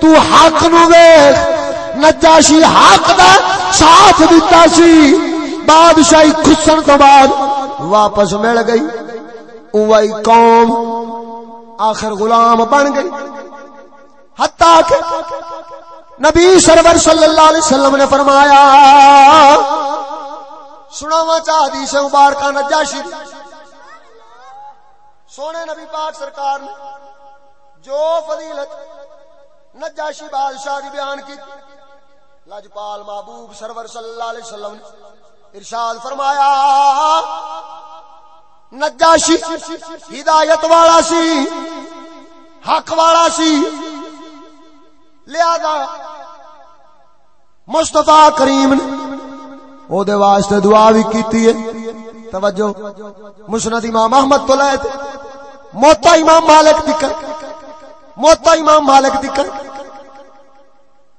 S1: تو حق نو ویخ نجاشی حق دا ساتھ دیتا سی۔ بادشاہی خسن تو بعد واپس مل گئی۔ اوہی قوم آخر غلام بن گئی۔ حتیٰ کہ نبی سرور صلی اللہ علیہ وسلم نے فرمایا سناوا چاہ حدیث مبارکہ نجاشی۔ دی سونے نبی پاک سرکار نے جو فضیلت نجاشی بادشاہ دی بیان کی، لجپال محبوب سرور صلی اللہ علیہ وسلم نے ارشاد فرمایا، نجاشی ہدایت والا سی، حق والا سی، لہذا مصطفیٰ کریم نے او دے واسطے دعا بھی کیتی ہے، توجہ، مسند امام احمد تو لائے تھے موتا امام مالک دکر موتا امام مالک دکر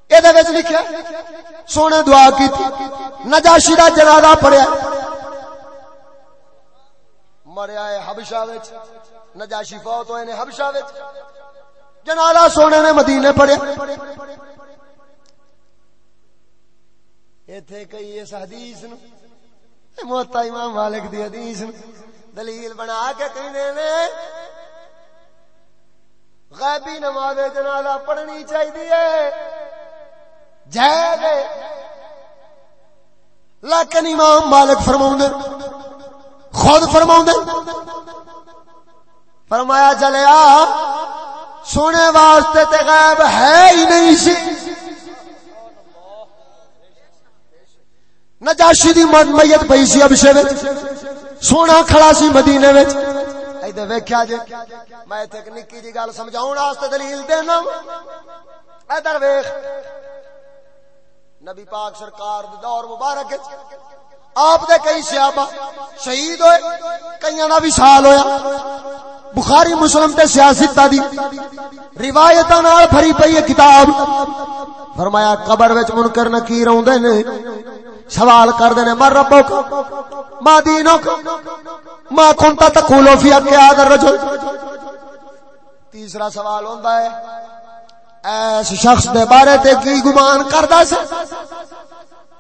S1: یہ دے لکھیا، سونے دعا کی تھی نجاشی دا جنازہ پڑیا مریا ہے حبشہ وچ۔ نجاشی فوت ہوئے نے حبشہ وچ۔ جنازہ سونے نے مدینے پڑیا ایتھے کئی اس حدیث نو، موتا امام مالک دی حدیث نو۔ دلیل بنا کے کہنے نے، غیبی نماز جنازہ پڑھنی چاہیے جائے لیکن امام مالک فرما خود فرما فرمایا چلیا سونے واسطے تے غائب ہے ہی نہیں سی۔ نجاشی دی میت پئی سی ابشے وچ سونا کھڑا سی مدینے وچ۔ ایدے ویکھیا جے۔ میں تے ایک نکی جی گل سمجھاون واسطے دلیل دینا ادھر ویکھ۔ نبی پاک سرکار دے دور مبارک آپ دے کئی صحابہ شہید ہوئے، کئیاں دا وصال ہویا۔ بخاری مسلم تے سیاست دی روایتاں نال بھری پئی ہے کتاب۔ فرمایا، قبر وچ منکر نکیر اوندے نے، سوال کر دینے مر ربو کا ما دینو کا ما کنتا تقولو فی اکی آدر رجل۔ تیسرا سوال ہوندا ہے، ایس شخص دے بارے تے کی گمان کردا سے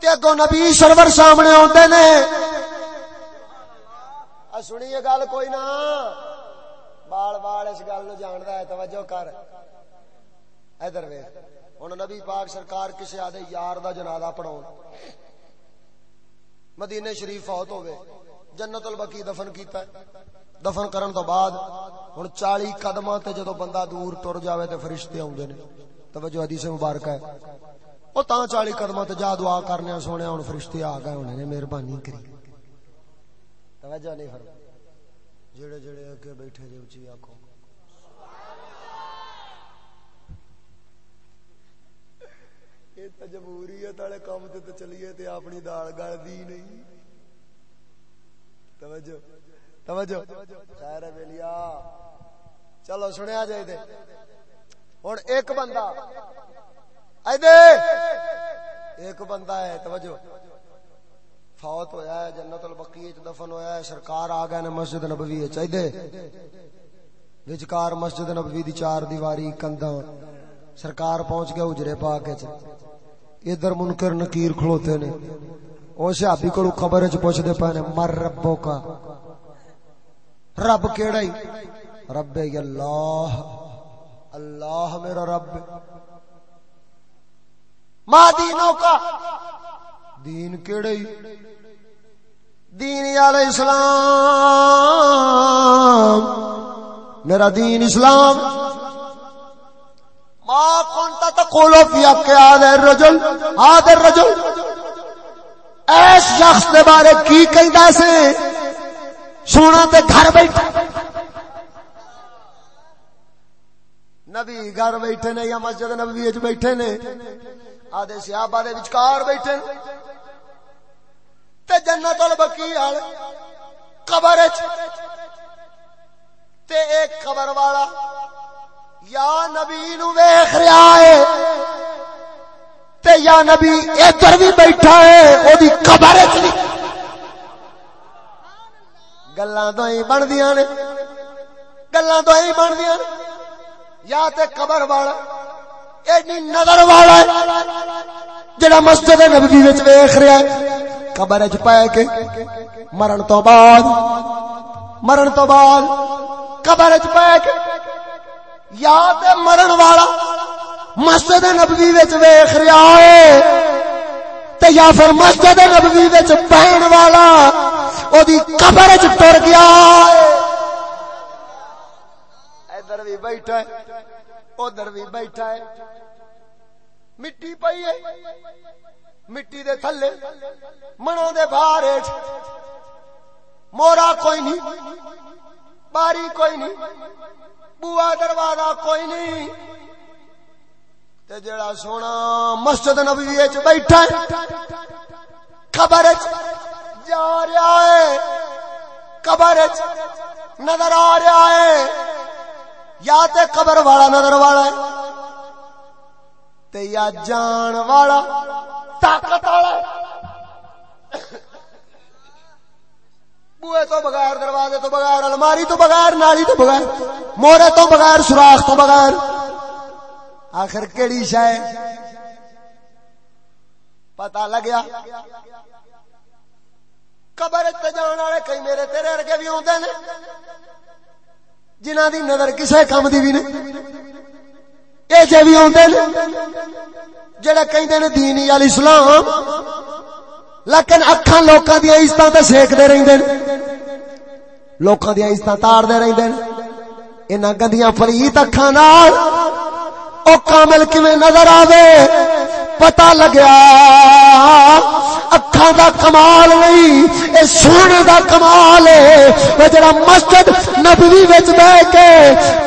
S1: تے اگوں نبی سرور سامنے ہوندے نے۔ سنیے گل کوئی نہ بال بال اس گل نو جاندا ہے، توجہ کر۔ ادھر ویکھ۔ ہن نبی پاک سرکار کسے آدے یار دا جنازہ پڑھاون مدینے شریف فوت ہوئے۔ جنت البقی دفن کیتا ہے۔ دفن کرن تو بعد ہن 40 قدماں تے جدوں بندہ دور ٹر جاوے تے فرشتے اوندے نے۔ توجہ حدیث مبارکہ ہے۔ او تاں 40 قدماں تے جا دعا کرنے سونے ہن فرشتے آ گئے ہونے نے مہربانی کری۔ توجہ نہیں فرما جڑے جڑے اگے بیٹھے اونچی آکھو جمہوریت والے کام تے تے چلیے اپنی دال گل دی نہیں۔ توجہ توجہ۔ خیر ہے بیلیا چلو، سنیا جائے دے۔ ہن ایک بندہ ایک بندہ ہے، توجہ۔ فوت ہویا ہے، جنت البقیع وچ دفن ہویا ہے، سرکار آ گئے نے مسجد نبوی وچ۔ اے وچکار مسجد نبوی دی چار دیواری کنداں سرکار پہنچ گیا اجرے پاک وچ۔ ادھر منکر نکیر کھلوتے نے۔ او صحابی کو خبر وچ پوچھ دے پے نے، مر ربو کا۔ رب کیڑا ہی؟ رب اللہ۔ اللہ میرا رب۔ ما دینوں کا۔ دین کیڑا ہی دین علیہ السلام۔ میرا دین اسلام۔ ما كنت تقول في حق هذا الرجل هذا الرجل۔ ایس شخص دے بارے کی کہندا سے سونا تے گھر بیٹھا۔ نبی گھر بیٹھے نے یا مسجد نبوی وچ بیٹھے نے؟ آدھے صحابہ دے وچکار بیٹھے تے جنت البقیع والے قبر وچ۔ تے ایک قبر والا، یا نبی نو ویخ رہا ہے۔ تے یا نبی ادھر بھی بیٹھا ہے او دی قبر چلی گلاں تو ہی بن دیا نے۔ گلاں تو ہی بن دیا یا تے قبر والا ایڈی نظر والا ہے جڑا مسجد نبوی وچ ویکھ رہا ہے۔ قبر وچ پے کے مرن تو بعد، مرن تو بعد، قبر وچ پے کے یا تے مرن والا مسجد نبوی وچ ویکھ رہا ہے تے یا پھر مسجد نبوی وچ پہن والا او دی قبر وچ ٹر گیا ہے۔ ادھر بھی بیٹھا ہے۔ ادھر بھی بیٹھا ہے۔ مٹی پئی ہے۔ مٹی دے تھلے۔ منوں دے باہر مورا کوئی نہیں۔ باری کوئی نہیں۔ بوا دروازہ کوئی نہیں۔ تے جڑا سونا مسجد نبوی وچ بیٹھا ہے۔ قبر وچ جا رہا ہے۔ قبر نظر آ رہا ہے۔ یا تے قبر والا نظر والا ہے، تے یا جان والا طاقت والا بوئے تو بغیر دروازے تو بغیر الماری تو بغیر نالی تو بغیر، مورے تو بغیر سوراخ تو بغیر۔ آخر کیڑی شے؟ پتا لگیا قبر تے جان والے کئی میرے تیرے ارگے بھی ہوندے نے۔ جنہاں دی نظر کسے کم دی بھی نہیں اے جے بھی ہوندے نے جڑے کہندے نے دینی الاسلام لیکن اکھاں لوکاں دی عزتاں تے سیکدے رہندے نے۔ لوکاں دی عزتاں تاڑدے رہندے نے۔ انہاں گندیاں پلیت اکھاں نال، او کامل کیویں نظر آوے؟ پتہ لگیا۔ اکھاں دا کمال نہیں، اے سونے دا کمال ہے۔ جڑا مسجد نبوی وچ بیٹھ کے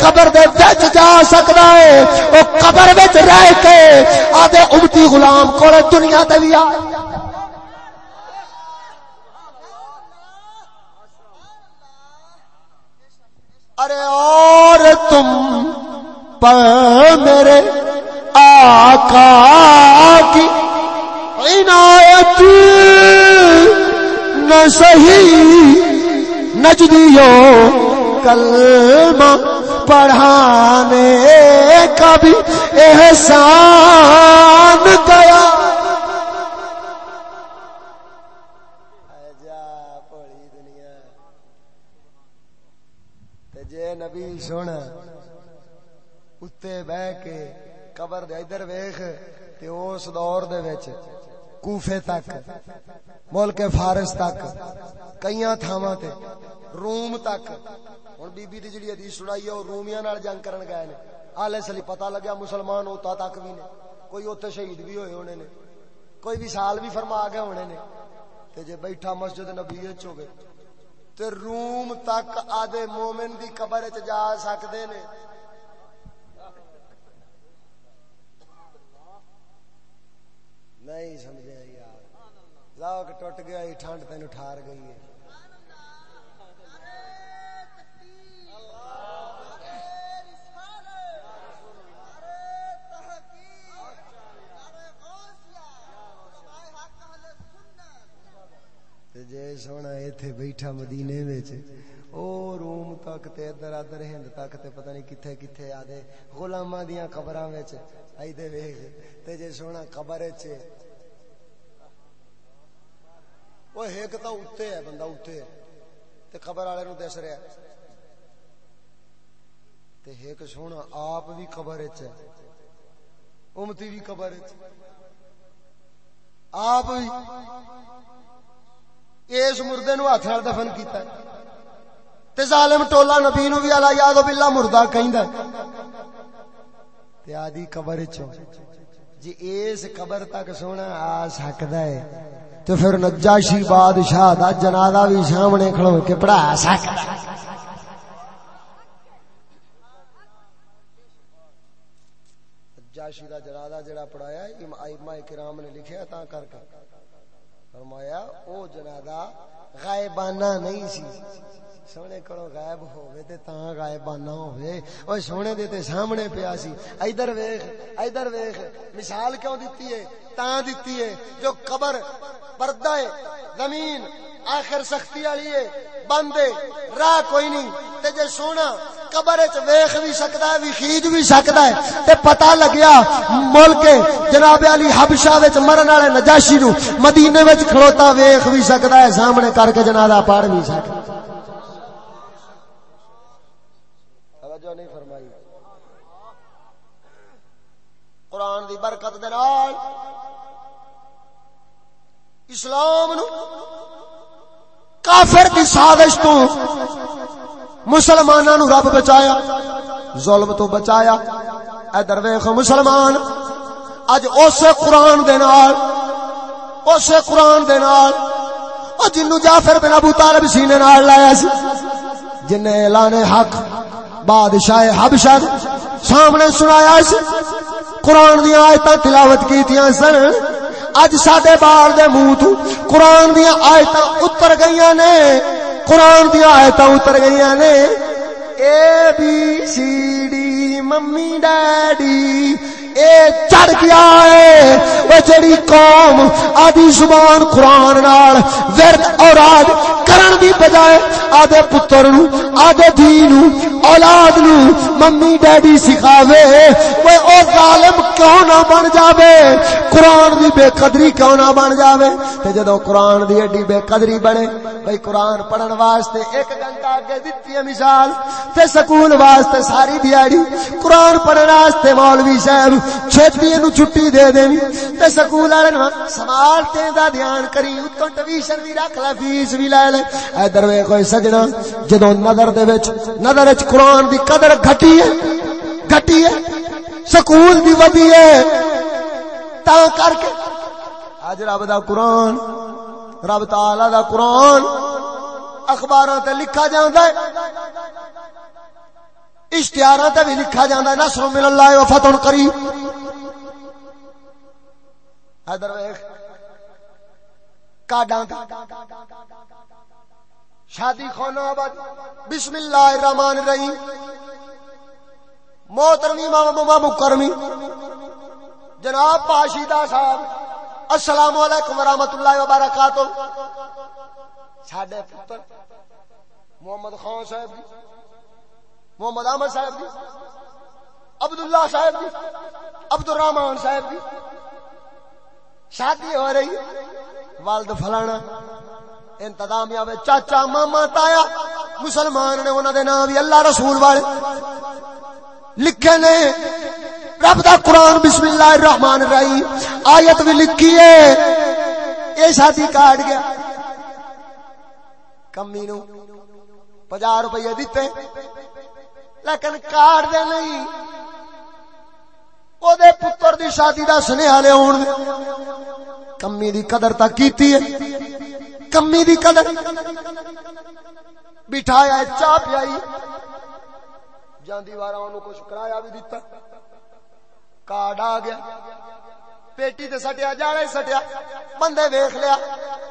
S1: قبر دے وچ جا سکدا ہے او قبر وچ رہ کے آدے امتی غلام کول دنیا تے وی آ۔ ارے اور تم پر میرے آقا کی عنایت نہ صحیح نجدیوں کلمہ پڑھانے کا بھی احسان گیا جے نبی سونا، اتے بہ کے قبر دے ادھر ویخ تے اس دور دے وچ کوفے تک، ملک فارس تک، کئیاں تھاواں تے، روم تک۔ ہن بی بی دی جڑی حدیث سنائی ہے، او رومیاں نال جنگ کرن گئے نے۔ آلے سلی پتہ لگیا مسلمان ہوتا تک بھی نے۔ کوئی اوتے شہید بھی ہوئے ہونے نے۔ کوئی بھی سال بھی فرما گئے ہونے نے۔ تے جے بیٹھا مسجد نبی وچ ہوے تے روم تک آدھے مومن دی قبر وچ جا سکدے نے۔ نہیں سمجھے یار۔ لاک ٹوٹ گیا ٹھنڈ تین ٹھار گئی ہے۔ جے سونا ایتھے بیٹھا مدینے وچ، او روم تک تے ادھر ادھر ہند تک تے پتہ نہیں کتھے کتھے آدے غلاماں دیاں قبراں وچ۔ ائی دے ویکھ تے جے سونا قبر وچ وہ ایک تا اوتے ہے بندہ اوتے ہے تے قبر والے نو دس رہا تے ایک سونا آپ بھی قبر وچ امتی بھی قبر وچ آپ بھی اس مردے نو ہاتھ نال دفن کیتا ہے تے ظالم ٹولا نبی نو بھی الا یاد باللہ مردہ کہندا تے آدی قبر چوں۔ جی اس قبر تک سونا آ سکدا ہے۔ تو پھر نجاشی بادشاہ دا جنازہ بھی سامنے کھڑو کے پڑھا سکدا نجاشی دا جنازہ جڑا پڑھایا ائمہ کرام نے لکھیا تا کر کے۔ فرمایا، او جنادہ غائبانہ نہیں سی۔ سونے کڑو غائب ہوئے تے تاں غائبانہ ہوئے او سونے دے تے سامنے پیا سی۔ ادھر ویکھ ادھر ویکھ۔ مثال کیوں دتی ہے؟ تاں دتی ہے۔ جو قبر پردہ ہے، زمین آخر سختی والی ہے۔ بند راہ کوئی نہیں۔ تے جے سونا، قبر وچ ویکھ بھی سکدا ہے وی بھی سکدا ہے۔ تے پتہ لگیا، ملک جناب علی حبشہ وچ مرن والے نجاشی نو مدینے وچ کھڑوتا ویکھ بھی سکدا ہے، سامنے کر کے جنازہ پڑھ بھی سکدا توجہ نہیں فرمائی۔ قرآن دی برکت دے نال، اسلام نو کافر دی سازش تو مسلماناں نو رب بچایا، ظلم تو بچایا۔ ادھر ویکھ مسلمان، اج اس قرآن دے نال، اس قرآن دے نال، او جنو جعفر بن ابو طالب سینے نال لایا سی جن نے اعلان حق، بادشاہ حبشہ سامنے سنایا سی۔ قرآن دی آیتاں تلاوت کیتیاں سن۔ اج ساڈے بال دے منہ تو قرآن دیا آیتاں اتر گئیاں نے۔ قرآن دیا آیتاں اتر گئیاں نے۔ A B C D mummy daddy اے چڑھ گیا ہے۔ وہ جڑی قوم آدھی زبان قرآن نال ورد اور آج کرن دی بجائے آدھے پتر نو، آدھے دھی نو، اولاد نو ممی ڈیڈی سکھاوے۔ وہ او ظالم کیوں نہ بن جاوے؟ قرآن دی بے قدری کیوں نہ بن جاوے؟ تے جدو قرآن دی ایڈی بے قدری بنے، بھئی قرآن پڑھن واسطے ایک گھنٹہ اگے دتی ہے مثال، تے سکول واسطے ساری دیہڑی قرآن پڑھن واسطے مولوی صاحب چھتی نو چھٹی دے دینی تے سکول والے نو سوال تے دا دھیان کری، اتوں ٹویشن بھی رکھ لے، فیس بھی لے لے۔ ادھر وے کوئی سجنا جدو نظر دے وچ، نظر وچ قرآن دی قدر گھٹی ہے گھٹی ہے، سکول دی ودی ہے۔ تا کر کے اج رب دا قرآن، رب تعالی دا قرآن اخباراں تے لکھا جاندا ہے۔ اشتہاراں تے بھی لکھا جاندا ہے، نصر من اللہ و فتح قریب۔ ادھر کاڈاں شادی خانہ آباد۔ بسم اللہ الرحمن الرحیم۔ محترمی ماما مکرمی جناب پاشیدہ صاحب، السلام علیکم ورحمۃ اللہ وبرکاتہ۔ ساڈے پتر محمد خان صاحب جی، محمد احمد صاحب جی عبداللہ صاحب جی عبد الرحمان صاحب جی۔ شادی ہو رہی والد فلانا، انتظامیہ چاچا، ماما، تایا، مسلمان نے انہوں نے نام بھی اللہ رسول والے۔ لکھے نے، رب دا قرآن بسم اللہ الرحمن الرحیم۔ آیت بھی لکھی ہے۔ یہ شادی کاٹ گیا۔ کمی نو پجا روپیے دیتے۔ لیکن کاٹ دے نہیں۔ او دے پتر دی شادی دا سنیہ لے ہون۔ کمی دی قدر تک کیتی ہے۔ کمی دی قدر۔ بٹھایا ہے چاہ پیائی۔ جاندی وارا انہوں کچھ کرایا بھی دیتا کارڈ آ گیا۔ پیٹی تے سٹیا جاڑے سٹیا۔ بندے ویکھ لیا۔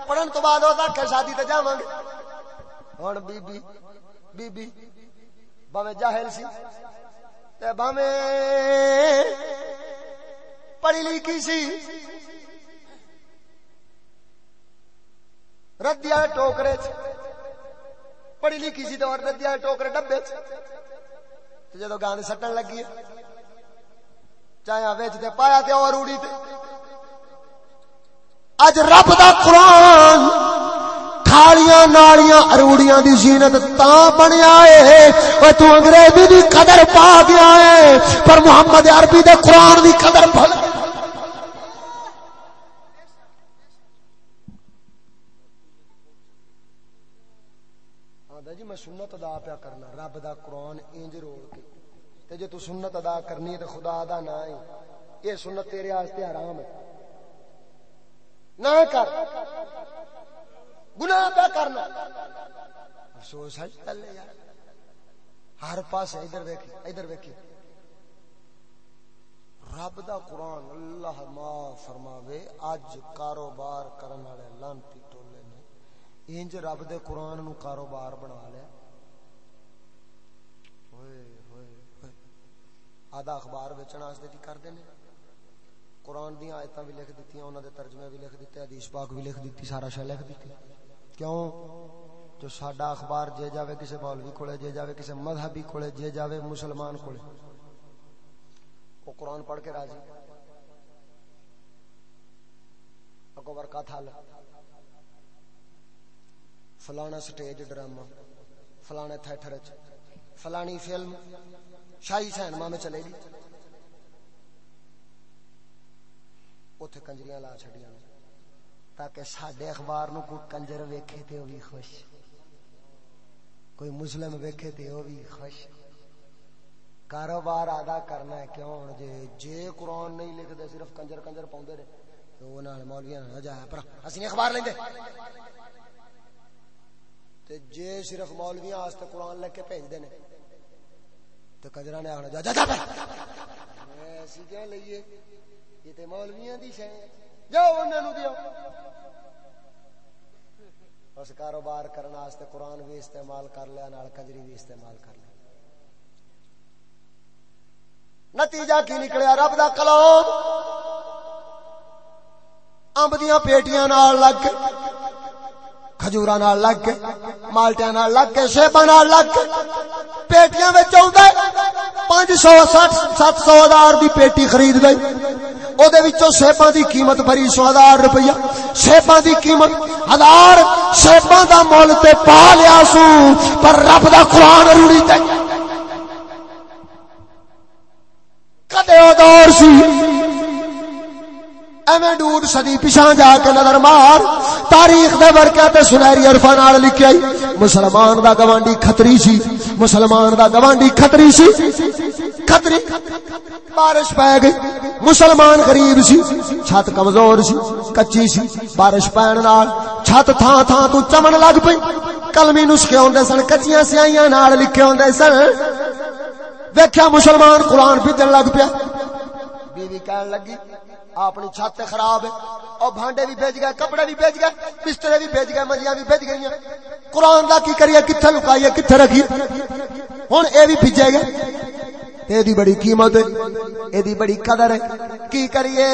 S1: پڑھن تو بعد وہ آخر شادی تے جاواں گے ہن بی بی بی بی۔ باویں جاہل سی۔ تے باویں پڑھی لکھی سی۔ ردی والے ٹوکرے چ پڑھی لکھی سی تو ردی والے ٹوکرے ڈبے چ جدو گانے سٹن لگی چایا وچ پایا تے اور روڑی تے۔ اج رب دا قرآن کھالیاں نالیاں اروڑیاں دی زینت تا بنیا ہے۔ او تو انگریزی دی قدر پا گیا ہے۔ پر محمد عربی دے قرآن دی قدر بھل جی میں سنت ادا پیا کرنا، رب دا قرآن انج روڑ کے۔ تے جے تو سنت ادا کرنی تے خدا دا نہ ہے۔ یہ سنت تیرے واسطے حرام ہے۔ نہ کر۔ گناہ پہ کرنا۔ افسوس ہے جی چلے یار۔ ہر پاس ادھر دیکھی ادھر دیکھی رب دا قرآن اللہ ما فرماوے اج کاروبار کرن والے لانتی ٹولے نے۔ انج رب دے قرآن نو کاروبار بنا لیا۔ آدھا اخبار ویچن واسطے کی کرتے ہیں قرآن دیا آیت بھی لکھ دیتی انہوں نے ترجمے بھی لکھ دیتے حدیث پاک بھی لکھ دیتی سارا شہ لکھ دیتی کیوں؟ جو ساڈا اخبار جے جاوے کسی مولوی کھولے جے جاوے کسی مذہبی کھولے جے جاوے مسلمان کھولے وہ قرآن پڑھ کے راضی۔ اگو ورکا تھال فلانا سٹیج ڈرامہ، فلانے تھیٹر فلانی فلم، شاہی سینما میں چلے گی۔ اتے کنجریاں لا چڑیا تاکہ سڈے اخبار نو کوئی کنجر ویکھے تے وہ بھی خوش۔ کوئی مسلم ویکھے تے وہ بھی خوش۔ کاروبار ادا کرنا ہے کیوں؟ جے جے قرآن نہیں لکھتے صرف کنجر کنجر پاؤں رہے۔ تو وہ مولویا نہ جایا پر اسی اخبار لیں تے جے صرف مولویاں واسطے قرآن لکھ کے بھیج دینے تو کجرا نے آنا جا جا پر ایسی کیا لئیے، یہ تو مولویاں دی شے۔ جاؤ انہوں نے دیو۔ بس کاروبار کرنے واسطے قرآن بھی استعمال کر لیا، نال کجری بھی استعمال کر لیا۔ نتیجہ کی نکلیا؟ رب دا کلام۔ امب دیا پیٹیاں نال لگ کھجورا نال لگ کے مالٹیا نال لگ کے سیبا نال لگ کے۔ پیٹیاں پانچ سو سٹھ سات سو ہزار دی پیٹی خرید گئی۔ او دے وچوں سیباں دی قیمت بھری سو ہزار روپیہ سیباں دی قیمت ہزار سیباں دا مول تے پا لیا سو پر رب دا قرآن روڑی تے کدے او دور سی ایویں ڈوڈ صدی پیچھا جا کے نظر مار تاریخ دے ورکے تے سنہری عرفاں نال لکھیا مسلمان دا گوانڈی کھتری سی مسلمان دا گوانڈی کھتری سی کھتری بارش پہ گئی۔ مسلمان غریب سی۔ چھت کمزور سی۔ کچی سی۔ بارش پین نال۔ چھت تھان تھان تو چمن لگ پئی۔ کلمی نسخے ہوندے سن۔ کچیاں سیائیاں نال لکھے ہوندے سن۔ ویکھیا مسلمان قرآن پھدن لگ پیا۔ بیوی کہن لگی، اپنی چھت خراب ہے۔ اور بھانڈے بھی بھیج گئے، کپڑے بھی بھیج گئے، بسترے بھی بھیج گئے، مجھیاں بھی بھیج گئی قرآن دا کی کریے کتنے لکائیے کتنے رکھیے؟ ہوں اے بھی بھیجے گئے۔ اے دی بڑی قیمت ہے اے دی بڑی قدر ہے۔ کی کریے؟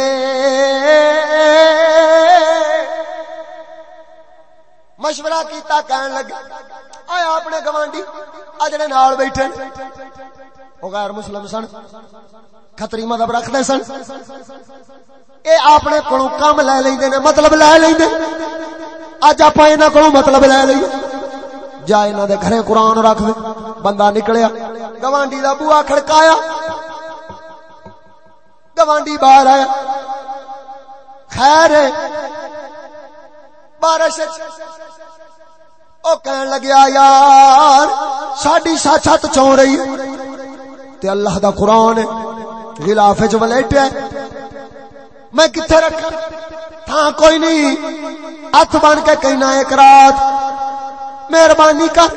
S1: مشورہ کیتا کہن لگا آیا اپنے گوانڈی؟ اجڑے نال بیٹھے وہ غیر مسلم سن، خطری مذہب رکھتے سن۔ اے اپنے کو کم لے لیندے نے مطلب لے لیندے اج آپ انہاں کو مطلب لے لئیے۔ جا انہاں دے گھرے قرآن رکھ دے۔ بندہ نکلیا، گوانڈی دا بوا کھڑکایا، گوانڈی باہر آیا۔ خیر ہے۔ بارش او کہن لگیا، یار، ساڈی سا چھت چون رہی تے اللہ دا قرآن غلاف چ ولیٹیا میں کتنے رکھا تھا کوئی نہیں۔ ہاتھ بن کے کہنا ایک رات مہربانی کر،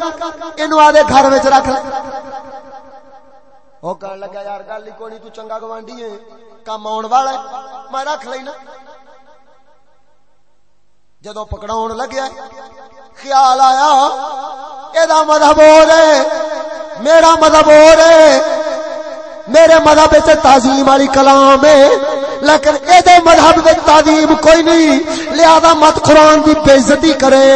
S1: اینو آدھے گھر وچ رکھ لے۔ او کہن لگا، یار گل ہی کوئی تو چنگا گوانڈی ہے۔ کم آن والا ہے، میں رکھ لینا جدو پکڑاؤن لگیا، خیال آیا یہ مذہب ہو رہے میرا مذہب ہو رہے میرے مذہب سے تعظیم والی کلام ہے، لیکن اے مذہب دے تعظیم کوئی نہیں۔ لہذا مت قرآن کی بےزتی کرے۔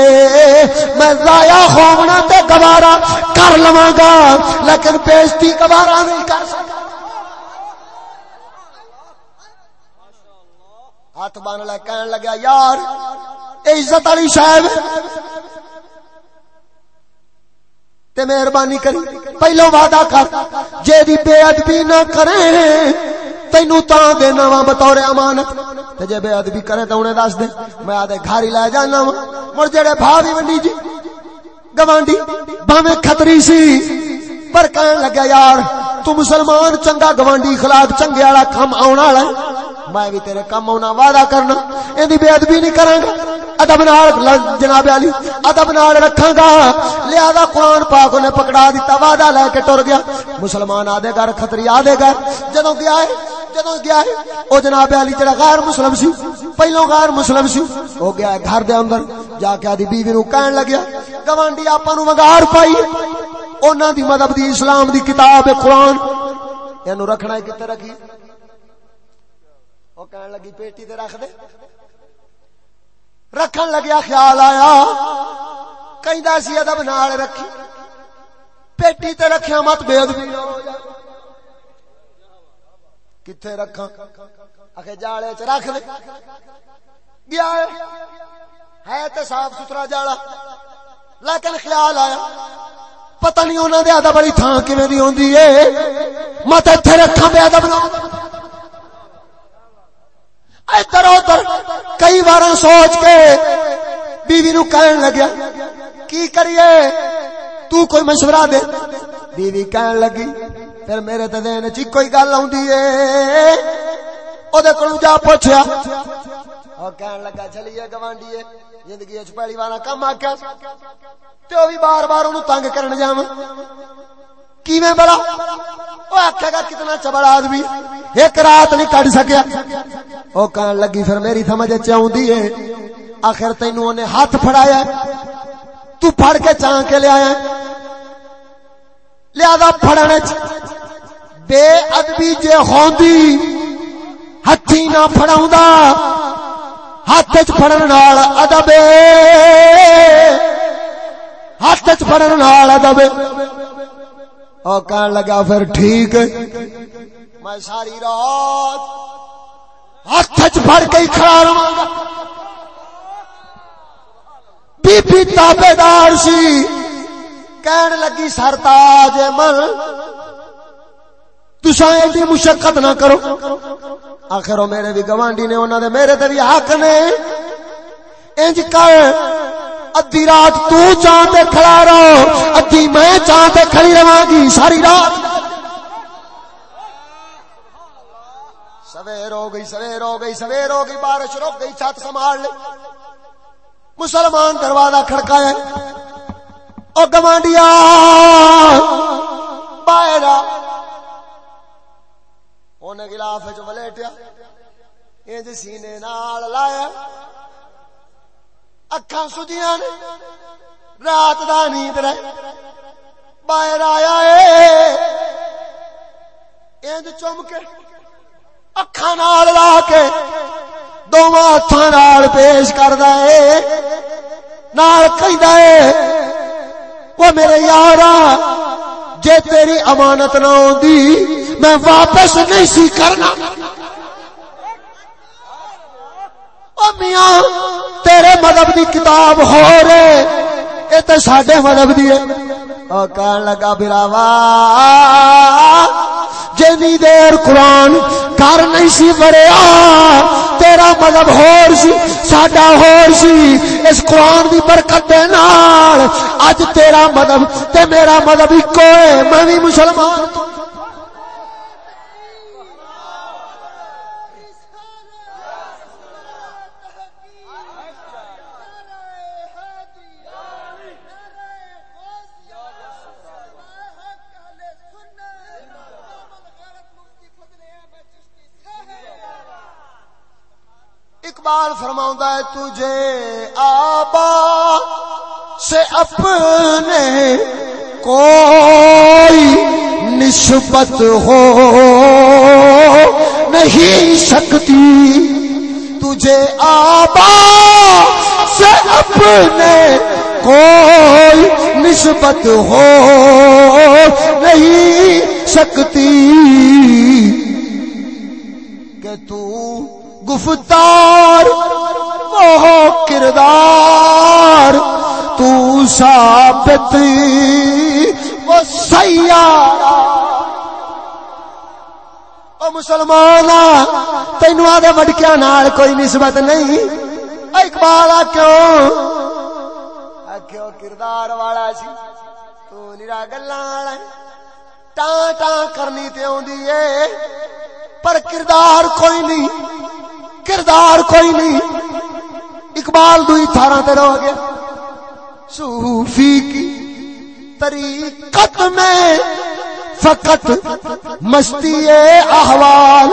S1: میں ضائع ہونا تے گوارا کر لواں گا، لیکن بےزتی گوارا نہیں کر سکتا۔ ہاتھ بن لے کہن لگا، یار، عزت والی شاید تے مہربانی کری۔ پہلو وعدہ کر۔ جے دی بے ادبی نہ کرے، تینو تا دینا وا بطور امانت۔ تے جے بے ادبی کرے تے انہیں دس دے۔ میں آدھے گھر ہی لے جانا وا۔ مڑ جڑے بھا بھی ونڈی جی گوانڈی، بھاویں خطری سی۔ پر کہن لگا یار، تو مسلمان چنگا گوانڈی اخلاق چنگے والا کم آن والا میں بھی تیرے کم آنا وعدہ کرنا ایندی بے ادبی نہیں کراں گا ادب نال جناب علی، ادب نال رکھاں گا لہذا قرآن پاک نے پکڑا دیتا، وعدہ لے کے ٹر گیا۔ مسلمان آدے گھر خطری آدے گھر۔ جدوں گیا ہے، جدوں گیا ہے، او جناب علی جڑا غیر مسلم سی پہلو غیر مسلم سی او گیا ہے گھر دے اندر۔ جا کے آدی بیوی نو کہن لگیا، گوانڈی آپا نو وگار پائی انہاں دی مذہب دی اسلام دی کتاب قرآن۔ اینو رکھنا ہے کتے رکھی؟ وہ کہن لگی پیٹی تے رکھ دے۔ رکھن لگیا خیال آیا۔ کہیں سی ادب نال رکھی۔ پیٹی تے رکھیا مت بے ادبی کتنے رکھا آخے جالے چ رکھ دے۔ گیا ہے۔ تے صاف ستھرا جالا لیکن خیال آیا۔ پتہ نہیں انہوں نے ادب والی تھان کیویں دی ہوندی ہے مت ایتھے رکھاں بے ادب نہ ادھر ادھر کئی بار سوچ کے بیوی نو کہن لگیا، کی کریے؟ تو کوئی مشورہ دے. بیوی کہن لگی، پھر میرے تے دین چ کوئی گل آوندی اے؟ او دے کولوں جا پوچھیا۔ او کہن لگا، چلیے گوانڈیے زندگی وچ پہلی بار کم آکھیا، تے او بھی بار بار اونوں تنگ کرن جاواں۔ کیویں بڑا؟ وہ آخے گا کتنا چبڑا آدمی، ایک رات نہیں کٹ سکیا۔ وہ کہن لگی، پھر میری سمجھ اچ چاہیے ہے۔ آخر تینوں نے ہاتھ پھڑایا تو پھڑ کے چان کے لے لیا لیا پھڑنے چ بے ادبی جے ہوندی ہاتھی نہ فڑاؤں ہاتھ چ فڑن ادب ہاتھ چ فڑن ادب اور کہنے لگا پھر ٹھیک ہے۔ میں ساری رات ہاتھ چ کے ہی کھڑا رہا گا بی بی تابے دار سی۔ کہن لگی سرتاج من تسا ایڈی مشقت نہ کرو۔ آخر میرے بھی گوانڈی نے انہوں نے میرے تے بھی حق نے۔ انج کر ادی رات تو چاند کھڑا رہو ادی میں چاند کھڑی رہاں گی ساری رات۔ سویر ہو گئی، سویر ہو گئی، سویر ہو گئی، بارش رک گئی، چھت سنبھال لی۔ مسلمان دروازہ کھڑکایا۔ او گوانڈیا، باہر انہیں گلاف چ ولیٹیا، انج سینے نال لایا۔ اکھاں سجیاں نے رات دا نیند رہ باہر آیا اے انج چم کے اکھاں نال لا کے دوواں ہتھاں نال پیش کردا اے نال کہندا اے وہ میرے یارا جے تیری امانت نہ ہوندی میں واپس نہیں سی کرنا او میاں، تیرے مذہب دی کتاب ہو رہے اے تے ساڈے مذہب دی ہے۔ او کہن لگا براوا جنی دیر قرآن کر نہیں سی بڑیا تیرا مذہب ہور سی، ساڈا ہور سی۔ اس قرآن دی برکت دے نال اج تیرا مذہب تے میرا مذہب ایکو ہے۔ میں بھی مسلمان تو۔ اقبال فرماؤں ہے، تجھے آبا سے اپنے کوئی نسبت ہو، نہیں سکتی۔ تجھے آبا سے اپنے کوئی نسبت ہو، نہیں سکتی۔ گفتار، وہ کردار تو ثابت وہ سیارہ۔ او مسلمان تینو آدھے وڈکیا نال کوئی نسبت نہیں۔ اقبال کیوں؟ کیوں کردار والا سی؟ تو نیرا گلا والا ٹاں ٹاں کرنی تے آدھی ہے، پر کردار کوئی نہیں۔ کردار کوئی نہیں۔ اقبال دوئی تھارا تے رو گیا۔ صوفی کی طریقت میں فقط مستی احوال،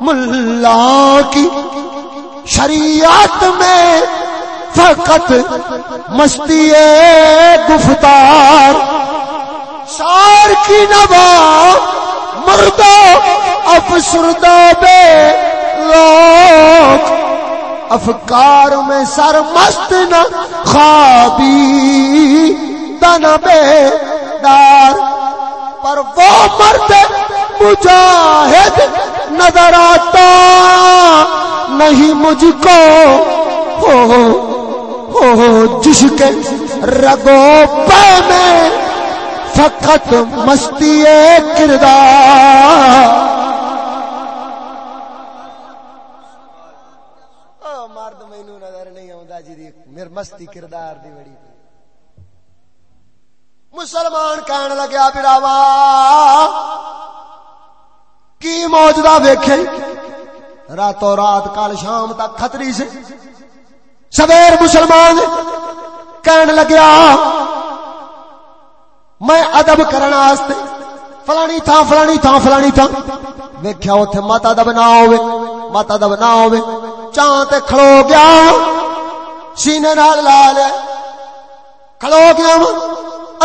S1: ملا کی شریعت میں فقط مستی گفتار۔ شار کی نوا مردو افسردہ بے لوگ افکار میں سر مست نہ خوابی دن بے دار پر وہ مرد مجاہد نظر آتا، نہیں مجھ کو، ہو ہو جس کے رگو پہ میں فقط مستی کردار۔ جی میرے مستی کردار دی بڑی مسلمان کہن لگیا براوا کی موجودہ ویکھے؟ راتوں رات کل شام تک خطری سے سویر مسلمان کہن لگیا، میں ادب کرنا واسطے فلانی تھا فلانی تھا فلانی تھا ویکھیا اوتھے مت ادب نہ ہوے مت ادب نہ ہوے چاں تے کھلو گیا سینے نال لا لیا کھلو گیا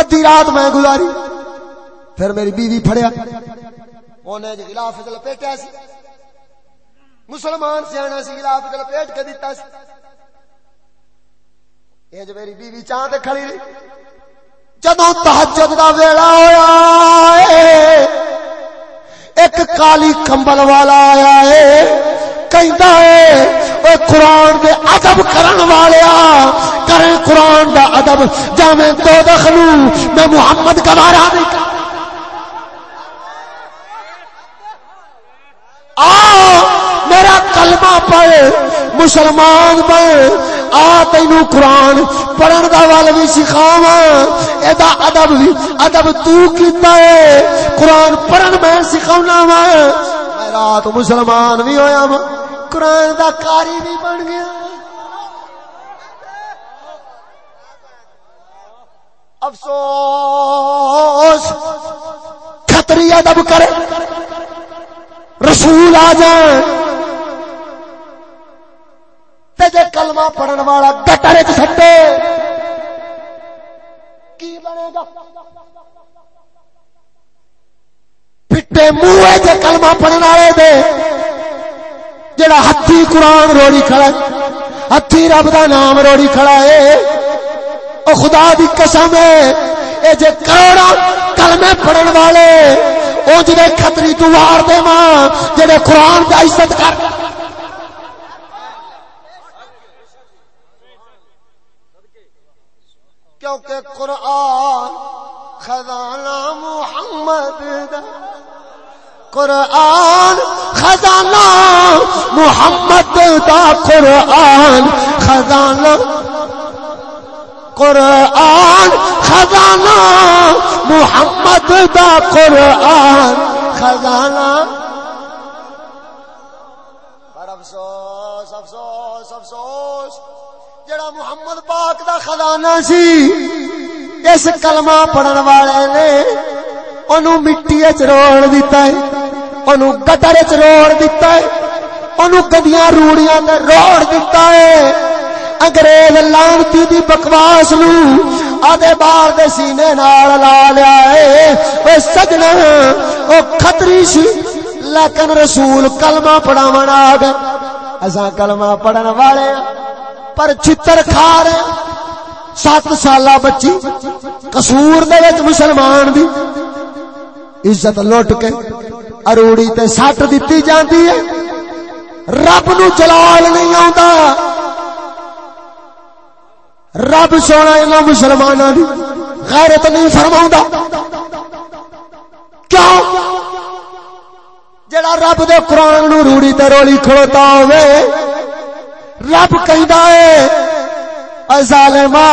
S1: ادھی رات میں گزاری۔ پھر میری بیوی پھڑیا۔ انہیں جو جی غلاف لپیٹیا سی۔ مسلمان سیانا سی غلاف لپیٹ کے دتا سی۔ یہ جو میری بیوی چاں تے کھڑی رہی۔ جدو تحجد دا ویلا ہویا ہے ایک کالی کمبل والا آیا ہے کہندا ہے اے قرآن دے ادب کرن والیا کریں قرآن دا ادب۔ جاویں دو دخلو میں محمد گوارا نہیں کر آ، میرا کلمہ پڑھ مسلمان بن آ، تینو قرآن پڑھن دا وال بھی سکھاوا ادا ادب بھی ادب تو کیتا ہے۔ قرآن پڑھن میں سکھاونا وا میں رات مسلمان بھی ہویا وا قرآن دا کاری بھی بن گیا۔ افسوس، کھتری ادب کرے۔ رسول آ جائیں۔ جے کلمہ پڑھن والا گٹر چھٹے کی بنے گا؟ پٹے منہ جے کلمہ پڑھن والے دے۔ جڑا ہاتھی قرآن روڑی کھڑا ہے ہاتھی رب دا نام روڑی کھڑا ہے۔ او خدا دی قسم ہے، اے جے کروڑا کلمے پڑھن والے، او جڑے کھتری تو وار دے ماں، جڑے قرآن دا عزت کر۔ کیونکہ قرآن خزانہ محمد دا قرآن، خزانہ، محمد دا قرآن، خزانہ قرآن، خزانہ، محمد دا قرآن، خزانہ۔ پر افسوس افسوس افسوس، جڑا محمد پاک دا خزانہ سی، اس کلمہ پڑھن والے نے اونوں مٹی وچ روڑ دتا ہے اونوں گٹر وچ روڑ دتا ہے اونوں گدیاں روڑیاں تے روڑ دتا ہے انگریز لانتی دی بکواس نو آدھے بار دے سینے نال لا لیا ہے اے سجنا او خطری سی لیکن رسول کلمہ پڑھاون آ گئے اساں کلمہ پڑھن والے پر چتر کھا رہے سات سالہ بچی قصور دے وچ مسلمان دی عزت لٹ کے اروڑی تے سٹ دتی جاندی ہے۔ رب نو جلال نہیں آوندا۔ رب سونا انہاں مسلماناں دی غیرت نہیں فرماوندا کیوں؟ جڑا رب دے قرآن نو روڑی تے روڑی کھڑوتا ہوئے رب کہندا ہے، اے ظالما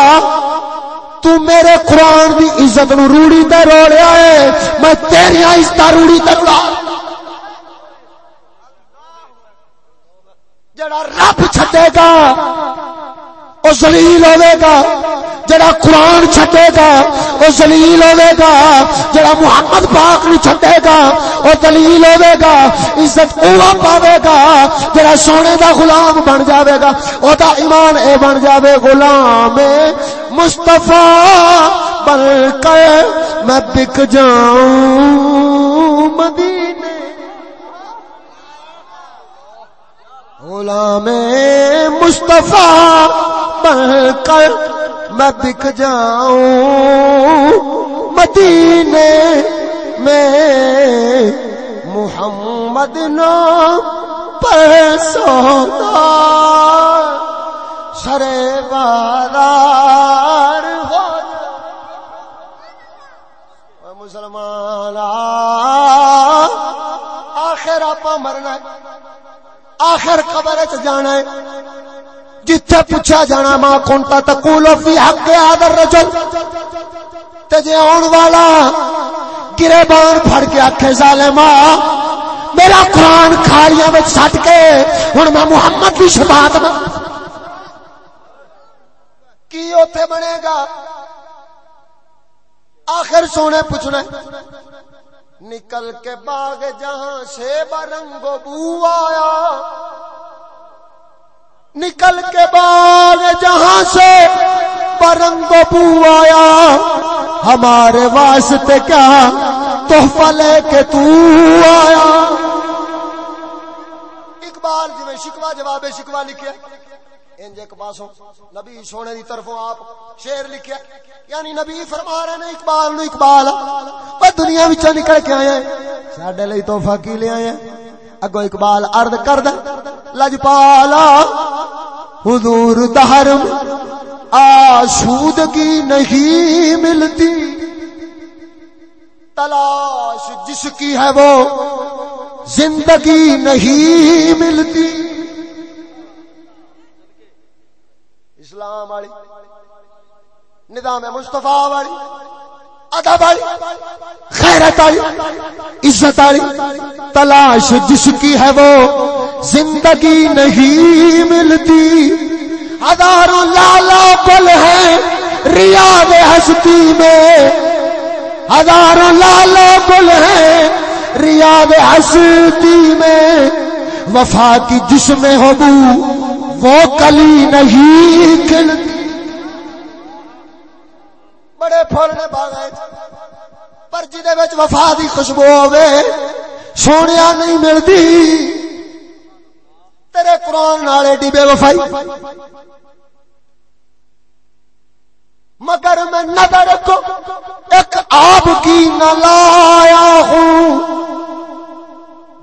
S1: تو میرے قرآن دی عزت نو روڑی تے روڑیا ہے۔ میں تیری عزت روڑی تے روڑا۔ جڑا رب چھٹے گا، او ذلیل ہوے گا۔ جڑا قرآن چھٹے گا، او ذلیل ہوے گا۔ جڑا محمد پاک نو چھٹے گا، او ذلیل ہوے گا۔ عزت اوہ پاوے گا۔ جڑا سونے دا غلام بن جاوے گا، او دا ایمان اے بن جاوے غلام مصطفی بن کر میں بک جاؤں مدینے۔ غلام مصطفیٰ بن کر میں بک جاؤں مدینے۔ میں محمد نام پر سودا سرے بازار آخر آپ مرنا ہے. آخر قبر چ جانا ہے. جتھے پوچھا جانا ماں کونتا تقولو فی حق آدر رجل تے جے آن والا گرے بان پھڑ کے آکھے ظالما میرا قرآن کھالیاں میں سٹ کے ہن میں محمد کی شفاعت میں کی اوتھے بنے گا؟ آخر سونے پوچھنا نکل کے باغ جہاں سے برنگ بو آیا۔ نکل کے باغ جہاں سے برنگ بو آیا۔ ہمارے واسطے کیا تحفہ لے کے تو آیا۔ اقبال جی میں شکوا جواب شکوا لکھیا انج ایک پاسوں نبی سونے دی طرفوں آپ شیر لکھیا یعنی نبی فرما رہے نے اقبال نو اقبال۔ او دنیا وچوں نکل کے آیا ساڈے لئی تحفہ کی لے آیا اگو اقبال عرض کردا لجپالا حضور دہرم آسودگی نہیں ملتی۔ تلاش جس کی ہے وہ زندگی نہیں ملتی۔ اسلام والی، نظام مصطفیٰ والی، ادب والی، خیرت والی، عزت والی، تلاش جس کی ہے وہ زندگی نہیں ملتی۔ ہزاروں لالا پل ہے ریاض ہستی میں۔ ہزاروں لالا پل ہے ریاض ہستی میں۔ وفا کی جس میں ہو وہ کلی نہیں کھلتی بڑے پھول نے باغ پر جدے وچ وفا دی خوشبو ہوے سونیا نہیں ملتی تیرے قرآن نالے ڈبے وفائی۔ مگر میں نظر کو ایک آپ کی نہ لایا ہوں۔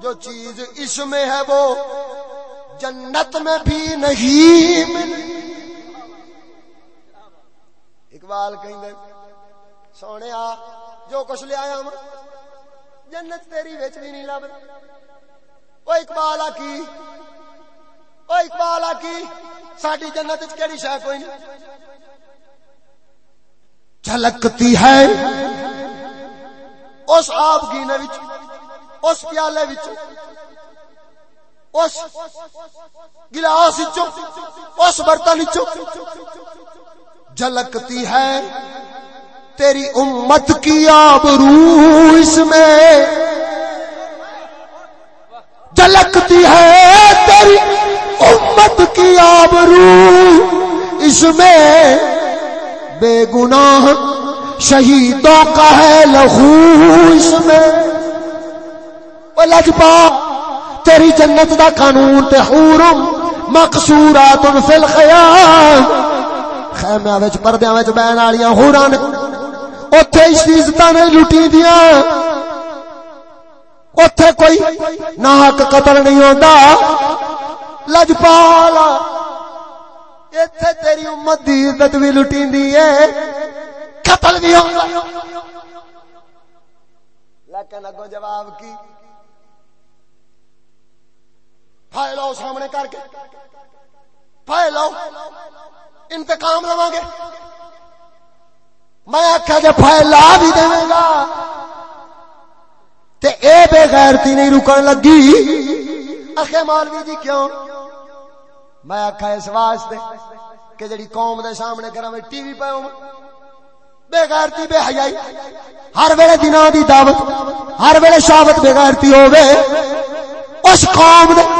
S1: جو چیز اس میں ہے وہ جنت میں بھی نہیں ملی اقبال کہیں سونے آ، جو کچھ لے آیا جنت تیری وچ بھی نہیں لب وہ اقبال آ کی وہ اقبال آ کی ساری جنت کیڑی شہ کوئی نہیں۔ جھلکتی ہے۔ اس آپ گینے وچ، اس پیالے وچ اس گلاس اس برتن وچ جھلکتی ہے تیری امت کی آبرو اس میں۔ جھلکتی ہے تیری امت کی آبرو اس میں۔ بے گناہ شہیدوں کا ہے لہو اس میں۔ لجپا تیری جنت دا قانون تے حورم مقصورات فی الخیال۔ خیمے وچ، پردیاں وچ بہن والیاں ہوراں نے۔ اوتھے عزتاں نے لٹی دیاں۔ اوتھے کوئی ناحق قتل نہیں ہوندا۔ لجپالا ایتھے تیری امت دی عزت بھی لٹیندی ہے۔ قتل بھی ہوندا۔ لیکن اگو جواب کی؟ پھائے لو سامنے کر کے۔ پھائے لو انتقام لوا گے۔ میں آخیا جی پھائے لا بھی دے گا۔ تے اے بے غیرتی نہیں رکن لگی۔ اخے مولوی جی کیوں؟ میں آخا اس واسطے کہ جڑی قوم دے سامنے کرا میں ٹی وی پہ ہوں۔ بے غیرتی، بے حیائی۔ ہر ویلے دنوں دی دعوت، ہر ویلے شاوت بے غیرتی ہوے اس قوم دے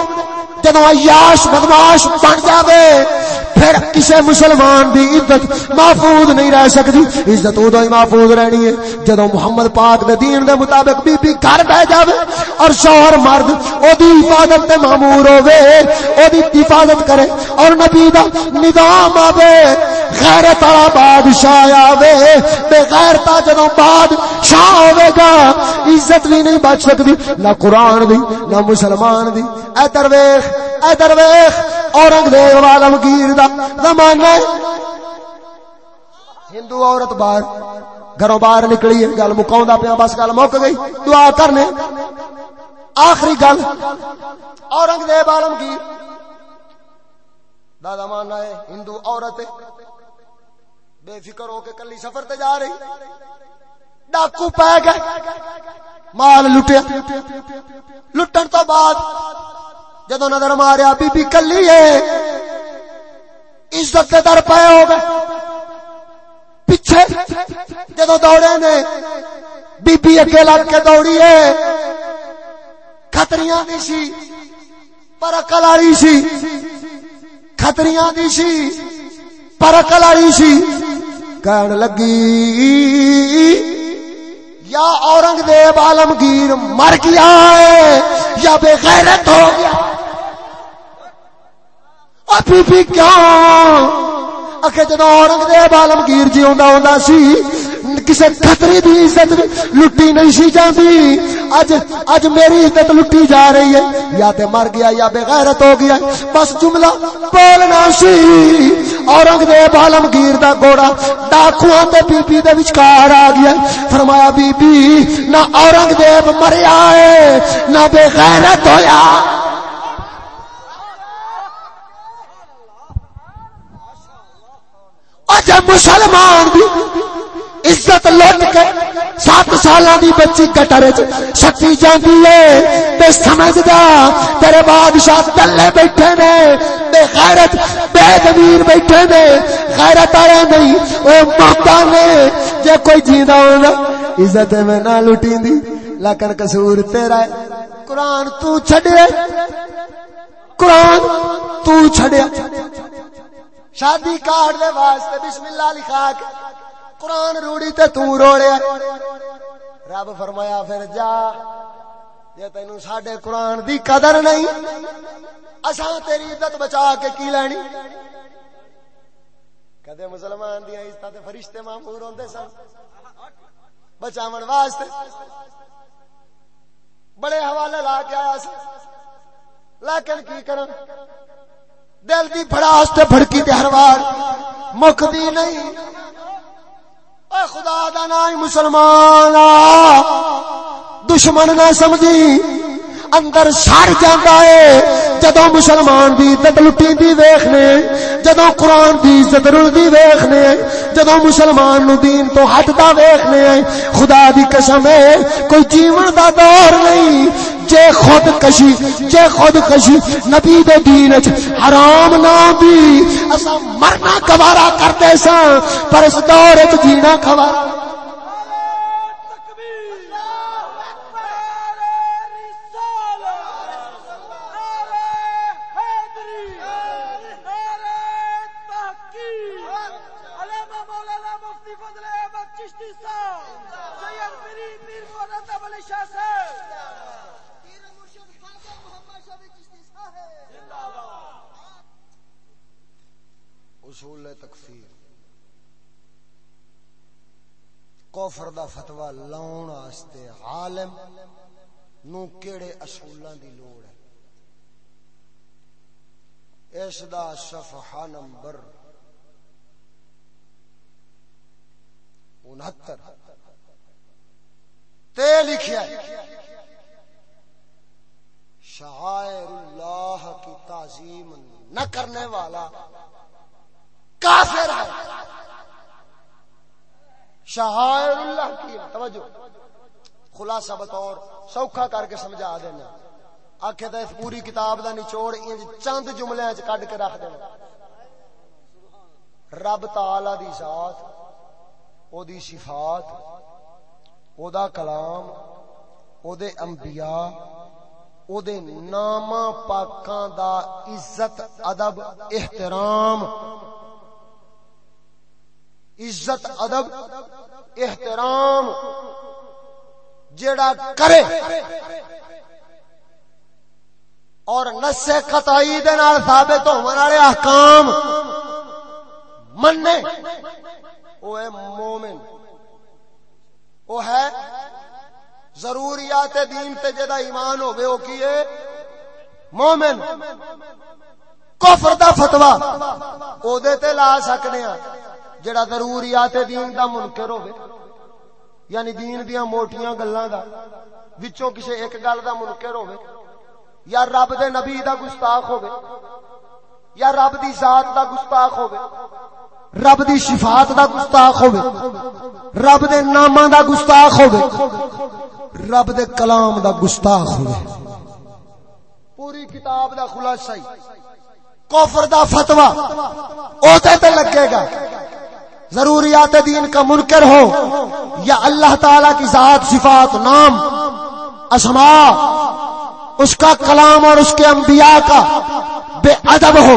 S1: جدو عیاش بدماش بن جاوے۔ پھر کسی مسلمان دی عزت محفوظ نہیں رہ سکتی۔ عزت ادو ہی محفوظ رہنی ہے۔ جدو محمد پاک دے دین دے مطابق بی بی گھر بہ جاوے اور شوہر مرد او دی حفاظت تے مامور ہوے او دی حفاظت کرے اور نبی دا نظام آوے۔ غیرت والا بادشاہ آوے۔ بے غیرتا جدو بادشاہ ہوے گا، عزت بھی نہیں بچ سکتی۔ نہ قرآن دی، نہ مسلمان دی۔ اے درویش اے درویش اورنگزیب عالمگیر دا زمانہ ہندو عورت باہر گھروں باہر نکلی ہے، گل مکاؤں پیا، بس گل مک گئی۔ دعا کرنے۔ آخری گل، اورنگزیب عالمگیر دا زمانہ ہے، ہندو عورت بے فکر ہو کے کلی سفر تے جا رہی۔ ڈاکو پی گئے۔ مال لٹیا۔ لٹن تو بعد جدو نظر ماریا بی بی کلی ہے عزت کے در پے ہو گئے۔ پیچھے جدو دوڑے نے، بی بی اگے لگ کے دوڑی ہے۔ خطریاں دی سی پر اکل والی سی۔ خطریاں دی سی پر اکل والی سی۔ کہن لگی۔ یا اورنگزیب عالمگیر مر گیا ہے، یا بے غیرت ہو گیا۔ بی بی کیوں اکھے جدو اورنگزیب عالمگیر جی ہوندا ہوندا سی، کسے خطری دی عزت لٹی نہیں سی جاندی۔ اج اج میری عزت لٹی جا رہی ہے۔ یا تے مر گیا یا بے غیرت ہو گیا۔ بس جملہ بولنا سی۔ اورنگزیب عالمگیر دا گوڑا ڈاکواں تے بی بی دے وچکار آ گیا۔ فرمایا بی بی نہ اورنگزیب مریا ہے، نہ بے غیرت ہویا۔ جب مسلمان بھی عزت لٹ کے سات سال دی بچی کٹر سٹی جاندی ہے۔ بے سمجھ تیرے بادشاہ تلے بیٹھے نے، بے غیرت بے ضمیر بیٹھے نے۔ غیرت والے نہیں او موتا نے۔ جے کوئی جیندا ہونا، عزت میں نہ لٹی دی لیکن قصور تیرا ہے۔ قرآن تو چھڑے قرآن تو چھڑے شادی کارڈ دے واسطے بسم اللہ لکھا کے قرآن روڑی تے تو روڑے۔ رب فرمایا، پھر جا جے تینوں ساڈے قرآن دی قدر نہیں، اساں تیری عزت بچا کے کی لینی؟ کدے مسلمان دی عزت تے فرشتے مامور ہوندے سن؟ بچاون واسطے۔ بڑے حوالے لا کے آیا سی لیکن کی کرن دل دی بھڑاس تے بھڑکی تے ہر وار مکدی نہیں۔ اے خدا دا نام مسلمان دشمن نہ سمجھی، اندر سڑ جاتا ہے۔ جدو مسلمان دی عزت لٹی دی ویخنے جدو قرآن دی عزت رلدی ویخنے جدو مسلمان نو دین تو ہٹتا ویخنے خدا دی قسم ہے، کوئی جیون دا دور نہیں۔ جے خود کشی، جے خود کشی، نبی دے دین وچ حرام نہ بھی اسا مرنا گوارا کرتے سا پر اس دور وچ جینا گوارا۔ تکفیر۔ کوفر دا فتوا لاؤن واسطے عالم نو کیڑے اصولاں دی لوڑ ہے۔ اس دا صفحہ نمبر انہتر۔ تے لکھیا ہے، شعائر اللہ کی تعظیم نہ کرنے والا کافر ہے۔ شہائر اللہ کی توجہ۔ خلاصہ بطور سوکھا کر کے سمجھا دینا۔ آخر تو اس پوری کتاب دا نچوڑ چند جملے کڈ کے رکھ دینا۔ رب تعالی دی ذات، او دی صفات، او دا کلام، او دے انبیاء، او دے نام پاکاں دا عزت، ادب، احترام عزت، ادب، احترام جڑا کرے اور نسے قطعی دے نال ثابت ہون والے احکام مننے۔ او ہے مومن او ہے ضروریات دین تے جدا ایمان ہوے او کی کیے مومن، کفر دا فتوا او دے تے لا سکنے ہاں۔ جڑا ضروریات دین دا منکر ہوے یعنی دین دیاں موٹیاں گلاں دا، وچوں کسے ایک گل دا منکر ہوے یا رب دے نبی دا گستاخ ہوے یا رب دی ذات دا گستاخ ہوے رب دی صفات دا گستاخ ہوے رب دے ناماں دا گستاخ ہوے رب دے کلام دا گستاخ ہوے پوری کتاب دا خلاصہ ہی، کفر دا فتوا او تے لگے گا۔ ضروریات دین کا منکر ہو یا اللہ تعالی کی ذات، صفات، نام اسما اس کا کلام اور اس کے انبیاء کا بے ادب ہو۔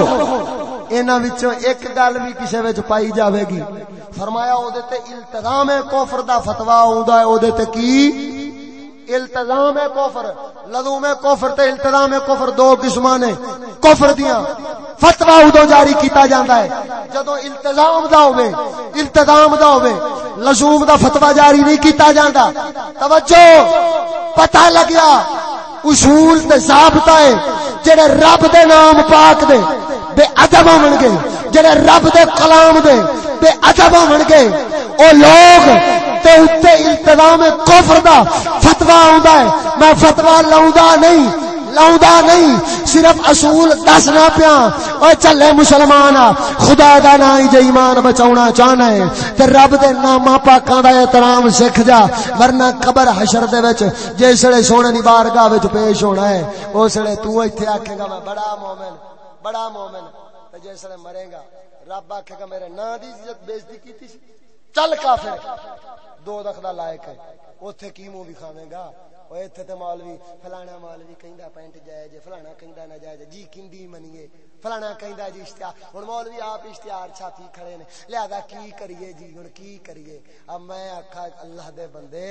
S1: انہاں وچوں ایک گل بھی کسے وچ پائی جاوے گی۔ فرمایا او دے تے التزام کفر دا فتوا ہوندا ہے او دے تے کی؟ التزام ہے کفر لزوم ہے کفر تے التزام ہے کفر دو قسمان نے کفر دیاں فتوا ادو جاری کیتا جاتا ہے۔ جدو التظام دا ہوئے التظام دا ہوئے، لزوم دا فتوا جاری نہیں کیتا جاتا توجہ، پتہ لگیا اصول تے ضابطہ ہے۔ جڑے رب دے نام پاک دے، بے ادب ہون گے۔ جڑے رب دے کلام دے، بے ادب ہون گے۔ او لوگ تے اتے التظام کفر دا فتوا ہوندا ہے۔ میں فتوا لاؤں نہیں لاؤں نہیں، صرف اصول دسنا پیا۔ اور چلے مسلمان خدا دا نا ہی جے ایمان بچاونا چاہنا ہے۔ تے رب دے نامہ پاکاں دا احترام سکھ جا۔ ورنہ قبر حشر دے وچ جسے سونے دی بارگاہ وچ پیش ہونا ہے اسلے تو ایتھے آکھے گا، میں بڑا مومن بڑا مومن۔ تے جسے مرے گا، رب آکھے گا، میرے نا دی عزت بےزتی کیتی سی۔ چل کافر۔ دو دخلا لائق ہے۔ اوتھے کی منہ کھاویں گا؟ اتنے تو مولوی فلانا مولوی کہندا پینٹ جائے جے فلانا کہندا نہ جائے جی کیندی منیے۔ فلانا کہندا جی اشتہار۔ ہن مولوی آپ اشتہار چھاپی کھڑے نے۔ لہذا کی کریے جی؟ ہن کی کریے؟ اب میں آکھا اللہ دے بندے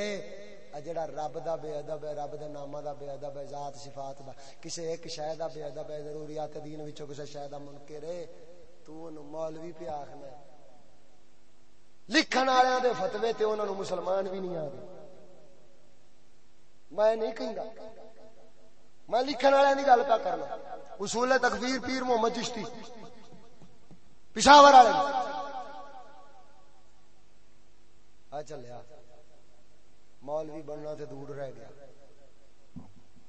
S1: جڑا رب دا بے ادب ہے، رب دے نامہ دا بے ادب ہے، ذات صفات دا۔ کسے ایک شے دا بے ادب ہے، ضروریات دین وچوں کسے شے دا منکر ہے۔ تو اونوں مولوی پہ آکھنا لکھن والےاں دے فتوی تے انہاں نو مسلمان بھی نہیں آندے میں نہیں کہندا میں لکھن والے کی گل پہ کرنا اصول تکفیر پیر محمد چشتی پشاور والے آ چلیا مولوی بننا تے دور رہ گیا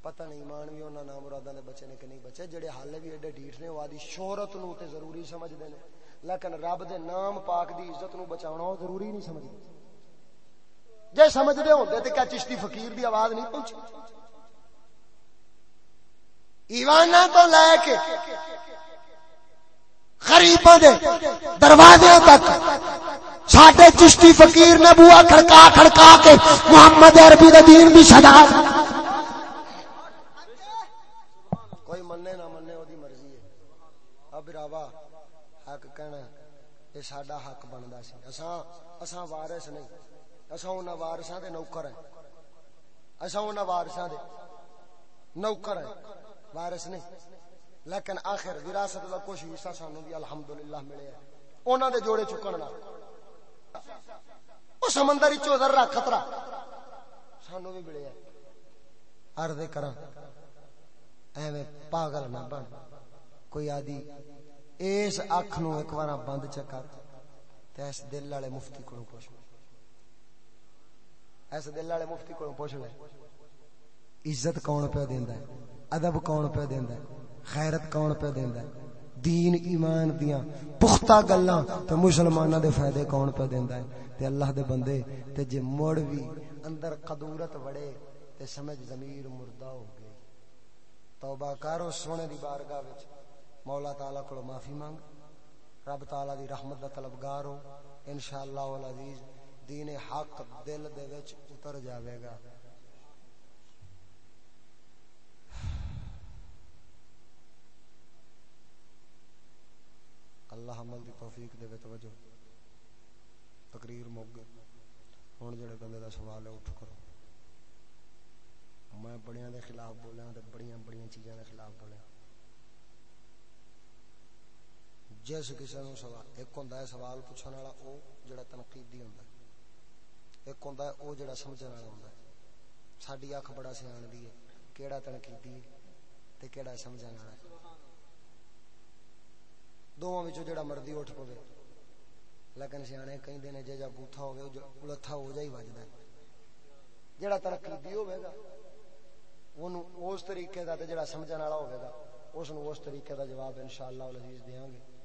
S1: پتہ نہیں مان بھی انہاں نام مراداں دے بچے نے کہ نہیں بچے جڑے حال بھی ایڈے ڈیٹ نے وادی شہرت نو تے ضروری سمجھدے نے لیکن رب دے نام پاک دی عزت نو بچاونا ضروری نہیں سمجھدے۔ جی سمجھتے ہوتے تو کیا چشتی فقیر دی آواز نہیں پہنچی؟ ایوانا تو لے کے خریباں دے دروازے تک ساڈے چشتی فقیر نے بوا کھڑکا کھڑکا کے محمد عربی دین دی صدا کوئی مننے نہ مننے او دی مرضی ہے اب راوا حق کہنا یہ ساڈا حق بندا سی اساں اساں وارث نہیں اصا ان وارساں دے نوکر ہیں اصا ان وارساں دے نوکر ہیں وارس نہیں لیکن آخر وراثت کا کچھ حصہ سانو بھی الحمدللہ ملے ہے انہاں دے جوڑے چکن نال او سمندر وچ ذرہ خطرہ سانو بھی ملے ہے عرض کراں ایویں پاگل نہ بن کوئی آدی اس اکھ نو ایک بار بند چکر تے اس دل والے مفتی کو پوچھ ایسے دل والے مفتی کو پوچھ لے۔ عزت کون پہ دیندا ہے؟ ادب کون پہ دیندا ہے؟ خیرت کون پہ دیندا ہے؟ دین، ایمان دیاں پختہ گلاں تے مسلماناں دے فائدے کون پہ دیندا ہے؟ تے اللہ دے بندے، تے جے مڑ وی اندر قدورت وڑے تے سمجھ ضمیر مردہ ہو گئی۔ توبہ کرو سونے دی بارگاہ وچ۔ مولا تعالی کو معافی مانگ۔ رب تعالی دی رحمت دا طلبگار ہو۔ انشاءاللہ العزیز، دین حق دل دے وچ اتر جاوے گا۔ اللہ عمل دی توفیق دے توجہ۔ تقریر مک گئے۔ ہوں جڑے بندے دا سوال ہے، اٹھ کرو۔ میں بڑیاں دے خلاف بولیا تے بڑیاں بڑیاں چیزاں دے خلاف بولیا جس کسی نو سوال ایک ہوندا ہے سوال پوچھنے والا، او جڑا تنقیدی ہوندا ہے۔ ایک ہوندا ہے، او جڑا سمجھن والا ہوندا ہے۔ ساڈی اکھ بڑا سیان دی ہے۔ کیڑا تنقیدی ہے تے کیڑا سمجھن والا ہے۔ دوواں وچوں جڑا مرضی اٹھ پوے۔ لیکن سیانے کہندے نے جے جا بوتھا ہوے، او ہو جائی وجدا ہے۔ جڑا تنقیدی ہوے گا، اونوں اس طریقے دا تے جڑا سمجھن والا ہوے گا، اس نو اس طریقے دا جواب انشاءاللہ العزیز دیاں گے۔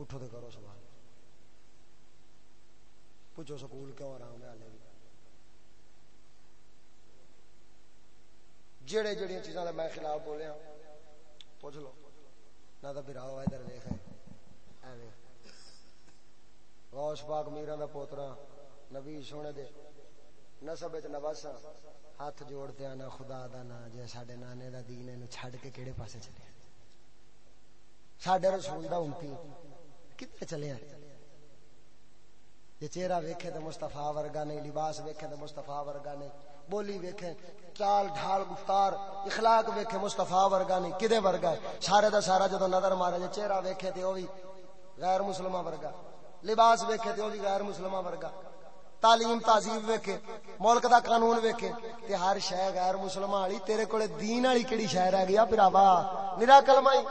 S1: اٹھو تے کرو سوال۔ پوچھو سکول کیوں آرام ہے بھی۔ جڑے جڑی چیزاں میں خلاف بولیا ہاں، پوچھ لو۔ نہ تو براؤ ادھر ویخ غوث پاک میرا دا پوترا، نبی سونے دے۔ نسب نواسا ہاں۔ ہاتھ جوڑتے ہاں، آنا خدا دا نا جے ساڈے نانے دا دین اینو چھڈ کے کیڑے پاسے چلے۔ ساڈے رسول دا امتی۔ کتنے چلے ہیں؟ جی چہرہ ویکھے تو مستفا ورگا نہیں، لباس ویکھے تو مستفا ورگا نہیں، بولی ویکھیں چال ڈھال گفتار، اخلاق ویکھے مصطفیٰ ورگا نہیں، کدے ورگا ہے؟ سارے دا سارا جدو نظر مارا جے چہرہ ویکھے تے او بھی غیر مسلمہ ورگا، لباس ویکھے تے او بھی غیر مسلمہ ورگا، تعلیم تہذیب ویکھے، ملک دا قانون ویکھے، تے ہر شے غیر مسلمہ والی، تیرے کولے دین والی کیڑی شے رہ گیا بھراوا نرا کلمہ ہی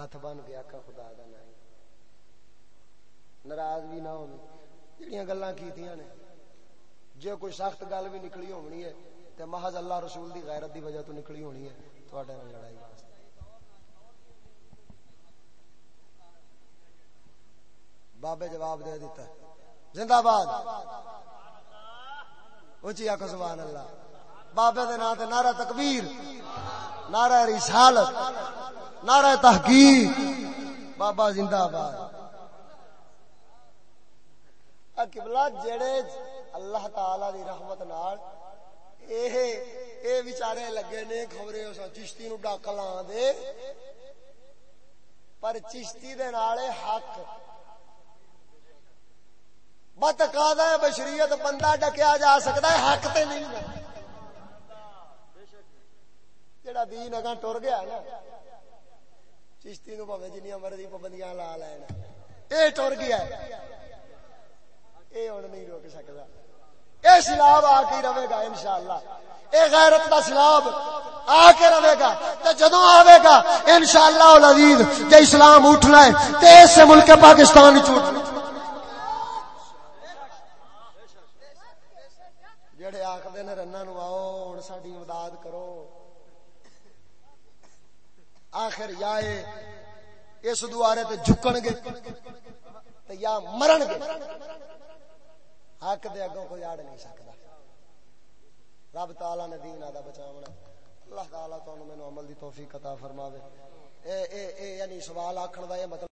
S1: ہاتھ بن گیا کا خدا دا نہیں۔ ناراض بھی نہ ہونی۔ جڑیاں گلاں کیتیاں نے۔ جے کوئی سخت گل بھی نکلی ہونی ہے، تے محض اللہ رسول دی غیرت دی وجہ تو نکلی ہونی ہے، تواڈے نال لڑائی بابے جواب دے دیتا ہے۔ زندہ باد۔ اونچی آکھو، سبحان اللہ۔ بابے دے نام تے نعرہ تکبیر، نعرہ رسالت۔ نعرہ تحقیق۔ بابا زندہ باد قبلہ جڑے اللہ تعالی دی رحمت نال اے اے بیچارے لگے نے خبرے اس چشتی نو ڈاک لاں دے۔ پر چشتی دے نال حق۔ بتقاضا بشریت، بندہ ڈکیا جا سکتا ہے، حق تے نہیں جڑا دین اگاں ٹر گیا نا۔ چشتی نو پاوے جنیاں مرضی پابندیاں لا لین۔ اے ٹر گیا اے ہن نہیں روک سکدا۔ اے سلاب آ کے رہے گا انشاءاللہ۔ اے غیرت دا سلاب آ کے رہے گا۔ تے جدوں آوے گا، انشاءاللہ العزیز تے اسلام اٹھنا ہے، تے اس ملک پاکستان وچ اٹھنا جڑے آکھدے نے رنا نو آؤ، ہن ساڈی امداد کرو۔ آخر یا اس دوارے تے جھکن گے تے یا مرن گے۔ حق دے اگوں کوئی آڑ نہیں سکتا۔ رب تعالی نے دین آدھا بچاونا۔ اللہ تعالی تو مینوں عمل دی توفیق عطا فرماوے۔ اے اے اے یعنی سوال آکھن دا یہ مطلب